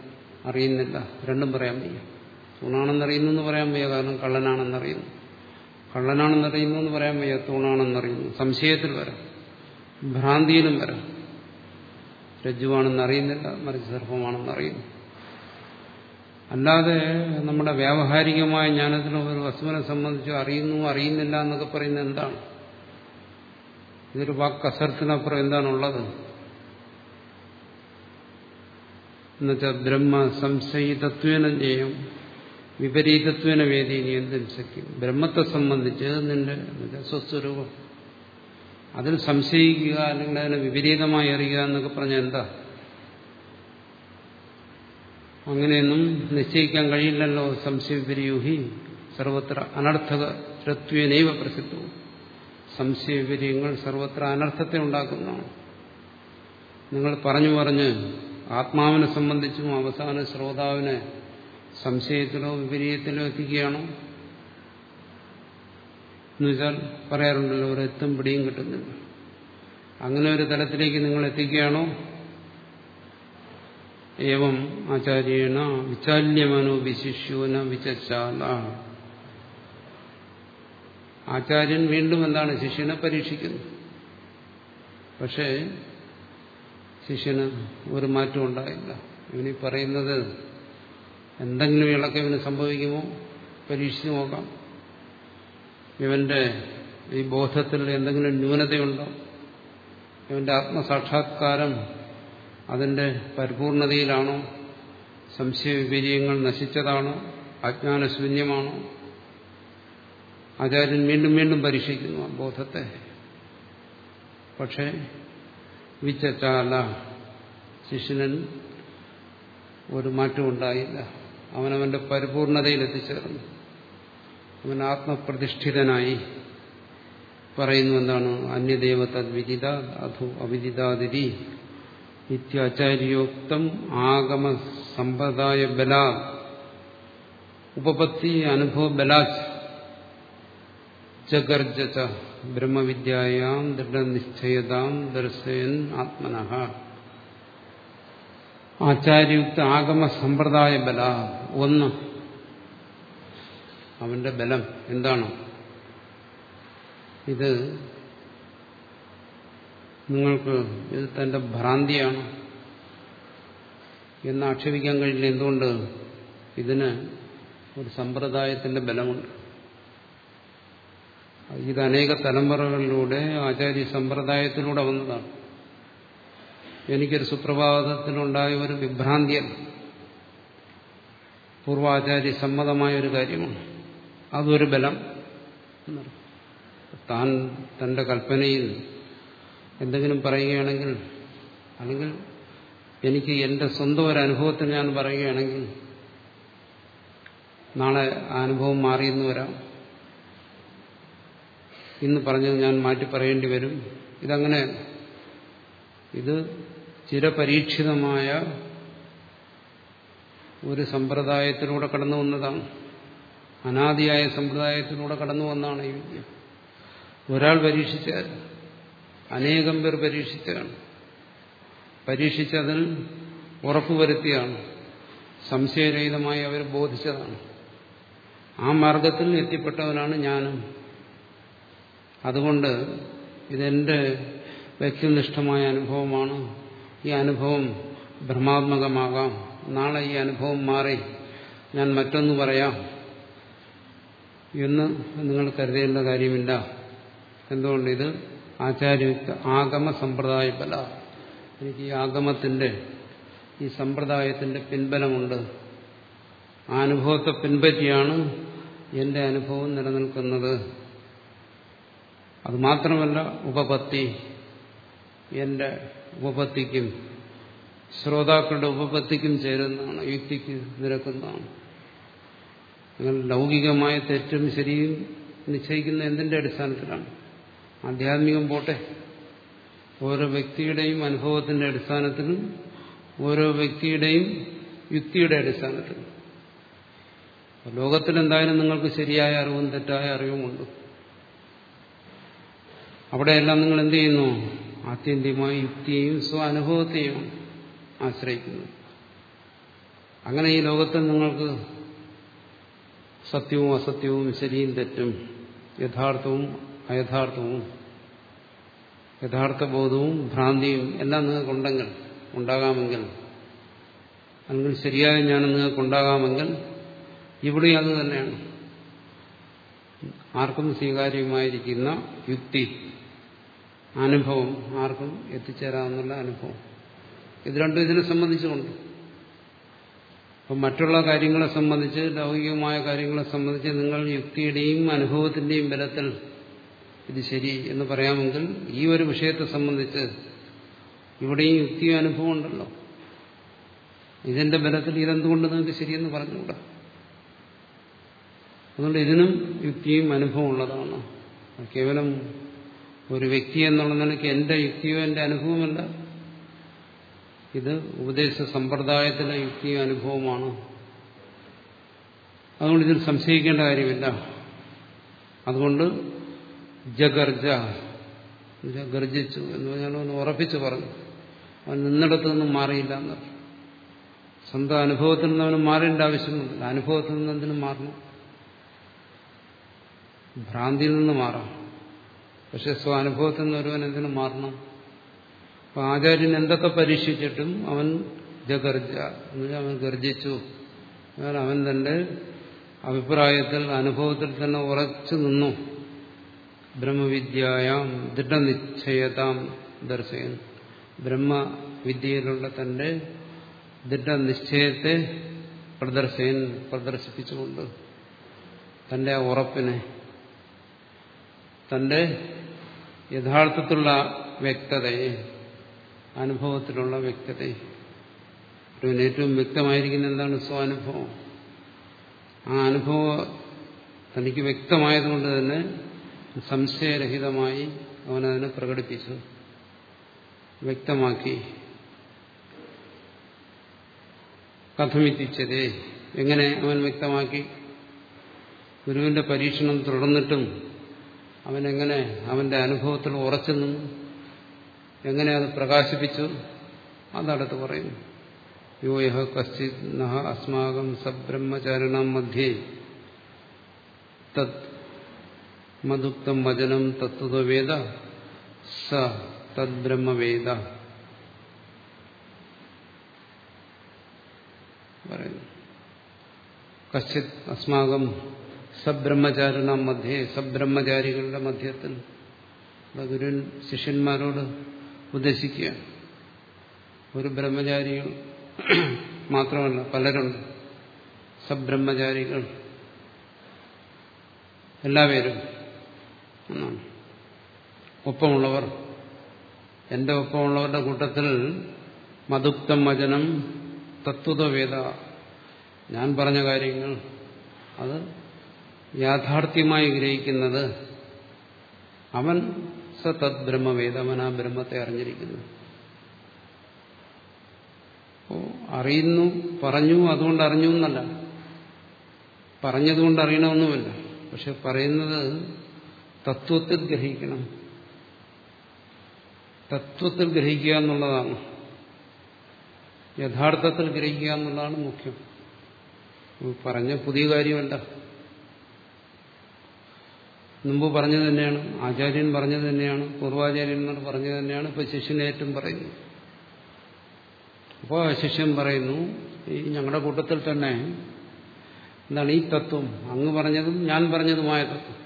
അറിയുന്നില്ല. രണ്ടും പറയാൻ വയ്യ. തൂണാണെന്നറിയുന്നു എന്ന് പറയാൻ വയ്യ കാരണം കള്ളനാണെന്നറിയുന്നു. കള്ളനാണെന്നറിയുന്നു എന്ന് പറയാൻ വയ്യ തൂണാണെന്നറിയുന്നു. സംശയത്തിൽ വരാം. ഭ്രാന്തിയിലും വരാം. രജ്ജുവാണെന്ന് അറിയുന്നില്ല മറിച്ച് സർപ്പമാണെന്ന് അറിയുന്നു അല്ലാതെ നമ്മുടെ വ്യാവഹാരികമായ ജ്ഞാനത്തിന് ഒരു വസ്തുവിനെ സംബന്ധിച്ച് അറിയുന്നു അറിയുന്നില്ല എന്നൊക്കെ പറയുന്നത് എന്താണ്? ഇതൊരു വാക്ക് അസർത്തിനപ്പുറം എന്താണുള്ളത്? എന്നുവെച്ചാൽ ബ്രഹ്മ സംശയിതത്വേന ജയം വിപരീതത്വേന വേദീനി എന്തും സഖ്യം. ബ്രഹ്മത്തെ സംബന്ധിച്ച് നിന്റെ സ്വസ്വരൂപം. അതിൽ സംശയിക്കുക അല്ലെങ്കിൽ അതിനെ വിപരീതമായി അറിയുക എന്നൊക്കെ പറഞ്ഞ എന്താ? അങ്ങനെയൊന്നും നിശ്ചയിക്കാൻ കഴിയില്ലല്ലോ സംശയവിപര്യൂഹി സർവത്ര അനർത്ഥകത്വേനൈവ പ്രസിദ്ധവും. സംശയവിപര്യങ്ങൾ സർവത്ര അനർത്ഥത്തെ ഉണ്ടാക്കുന്നതാണ് നിങ്ങൾ പറഞ്ഞു പറഞ്ഞ് ആത്മാവിനെ സംബന്ധിച്ചും അവസാന ശ്രോതാവിനെ സംശയത്തിലോ വിപരീയത്തിലോ എത്തിക്കുകയാണോ? എന്നുവെച്ചാൽ പറയാറുണ്ടല്ലോ ഒരെത്തും പിടിയും കിട്ടുന്നില്ല. അങ്ങനെ ഒരു തലത്തിലേക്ക് നിങ്ങൾ എത്തിക്കുകയാണോ? ഏവം ആചാര്യേണ വിചാല്യമനോ വിശിഷ്യോന വിചാല ആചാര്യൻ വീണ്ടും എന്താണ് ശിഷ്യനെ പരീക്ഷിക്കുന്നു. പക്ഷേ ശിഷ്യന് ഒരു മാറ്റവും ഉണ്ടായില്ല. ഇവനീ പറയുന്നത് എന്തെങ്കിലും ഇളക്കം ഇവന് സംഭവിക്കുമോ? പരീക്ഷിച്ച് നോക്കാം. ഇവന്റെ ഈ ബോധത്തിൽ എന്തെങ്കിലും ന്യൂനതയുണ്ടോ? ഇവന്റെ ആത്മസാക്ഷാത്കാരം അതിന്റെ പരിപൂർണതയിലാണോ? സംശയവിപര്യങ്ങൾ നശിച്ചതാണോ? അജ്ഞാനശൂന്യമാണോ? ആചാര്യൻ വീണ്ടും വീണ്ടും പരീക്ഷിക്കുന്നു ആ ബോധത്തെ. പക്ഷേ വിച്ചാല ശിഷ്യനൻ ഒരു മാറ്റം ഉണ്ടായില്ല. അവനവന്റെ പരിപൂർണതയിൽ എത്തിച്ചേർന്നു അവൻ ആത്മപ്രതിഷ്ഠിതനായി പറയുന്നു എന്താണ്? അന്യദേവ തദ്വിദിത അധു അവിദിതാതിരി നിത്യാചാര്യോക്തം ആഗമ സമ്പ്രദായ ബലാ. ഉപപത്തി അനുഭവ ബലാച്ച് ജഗർജ ബ്രഹ്മവിദ്യയാം ദൃഢനിശ്ചയതാം ദർശയൻ ആത്മനഃ ആചാര്യുക്ത ആഗമ സമ്പ്രദായ ബല ഒന്ന്। അവന്റെ ബലം എന്താണ്? ഇത് നിങ്ങൾക്ക് ഇത് തന്റെ ഭ്രാന്തിയാണ് എന്ന് ആക്ഷേപിക്കാൻ കഴിയില്ല. എന്തുകൊണ്ട്? ഇതിന് ഒരു സമ്പ്രദായത്തിന്റെ ബലമുണ്ട്. ഇത് അനേക തലമുറകളിലൂടെ ആചാര്യ സമ്പ്രദായത്തിലൂടെ വന്നതാണ്. എനിക്കൊരു സുപ്രഭാതത്തിലുണ്ടായ ഒരു വിഭ്രാന്തിയൽ പൂർവാചാര്യ സമ്മതമായ ഒരു കാര്യമാണ്. അതൊരു ബലം താൻ തന്റെ കൽപ്പനയിൽ എന്തെങ്കിലും പറയുകയാണെങ്കിൽ അല്ലെങ്കിൽ എനിക്ക് എന്റെ സ്വന്തം ഒരു അനുഭവത്തിൽ ഞാൻ പറയുകയാണെങ്കിൽ നാളെ ആ അനുഭവം മാറിയെന്ന് വരാം. ഇന്ന് പറഞ്ഞത് ഞാൻ മാറ്റി പറയേണ്ടി വരും. ഇതങ്ങനെ ഇത് ചിരപരീക്ഷിതമായ ഒരു സമ്പ്രദായത്തിലൂടെ കടന്നു വന്നതാണ്. അനാദിയായ സമ്പ്രദായത്തിലൂടെ കടന്നു വന്നതാണ് ഈ വിദ്യ. ഒരാൾ പരീക്ഷിച്ചാൽ അനേകം പേർ പരീക്ഷിച്ചതാണ് പരീക്ഷിച്ചതിൽ ഉറപ്പുവരുത്തിയാണ് സംശയരഹിതമായി അവർ ബോധിച്ചതാണ്. ആ മാർഗത്തിൽ എത്തിപ്പെട്ടവനാണ് ഞാനും. അതുകൊണ്ട് ഇതെന്റെ വ്യക്തിനിഷ്ഠമായ അനുഭവമാണ്. ഈ അനുഭവം ഭ്രമാത്മകമാകാം. നാളെ ഈ അനുഭവം മാറി ഞാൻ മറ്റൊന്ന് പറയാം. എന്ന് നിങ്ങൾ കരുതേണ്ട കാര്യമില്ല. എന്തുകൊണ്ട്? ഇത് ആചാര്യയുക്ത ആഗമ സമ്പ്രദായ ബല എനിക്ക് ഈ ആഗമത്തിന്റെ ഈ സമ്പ്രദായത്തിന്റെ പിൻബലമുണ്ട്. ആ അനുഭവത്തെ പിൻപറ്റിയാണ് എന്റെ അനുഭവം നിലനിൽക്കുന്നത്. അതുമാത്രമല്ല ഉപപത്തി. എന്റെ ഉപപത്തിക്കും ശ്രോതാക്കളുടെ ഉപപത്തിക്കും ചേരുന്നതാണ് യുക്തിക്ക് നിരക്കുന്നതാണ്. നിങ്ങൾ ലൗകികമായ തെറ്റും ശരിയും നിശ്ചയിക്കുന്ന എന്തിന്റെ അടിസ്ഥാനത്തിലാണ്? ആധ്യാത്മികം പോട്ടെ. ഓരോ വ്യക്തിയുടെയും അനുഭവത്തിന്റെ അടിസ്ഥാനത്തിലും ഓരോ വ്യക്തിയുടെയും യുക്തിയുടെ അടിസ്ഥാനത്തിലും. ലോകത്തിൽ എന്തായാലും നിങ്ങൾക്ക് ശരിയായ അറിവും തെറ്റായ അറിവുമുണ്ട്. അവിടെയെല്ലാം നിങ്ങൾ എന്ത് ചെയ്യുന്നു? ആത്യന്തികമായി യുക്തിയെയും സ്വാനുഭവത്തെയും ആശ്രയിക്കുന്നു. അങ്ങനെ ഈ ലോകത്തിൽ നിങ്ങൾക്ക് സത്യവും അസത്യവും ശരിയും തെറ്റും യഥാർത്ഥവും അയഥാർത്ഥവും യഥാർത്ഥ ബോധവും ഭ്രാന്തിയും എല്ലാം നിങ്ങൾക്കുണ്ടെങ്കിൽ ഉണ്ടാകാമെങ്കിൽ അല്ലെങ്കിൽ ശരിയായ ജ്ഞാനം നിങ്ങൾക്കുണ്ടാകാമെങ്കിൽ ഇവിടെ അത് തന്നെയാണ്. ആർക്കും സ്വീകാര്യമായിരിക്കുന്ന യുക്തി. അനുഭവം ആർക്കും എത്തിച്ചേരാമെന്നുള്ള അനുഭവം. ഇത് രണ്ടും ഇതിനെ സംബന്ധിച്ചുകൊണ്ട്. അപ്പം മറ്റുള്ള കാര്യങ്ങളെ സംബന്ധിച്ച് ലൗകികമായ കാര്യങ്ങളെ സംബന്ധിച്ച് നിങ്ങൾ യുക്തിയുടെയും അനുഭവത്തിന്റെയും ബലത്തിൽ ഇത് ശരി എന്ന് പറയാമെങ്കിൽ ഈ ഒരു വിഷയത്തെ സംബന്ധിച്ച് ഇവിടെയും യുക്തിയും അനുഭവം ഉണ്ടല്ലോ. ഇതിന്റെ ബലത്തിൽ ഇതെന്തുകൊണ്ട് നിങ്ങൾക്ക് ശരിയെന്ന് പറഞ്ഞുകൂടാ? അതുകൊണ്ട് ഇതിനും യുക്തിയും അനുഭവം ഉള്ളതാണ്. കേവലം ഒരു വ്യക്തി എന്നുള്ള നിലയ്ക്ക് എന്റെ യുക്തിയോ എന്റെ അനുഭവമല്ല. ഇത് ഉപദേശ സമ്പ്രദായത്തിലെ യുക്തിയോ അനുഭവമാണ്? അതുകൊണ്ട് ഇതിൽ സംശയിക്കേണ്ട കാര്യമില്ല. അതുകൊണ്ട് ജഗർജ ഗർജിച്ചു എന്ന് പറഞ്ഞാൽ ഒന്ന് ഉറപ്പിച്ചു പറഞ്ഞു. അവൻ നിന്നിടത്തു നിന്നും മാറിയില്ല എന്ന് സ്വന്തം അനുഭവത്തിൽ നിന്ന് അവന് മാറേണ്ട ആവശ്യമൊന്നുമില്ല. അനുഭവത്തിൽ നിന്ന് എന്തിനും മാറണം. ഭ്രാന്തിയിൽ നിന്ന് മാറാം. പക്ഷെ സ്വാനുഭവത്തിൽ നിന്ന് ഒരുവൻ എന്തിനു മാറണം? അപ്പൊ ആചാര്യൻ എന്തൊക്കെ പരീക്ഷിച്ചിട്ടും അവൻ ജഗർജ എന്നുവെച്ചാൽ അവൻ ഗർജിച്ചു. അവൻ തന്റെ അഭിപ്രായത്തിൽ അനുഭവത്തിൽ തന്നെ ഉറച്ചു നിന്നു. ബ്രഹ്മവിദ്യായാം ദൃഢനിശ്ചയതാം ദർശയൻ. ബ്രഹ്മവിദ്യയിലുള്ള തന്റെ ദൃഢനിശ്ചയത്തെ പ്രദർശയൻ പ്രദർശിപ്പിച്ചുകൊണ്ട് തന്റെ ഉറപ്പിനെ തന്റെ യഥാർത്ഥത്തിലുള്ള വ്യക്തതയെ അനുഭവത്തിലുള്ള വ്യക്തതയെ. ഒരുവന് ഏറ്റവും വ്യക്തമായിരിക്കുന്ന എന്താണ് സ്വാനുഭവം ആ അനുഭവം തനിക്ക് വ്യക്തമായതുകൊണ്ട് തന്നെ സംശയരഹിതമായി അവനതിനെ പ്രകടിപ്പിച്ചു. വ്യക്തമാക്കി. കഥമിത്തിച്ചതേ എങ്ങനെ അവൻ വ്യക്തമാക്കി? ഗുരുവിന്റെ പരീക്ഷണം തുടർന്നിട്ടും അവനെങ്ങനെ അവന്റെ അനുഭവത്തിൽ ഉറച്ചു നിന്നു എങ്ങനെ അത് പ്രകാശിപ്പിച്ചു? അതടുത്ത് പറയുന്നു. യോ യഹ കശ്ചിത് നഹ അസ്മാകം സബ്രഹ്മചാരിണാം മധ്യേ. തത് മതുക്തം വചനം തത്വവേദ സ തദ്ബ്രഹ്മവേദ പറയുന്നു. കശ്ചിത് അസ്മാകം സബ്രഹ്മചാരിണ മധ്യേ സബ്രഹ്മചാരികളുടെ മധ്യത്തിൽ ഗുരുൻ ശിഷ്യന്മാരോട് ഉദ്ദേശിക്കുക ഒരു ബ്രഹ്മചാരികൾ മാത്രമല്ല പലരുണ്ട് സബ്രഹ്മചാരികൾ എല്ലാവരും ഒപ്പമുള്ളവർ എന്റെ ഒപ്പമുള്ളവരുടെ കൂട്ടത്തിൽ മധുക്തം വചനം തത്വവേദ ഞാൻ പറഞ്ഞ കാര്യങ്ങൾ അത് യാഥാർത്ഥ്യമായി ഗ്രഹിക്കുന്നത് അവൻ സ തദ് ബ്രഹ്മവേദ അവൻ ആ ബ്രഹ്മത്തെ അറിഞ്ഞിരിക്കുന്നു. അറിയുന്നു പറഞ്ഞു അതുകൊണ്ട് അറിഞ്ഞു എന്നല്ല. പറഞ്ഞതുകൊണ്ട് അറിയണമെന്നുമല്ല. പക്ഷെ പറയുന്നത് തത്വത്തിൽ ഗ്രഹിക്കണം. തത്വത്തിൽ ഗ്രഹിക്കുക എന്നുള്ളതാണ്. യഥാർത്ഥത്തിൽ ഗ്രഹിക്കുക എന്നുള്ളതാണ് മുഖ്യം. പറഞ്ഞ പുതിയ കാര്യമല്ല. മുമ്പ് പറഞ്ഞത് തന്നെയാണ്. ആചാര്യൻ പറഞ്ഞത് തന്നെയാണ്. പൂർവാചാര്യന്മാർ പറഞ്ഞത് തന്നെയാണ്. ഇപ്പൊ ശിഷ്യനേറ്റം പറയുന്നു. അപ്പോൾ ശിഷ്യൻ പറയുന്നു ഈ ഞങ്ങളുടെ കൂട്ടത്തിൽ തന്നെ എന്താണ് ഈ തത്വം? അങ്ങ് പറഞ്ഞതും ഞാൻ പറഞ്ഞതുമായ തത്വം.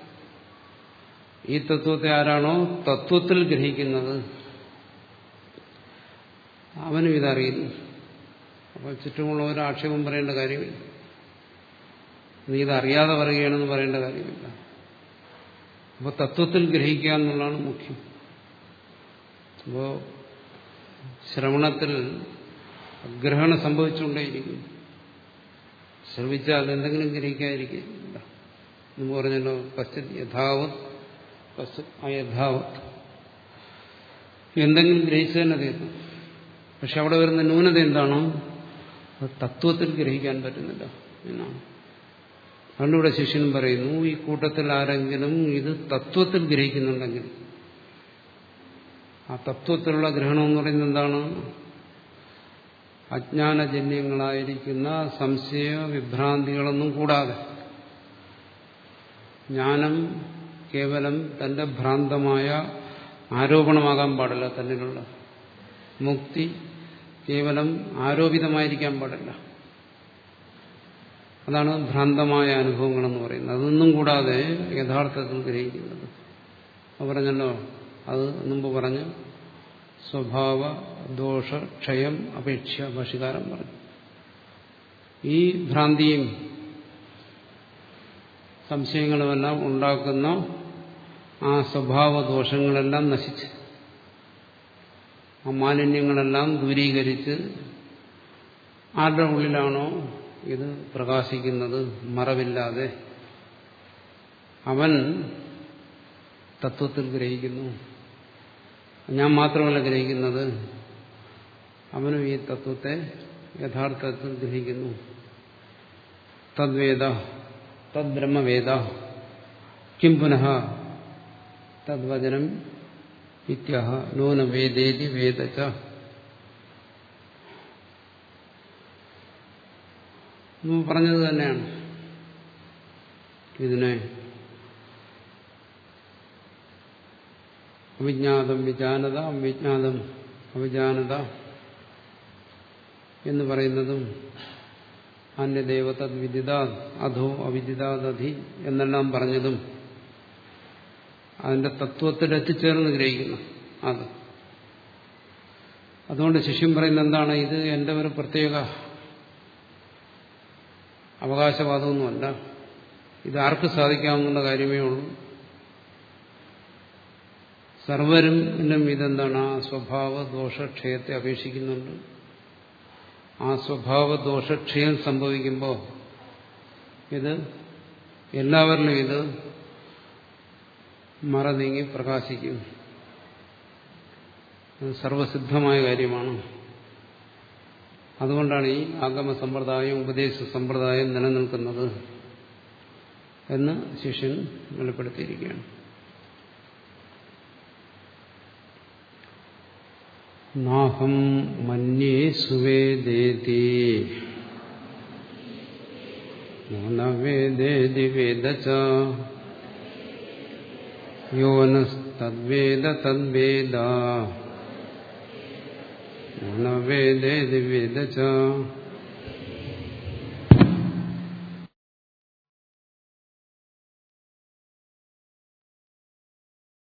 ഈ തത്വത്തെ ആരാണോ തത്വത്തിൽ ഗ്രഹിക്കുന്നത്. അവനും ഇതറിയുന്നു അപ്പോൾ ചുറ്റുമുള്ളവർ ആക്ഷേപം പറയേണ്ട കാര്യമില്ല. നീ ഇതറിയാതെ പറയുകയാണെന്ന് പറയേണ്ട കാര്യമില്ല. അപ്പോൾ തത്വത്തിൽ ഗ്രഹിക്കുക എന്നുള്ളതാണ് മുഖ്യം. അപ്പോൾ ശ്രവണത്തിൽ ഗ്രഹണം സംഭവിച്ചുകൊണ്ടേയിരിക്കും. ശ്രമിച്ചാൽ എന്തെങ്കിലും ഗ്രഹിക്കാതിരിക്കില്ല എന്ന് പറഞ്ഞല്ലോ പശ്ചിത് യഥാവത് അയഥാവത്. എന്തെങ്കിലും ഗ്രഹിച്ചു തന്നെ തീർന്നു. പക്ഷെ അവിടെ വരുന്ന ന്യൂനത എന്താണോ അത് തത്വത്തിൽ ഗ്രഹിക്കാൻ പറ്റുന്നില്ല എന്നാണ്. അതുകൊണ്ട് ശിഷ്യൻ പറയുന്നു ഈ കൂട്ടത്തിൽ ആരെങ്കിലും ഇത് തത്വത്തിൽ ഗ്രഹിക്കുന്നുണ്ടെങ്കിൽ. ആ തത്വത്തിലുള്ള ഗ്രഹണം എന്ന് പറയുന്നത് എന്താണ്? അജ്ഞാനജന്യങ്ങളായിരിക്കുന്ന സംശയ വിഭ്രാന്തികളൊന്നും കൂടാതെ ജ്ഞാനം കേവലം തന്റെ ഭ്രാന്തമായ ആരോപണമാകാൻ പാടില്ല തന്നിലുള്ള. മുക്തി കേവലം ആരോപിതമായിരിക്കാൻ പാടില്ല. അതാണ് ഭ്രാന്തമായ അനുഭവങ്ങളെന്ന് പറയുന്നത്. അതൊന്നും കൂടാതെ യഥാർത്ഥത്തിൽ ഗ്രഹിക്കുന്നത്. പറഞ്ഞല്ലോ അത് മുമ്പ് പറഞ്ഞു സ്വഭാവ ദോഷ ക്ഷയം അപേക്ഷ ഭാഷകാരം പറഞ്ഞു. ഈ ഭ്രാന്തിയും സംശയങ്ങളുമെല്ലാം ഉണ്ടാക്കുന്ന ആ സ്വഭാവ ദോഷങ്ങളെല്ലാം നശിച്ച് ആ മാലിന്യങ്ങളെല്ലാം ദൂരീകരിച്ച് ആരുടെ ഉള്ളിലാണോ ഇത് പ്രകാശിക്കുന്നത് മറവില്ലാതെ അവൻ തത്വത്തിൽ ഗ്രഹിക്കുന്നു. ഞാൻ മാത്രമല്ല ഗ്രഹിക്കുന്നത് അവനും ഈ തത്വത്തെ യഥാർത്ഥത്തിൽ ഗ്രഹിക്കുന്നു. തദ്വേദ തദ്ബ്രഹ്മവേദ കിം പുനഃ തദ്വചനം ഇത്യഹ നൂന വേദേതി പറഞ്ഞത് തന്നെയാണ്. ഇതിനെ അവിജ്ഞാതം വിജാനത അവിജ്ഞാതം അവിജാനത എന്ന് പറയുന്നതും അന്യദേവ തദ്വിദിതാ അധോ അവിദിതാദധി എന്നെല്ലാം പറഞ്ഞതും അതിന്റെ തത്വത്തിൽ എത്തിച്ചേർന്ന് ഗ്രഹിക്കുന്നു. അത്. അതുകൊണ്ട് ശിഷ്യം പറയുന്ന എന്താണ്? ഇത് എന്റെ ഒരു പ്രത്യേക അവകാശവാദമൊന്നുമല്ല. ഇത് ആർക്ക് സാധിക്കാവുന്ന കാര്യമേ ഉള്ളൂ. സർവരും ഇതെന്താണ് ആ സ്വഭാവ ദോഷക്ഷയത്തെ അപേക്ഷിക്കുന്നുണ്ട്. ആ സ്വഭാവ ദോഷക്ഷയം സംഭവിക്കുമ്പോൾ ഇത് എല്ലാവരിലും ഇത് മറ നീങ്ങി പ്രകാശിക്കും സർവസിദ്ധമായ കാര്യമാണ്. അതുകൊണ്ടാണ് ഈ ആഗമ സമ്പ്രദായം ഉപദേശ സമ്പ്രദായം നിലനിൽക്കുന്നത് എന്ന് ശിഷ്യൻ വെളിപ്പെടുത്തിയിരിക്കുകയാണ്. നാഹം മന്യേ സുവേദേതി വേദേതി വേദച തദ്വേദ. വേദേതി വേദ